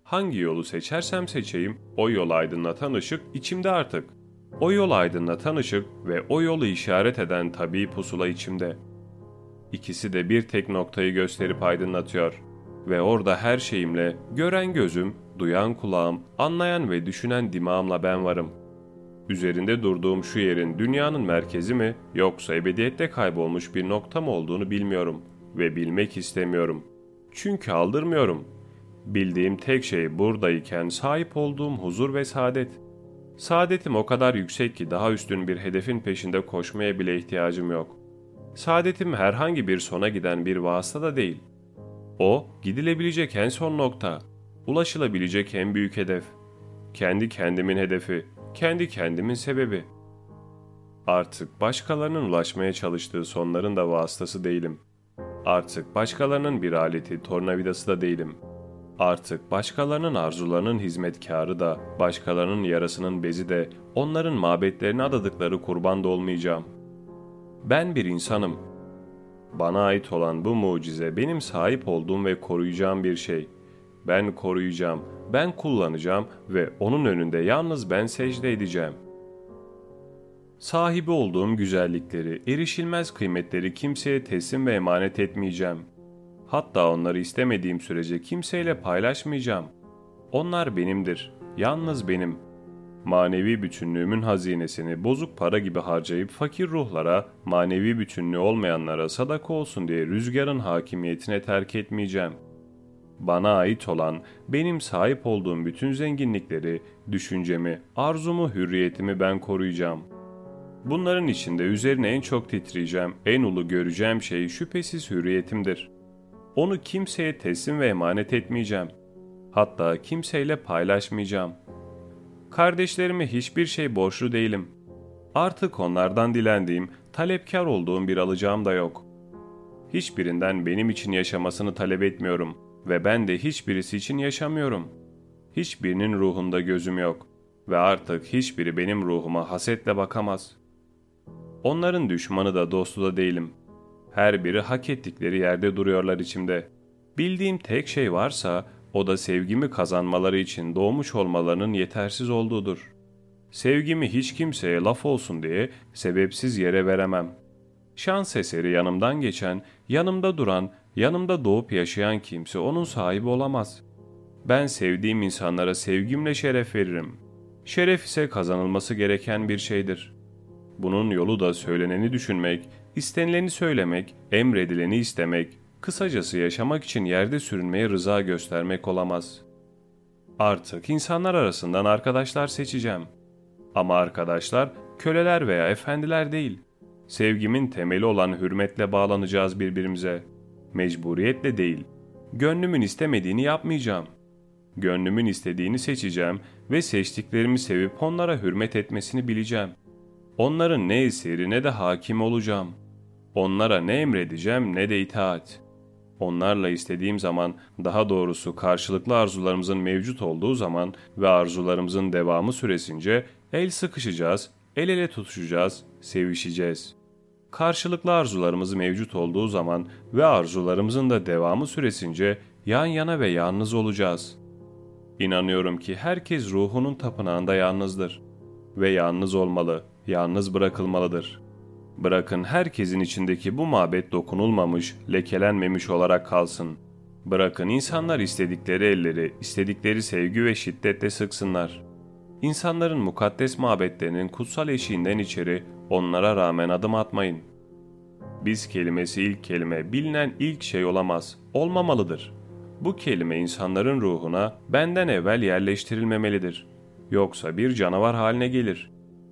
Hangi yolu seçersem seçeyim, o yolu aydınlatan ışık içimde artık. O yolu aydınlatan ışık ve o yolu işaret eden tabi pusula içimde. İkisi de bir tek noktayı gösterip aydınlatıyor. Ve orada her şeyimle, gören gözüm, duyan kulağım, anlayan ve düşünen dimağımla ben varım. Üzerinde durduğum şu yerin dünyanın merkezi mi, yoksa ebediyette kaybolmuş bir nokta mı olduğunu bilmiyorum ve bilmek istemiyorum. Çünkü aldırmıyorum. Bildiğim tek şey buradayken sahip olduğum huzur ve saadet. Saadetim o kadar yüksek ki daha üstün bir hedefin peşinde koşmaya bile ihtiyacım yok. Saadetim herhangi bir sona giden bir vasıta da değil. O, gidilebilecek en son nokta, ulaşılabilecek en büyük hedef. Kendi kendimin hedefi, kendi kendimin sebebi. Artık başkalarının ulaşmaya çalıştığı sonların da vasıtası değilim. Artık başkalarının bir aleti, tornavidası da değilim. Artık başkalarının arzularının hizmetkarı da, başkalarının yarasının bezi de, onların mabetlerine adadıkları kurban da olmayacağım. Ben bir insanım. Bana ait olan bu mucize benim sahip olduğum ve koruyacağım bir şey. Ben koruyacağım, ben kullanacağım ve onun önünde yalnız ben secde edeceğim. Sahibi olduğum güzellikleri, erişilmez kıymetleri kimseye teslim ve emanet etmeyeceğim. Hatta onları istemediğim sürece kimseyle paylaşmayacağım. Onlar benimdir, yalnız benim. Manevi bütünlüğümün hazinesini bozuk para gibi harcayıp fakir ruhlara, manevi bütünlüğü olmayanlara sadaka olsun diye rüzgarın hakimiyetine terk etmeyeceğim.'' bana ait olan, benim sahip olduğum bütün zenginlikleri, düşüncemi, arzumu, hürriyetimi ben koruyacağım. Bunların içinde üzerine en çok titreyeceğim, en ulu göreceğim şey şüphesiz hürriyetimdir. Onu kimseye teslim ve emanet etmeyeceğim. Hatta kimseyle paylaşmayacağım. Kardeşlerime hiçbir şey borçlu değilim. Artık onlardan dilendiğim, talepkar olduğum bir alacağım da yok. Hiçbirinden benim için yaşamasını talep etmiyorum.'' ve ben de hiçbirisi için yaşamıyorum. Hiçbirinin ruhunda gözüm yok ve artık hiçbiri benim ruhuma hasetle bakamaz. Onların düşmanı da dostu da değilim. Her biri hak ettikleri yerde duruyorlar içimde. Bildiğim tek şey varsa o da sevgimi kazanmaları için doğmuş olmalarının yetersiz olduğudur. Sevgimi hiç kimseye laf olsun diye sebepsiz yere veremem. Şans eseri yanımdan geçen, yanımda duran, yanımda doğup yaşayan kimse onun sahibi olamaz. Ben sevdiğim insanlara sevgimle şeref veririm. Şeref ise kazanılması gereken bir şeydir. Bunun yolu da söyleneni düşünmek, istenileni söylemek, emredileni istemek, kısacası yaşamak için yerde sürünmeye rıza göstermek olamaz. Artık insanlar arasından arkadaşlar seçeceğim. Ama arkadaşlar köleler veya efendiler değil. Sevgimin temeli olan hürmetle bağlanacağız birbirimize. Mecburiyetle değil. Gönlümün istemediğini yapmayacağım. Gönlümün istediğini seçeceğim ve seçtiklerimi sevip onlara hürmet etmesini bileceğim. Onların ne esiri ne de hakim olacağım. Onlara ne emredeceğim ne de itaat. Onlarla istediğim zaman, daha doğrusu karşılıklı arzularımızın mevcut olduğu zaman ve arzularımızın devamı süresince el sıkışacağız, el ele tutuşacağız, sevişeceğiz. Karşılıklı arzularımız mevcut olduğu zaman ve arzularımızın da devamı süresince yan yana ve yalnız olacağız. İnanıyorum ki herkes ruhunun tapınağında yalnızdır ve yalnız olmalı, yalnız bırakılmalıdır. Bırakın herkesin içindeki bu mabet dokunulmamış, lekelenmemiş olarak kalsın. Bırakın insanlar istedikleri elleri, istedikleri sevgi ve şiddetle sıksınlar. İnsanların mukaddes mabetlerinin kutsal eşiğinden içeri onlara rağmen adım atmayın. Biz kelimesi ilk kelime, bilinen ilk şey olamaz, olmamalıdır. Bu kelime insanların ruhuna benden evvel yerleştirilmemelidir. Yoksa bir canavar haline gelir.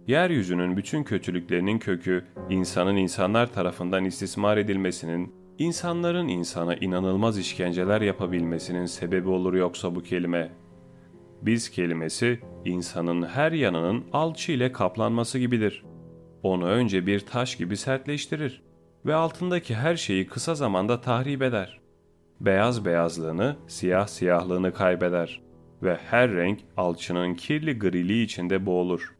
Yeryüzünün bütün kötülüklerinin kökü insanın insanlar tarafından istismar edilmesinin, insanların insana inanılmaz işkenceler yapabilmesinin sebebi olur yoksa bu kelime. Biz kelimesi insanın her yanının alçı ile kaplanması gibidir. Onu önce bir taş gibi sertleştirir ve altındaki her şeyi kısa zamanda tahrip eder. Beyaz beyazlığını, siyah siyahlığını kaybeder ve her renk alçının kirli griliği içinde boğulur.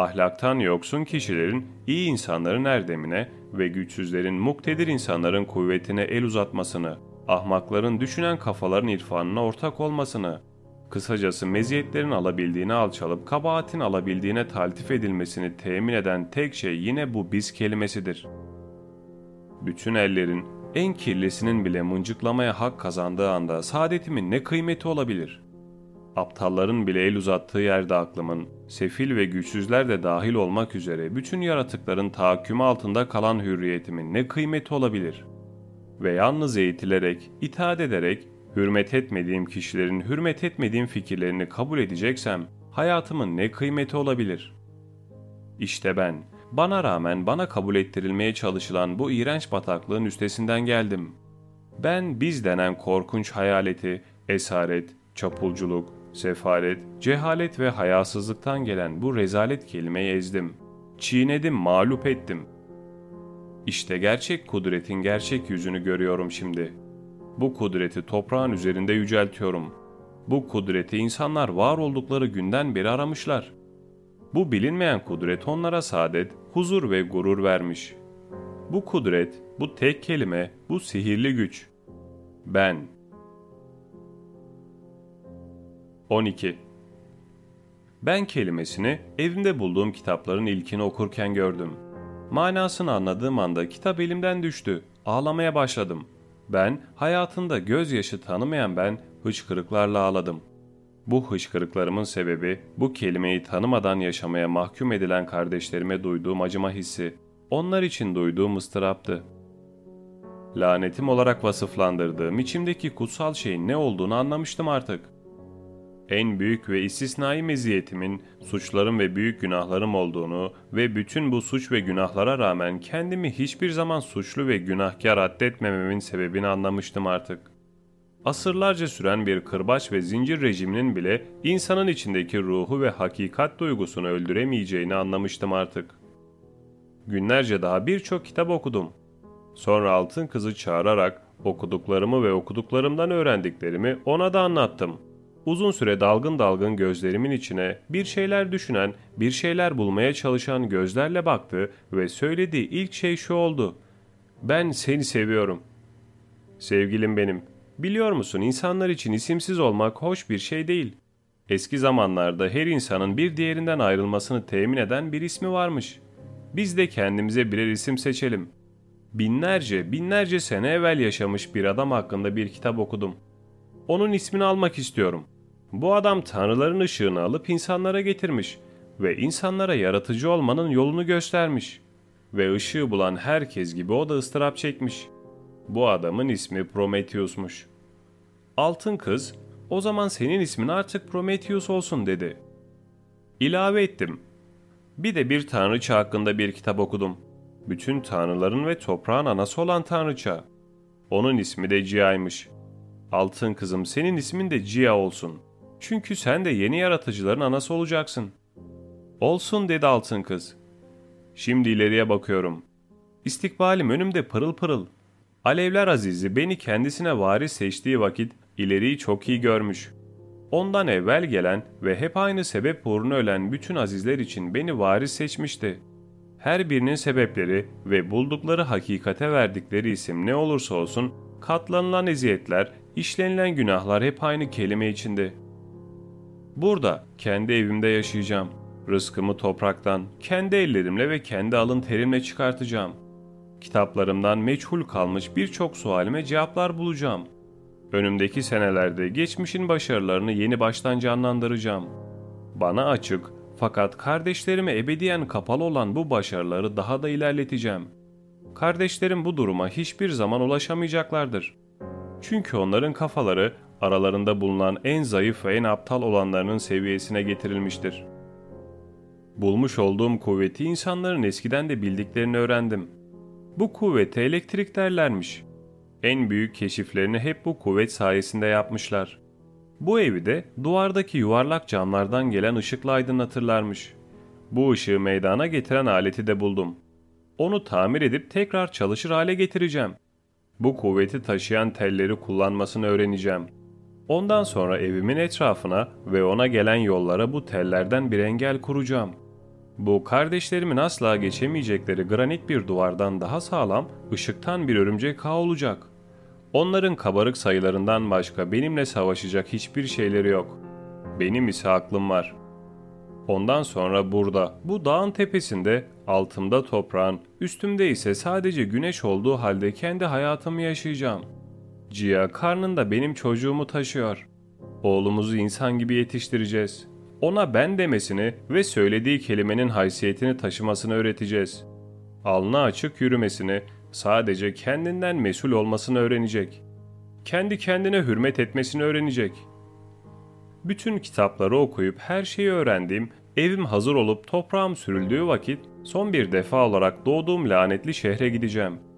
Ahlaktan yoksun kişilerin iyi insanların erdemine ve güçsüzlerin muktedir insanların kuvvetine el uzatmasını, ahmakların düşünen kafaların irfanına ortak olmasını, kısacası meziyetlerin alabildiğine alçalıp kabahatin alabildiğine taltif edilmesini temin eden tek şey yine bu biz kelimesidir. Bütün ellerin en kirlisinin bile mıncıklamaya hak kazandığı anda saadetimin ne kıymeti olabilir?'' Aptalların bile el uzattığı yerde aklımın, sefil ve güçsüzler de dahil olmak üzere bütün yaratıkların tahakkümü altında kalan hürriyetimin ne kıymeti olabilir? Ve yalnız eğitilerek, itaat ederek, hürmet etmediğim kişilerin hürmet etmediğim fikirlerini kabul edeceksem, hayatımın ne kıymeti olabilir? İşte ben, bana rağmen bana kabul ettirilmeye çalışılan bu iğrenç bataklığın üstesinden geldim. Ben biz denen korkunç hayaleti, esaret, çapulculuk, Sefalet, cehalet ve hayasızlıktan gelen bu rezalet kelimeyi ezdim. Çiğnedim, mağlup ettim. İşte gerçek kudretin gerçek yüzünü görüyorum şimdi. Bu kudreti toprağın üzerinde yüceltiyorum. Bu kudreti insanlar var oldukları günden beri aramışlar. Bu bilinmeyen kudret onlara saadet, huzur ve gurur vermiş. Bu kudret, bu tek kelime, bu sihirli güç. Ben, 12. Ben kelimesini evimde bulduğum kitapların ilkini okurken gördüm. Manasını anladığım anda kitap elimden düştü. Ağlamaya başladım. Ben, hayatında gözyaşı tanımayan ben, hıçkırıklarla ağladım. Bu hıçkırıklarımın sebebi, bu kelimeyi tanımadan yaşamaya mahkum edilen kardeşlerime duyduğum acıma hissi, onlar için duyduğum ıstıraptı. Lanetim olarak vasıflandırdığım içimdeki kutsal şeyin ne olduğunu anlamıştım artık.'' En büyük ve istisnai meziyetimin suçlarım ve büyük günahlarım olduğunu ve bütün bu suç ve günahlara rağmen kendimi hiçbir zaman suçlu ve günahkar addetmememin sebebini anlamıştım artık. Asırlarca süren bir kırbaç ve zincir rejiminin bile insanın içindeki ruhu ve hakikat duygusunu öldüremeyeceğini anlamıştım artık. Günlerce daha birçok kitap okudum. Sonra altın kızı çağırarak okuduklarımı ve okuduklarımdan öğrendiklerimi ona da anlattım.'' Uzun süre dalgın dalgın gözlerimin içine bir şeyler düşünen, bir şeyler bulmaya çalışan gözlerle baktı ve söylediği ilk şey şu oldu. Ben seni seviyorum. Sevgilim benim. Biliyor musun insanlar için isimsiz olmak hoş bir şey değil. Eski zamanlarda her insanın bir diğerinden ayrılmasını temin eden bir ismi varmış. Biz de kendimize birer isim seçelim. Binlerce, binlerce sene evvel yaşamış bir adam hakkında bir kitap okudum. Onun ismini almak istiyorum. Bu adam tanrıların ışığını alıp insanlara getirmiş ve insanlara yaratıcı olmanın yolunu göstermiş. Ve ışığı bulan herkes gibi o da ıstırap çekmiş. Bu adamın ismi Prometheus'muş. Altın kız, o zaman senin ismin artık Prometheus olsun dedi. İlave ettim. Bir de bir tanrıça hakkında bir kitap okudum. Bütün tanrıların ve toprağın anası olan tanrıça. Onun ismi de Cia'ymış. Altın kızım senin ismin de Cia olsun. Çünkü sen de yeni yaratıcıların anası olacaksın. Olsun dedi altın kız. Şimdi ileriye bakıyorum. İstikbalim önümde pırıl pırıl. Alevler Azizi beni kendisine varis seçtiği vakit ileriyi çok iyi görmüş. Ondan evvel gelen ve hep aynı sebep uğruna ölen bütün azizler için beni varis seçmişti. Her birinin sebepleri ve buldukları hakikate verdikleri isim ne olursa olsun katlanılan eziyetler, işlenilen günahlar hep aynı kelime içinde. Burada kendi evimde yaşayacağım. Rızkımı topraktan, kendi ellerimle ve kendi alın terimle çıkartacağım. Kitaplarımdan meçhul kalmış birçok sualime cevaplar bulacağım. Önümdeki senelerde geçmişin başarılarını yeni baştan canlandıracağım. Bana açık fakat kardeşlerime ebediyen kapalı olan bu başarıları daha da ilerleteceğim. Kardeşlerim bu duruma hiçbir zaman ulaşamayacaklardır. Çünkü onların kafaları aralarında bulunan en zayıf ve en aptal olanlarının seviyesine getirilmiştir. Bulmuş olduğum kuvveti insanların eskiden de bildiklerini öğrendim. Bu kuvvete elektrik derlermiş. En büyük keşiflerini hep bu kuvvet sayesinde yapmışlar. Bu evi de duvardaki yuvarlak camlardan gelen ışıkla aydınlatırlarmış. Bu ışığı meydana getiren aleti de buldum. Onu tamir edip tekrar çalışır hale getireceğim. Bu kuvveti taşıyan telleri kullanmasını öğreneceğim. Ondan sonra evimin etrafına ve ona gelen yollara bu tellerden bir engel kuracağım. Bu kardeşlerimin asla geçemeyecekleri granit bir duvardan daha sağlam, ışıktan bir örümcek ağ olacak. Onların kabarık sayılarından başka benimle savaşacak hiçbir şeyleri yok. Benim ise aklım var. Ondan sonra burada, bu dağın tepesinde, altımda toprağın, üstümde ise sadece güneş olduğu halde kendi hayatımı yaşayacağım. Cia karnında benim çocuğumu taşıyor. Oğlumuzu insan gibi yetiştireceğiz. Ona ben demesini ve söylediği kelimenin haysiyetini taşımasını öğreteceğiz. Alnı açık yürümesini, sadece kendinden mesul olmasını öğrenecek. Kendi kendine hürmet etmesini öğrenecek. Bütün kitapları okuyup her şeyi öğrendiğim, evim hazır olup toprağım sürüldüğü vakit son bir defa olarak doğduğum lanetli şehre gideceğim.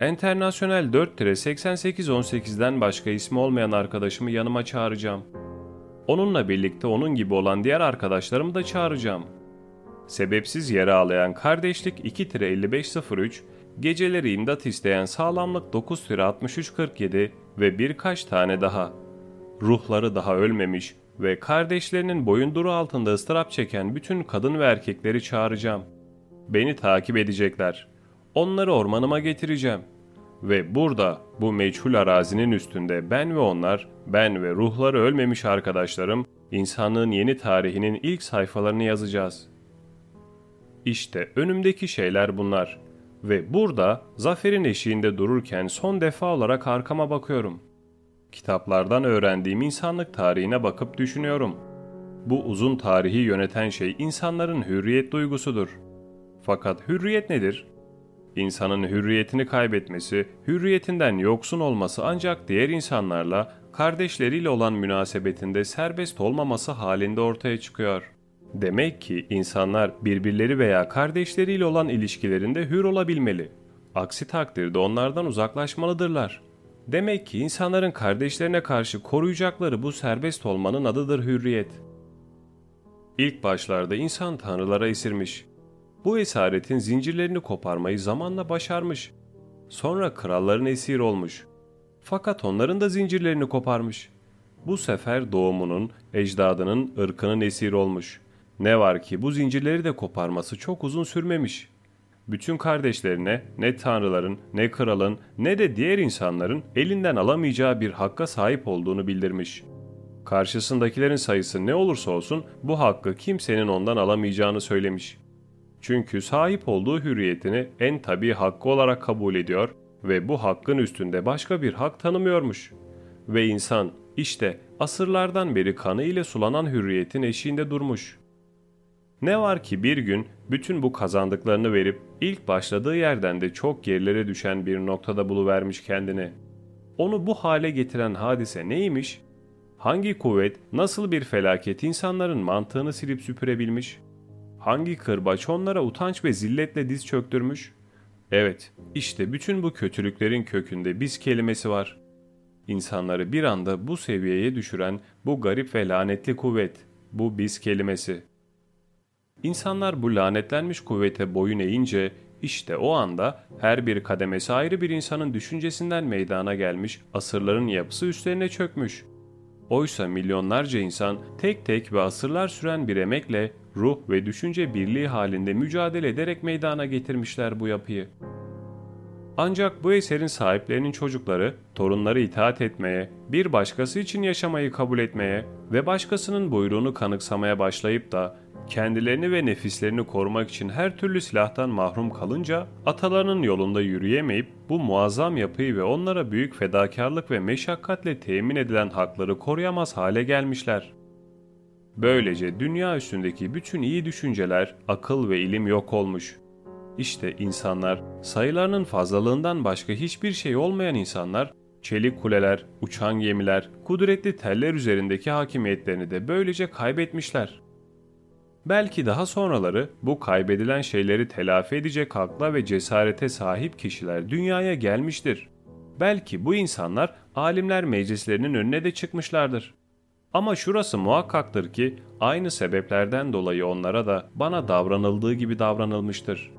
Enternasyonel 4-8818'den başka ismi olmayan arkadaşımı yanıma çağıracağım. Onunla birlikte onun gibi olan diğer arkadaşlarımı da çağıracağım. Sebepsiz yere ağlayan kardeşlik 2-5503 geceleri imdat isteyen sağlamlık 9-6347 ve birkaç tane daha. Ruhları daha ölmemiş ve kardeşlerinin boyunduru altında ıstırap çeken bütün kadın ve erkekleri çağıracağım. Beni takip edecekler. Onları ormanıma getireceğim. Ve burada bu meçhul arazinin üstünde ben ve onlar, ben ve ruhları ölmemiş arkadaşlarım, insanlığın yeni tarihinin ilk sayfalarını yazacağız. İşte önümdeki şeyler bunlar. Ve burada zaferin eşiğinde dururken son defa olarak arkama bakıyorum. Kitaplardan öğrendiğim insanlık tarihine bakıp düşünüyorum. Bu uzun tarihi yöneten şey insanların hürriyet duygusudur. Fakat hürriyet nedir? İnsanın hürriyetini kaybetmesi, hürriyetinden yoksun olması ancak diğer insanlarla, kardeşleriyle olan münasebetinde serbest olmaması halinde ortaya çıkıyor.'' Demek ki insanlar birbirleri veya kardeşleriyle olan ilişkilerinde hür olabilmeli. Aksi takdirde onlardan uzaklaşmalıdırlar. Demek ki insanların kardeşlerine karşı koruyacakları bu serbest olmanın adıdır hürriyet. İlk başlarda insan tanrılara esirmiş. Bu esaretin zincirlerini koparmayı zamanla başarmış. Sonra kralların esir olmuş. Fakat onların da zincirlerini koparmış. Bu sefer doğumunun, ecdadının ırkının esir olmuş. Ne var ki bu zincirleri de koparması çok uzun sürmemiş. Bütün kardeşlerine ne tanrıların, ne kralın, ne de diğer insanların elinden alamayacağı bir hakka sahip olduğunu bildirmiş. Karşısındakilerin sayısı ne olursa olsun bu hakkı kimsenin ondan alamayacağını söylemiş. Çünkü sahip olduğu hürriyetini en tabii hakkı olarak kabul ediyor ve bu hakkın üstünde başka bir hak tanımıyormuş. Ve insan işte asırlardan beri kanı ile sulanan hürriyetin eşiğinde durmuş. Ne var ki bir gün bütün bu kazandıklarını verip ilk başladığı yerden de çok gerilere düşen bir noktada buluvermiş kendini. Onu bu hale getiren hadise neymiş? Hangi kuvvet, nasıl bir felaket insanların mantığını silip süpürebilmiş? Hangi kırbaç onlara utanç ve zilletle diz çöktürmüş? Evet, işte bütün bu kötülüklerin kökünde biz kelimesi var. İnsanları bir anda bu seviyeye düşüren bu garip ve lanetli kuvvet, bu biz kelimesi. İnsanlar bu lanetlenmiş kuvvete boyun eğince işte o anda her bir kademesi ayrı bir insanın düşüncesinden meydana gelmiş, asırların yapısı üstlerine çökmüş. Oysa milyonlarca insan tek tek ve asırlar süren bir emekle ruh ve düşünce birliği halinde mücadele ederek meydana getirmişler bu yapıyı. Ancak bu eserin sahiplerinin çocukları, torunları itaat etmeye, bir başkası için yaşamayı kabul etmeye ve başkasının buyruğunu kanıksamaya başlayıp da kendilerini ve nefislerini korumak için her türlü silahtan mahrum kalınca atalarının yolunda yürüyemeyip bu muazzam yapıyı ve onlara büyük fedakarlık ve meşakkatle temin edilen hakları koruyamaz hale gelmişler. Böylece dünya üstündeki bütün iyi düşünceler, akıl ve ilim yok olmuş. İşte insanlar, sayılarının fazlalığından başka hiçbir şey olmayan insanlar, çelik kuleler, uçan gemiler, kudretli teller üzerindeki hakimiyetlerini de böylece kaybetmişler.'' Belki daha sonraları bu kaybedilen şeyleri telafi edecek akla ve cesarete sahip kişiler dünyaya gelmiştir. Belki bu insanlar alimler meclislerinin önüne de çıkmışlardır. Ama şurası muhakkaktır ki aynı sebeplerden dolayı onlara da bana davranıldığı gibi davranılmıştır.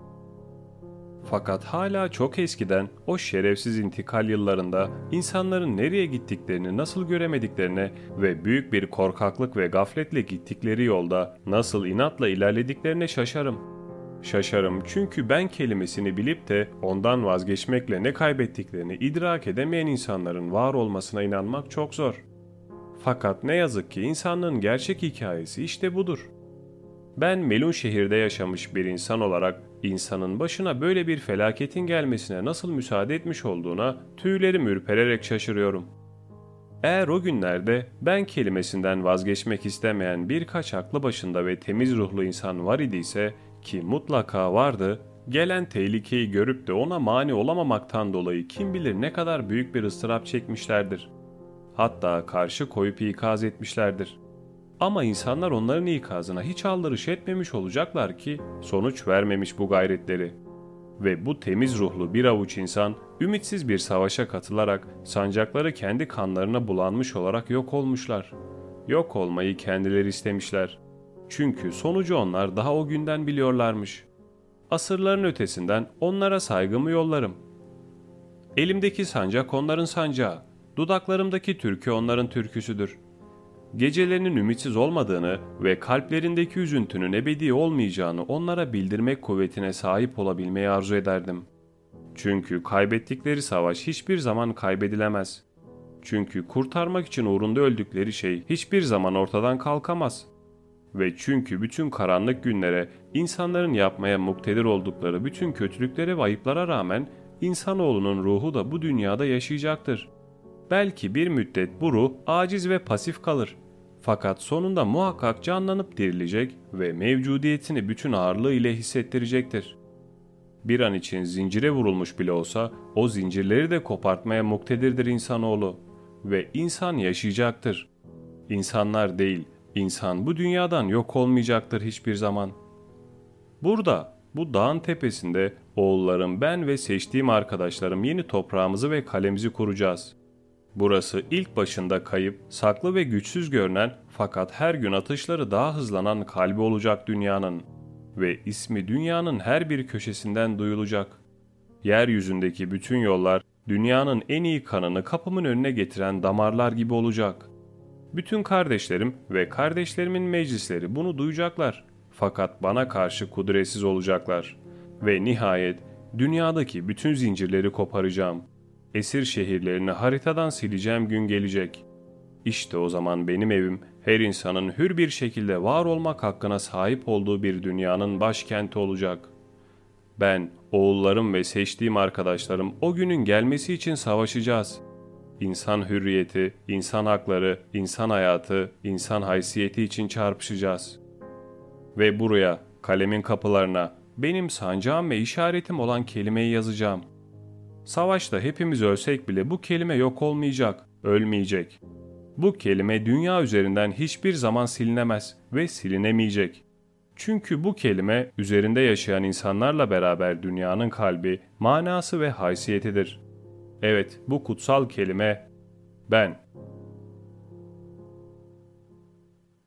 Fakat hala çok eskiden o şerefsiz intikal yıllarında insanların nereye gittiklerini nasıl göremediklerine ve büyük bir korkaklık ve gafletle gittikleri yolda nasıl inatla ilerlediklerine şaşarım. Şaşarım çünkü ben kelimesini bilip de ondan vazgeçmekle ne kaybettiklerini idrak edemeyen insanların var olmasına inanmak çok zor. Fakat ne yazık ki insanlığın gerçek hikayesi işte budur. Ben Melun şehirde yaşamış bir insan olarak insanın başına böyle bir felaketin gelmesine nasıl müsaade etmiş olduğuna tüylerim ürpererek şaşırıyorum. Eğer o günlerde ben kelimesinden vazgeçmek istemeyen birkaç aklı başında ve temiz ruhlu insan var idiyse ki mutlaka vardı, gelen tehlikeyi görüp de ona mani olamamaktan dolayı kim bilir ne kadar büyük bir ıstırap çekmişlerdir. Hatta karşı koyup ikaz etmişlerdir.'' Ama insanlar onların ikazına hiç aldırış etmemiş olacaklar ki sonuç vermemiş bu gayretleri. Ve bu temiz ruhlu bir avuç insan ümitsiz bir savaşa katılarak sancakları kendi kanlarına bulanmış olarak yok olmuşlar. Yok olmayı kendileri istemişler. Çünkü sonucu onlar daha o günden biliyorlarmış. Asırların ötesinden onlara saygımı yollarım. Elimdeki sancak onların sancağı, dudaklarımdaki türkü onların türküsüdür.'' Gecelerinin ümitsiz olmadığını ve kalplerindeki üzüntünün ebedi olmayacağını onlara bildirmek kuvvetine sahip olabilmeyi arzu ederdim. Çünkü kaybettikleri savaş hiçbir zaman kaybedilemez. Çünkü kurtarmak için uğrunda öldükleri şey hiçbir zaman ortadan kalkamaz. Ve çünkü bütün karanlık günlere, insanların yapmaya muktedir oldukları bütün kötülüklere ve ayıplara rağmen insanoğlunun ruhu da bu dünyada yaşayacaktır.'' Belki bir müddet bu ruh aciz ve pasif kalır. Fakat sonunda muhakkak canlanıp dirilecek ve mevcudiyetini bütün ağırlığı ile hissettirecektir. Bir an için zincire vurulmuş bile olsa o zincirleri de kopartmaya muktedirdir insanoğlu ve insan yaşayacaktır. İnsanlar değil, insan bu dünyadan yok olmayacaktır hiçbir zaman. Burada, bu dağın tepesinde oğullarım ben ve seçtiğim arkadaşlarım yeni toprağımızı ve kalemizi kuracağız. Burası ilk başında kayıp, saklı ve güçsüz görünen fakat her gün atışları daha hızlanan kalbi olacak dünyanın ve ismi dünyanın her bir köşesinden duyulacak. Yeryüzündeki bütün yollar dünyanın en iyi kanını kapımın önüne getiren damarlar gibi olacak. Bütün kardeşlerim ve kardeşlerimin meclisleri bunu duyacaklar. Fakat bana karşı kudretsiz olacaklar. Ve nihayet dünyadaki bütün zincirleri koparacağım. Esir şehirlerini haritadan sileceğim gün gelecek. İşte o zaman benim evim her insanın hür bir şekilde var olmak hakkına sahip olduğu bir dünyanın başkenti olacak. Ben, oğullarım ve seçtiğim arkadaşlarım o günün gelmesi için savaşacağız. İnsan hürriyeti, insan hakları, insan hayatı, insan haysiyeti için çarpışacağız. Ve buraya, kalemin kapılarına, benim sancağım ve işaretim olan kelimeyi yazacağım. Savaşta hepimiz ölsek bile bu kelime yok olmayacak, ölmeyecek. Bu kelime dünya üzerinden hiçbir zaman silinemez ve silinemeyecek. Çünkü bu kelime üzerinde yaşayan insanlarla beraber dünyanın kalbi, manası ve haysiyetidir. Evet, bu kutsal kelime ben.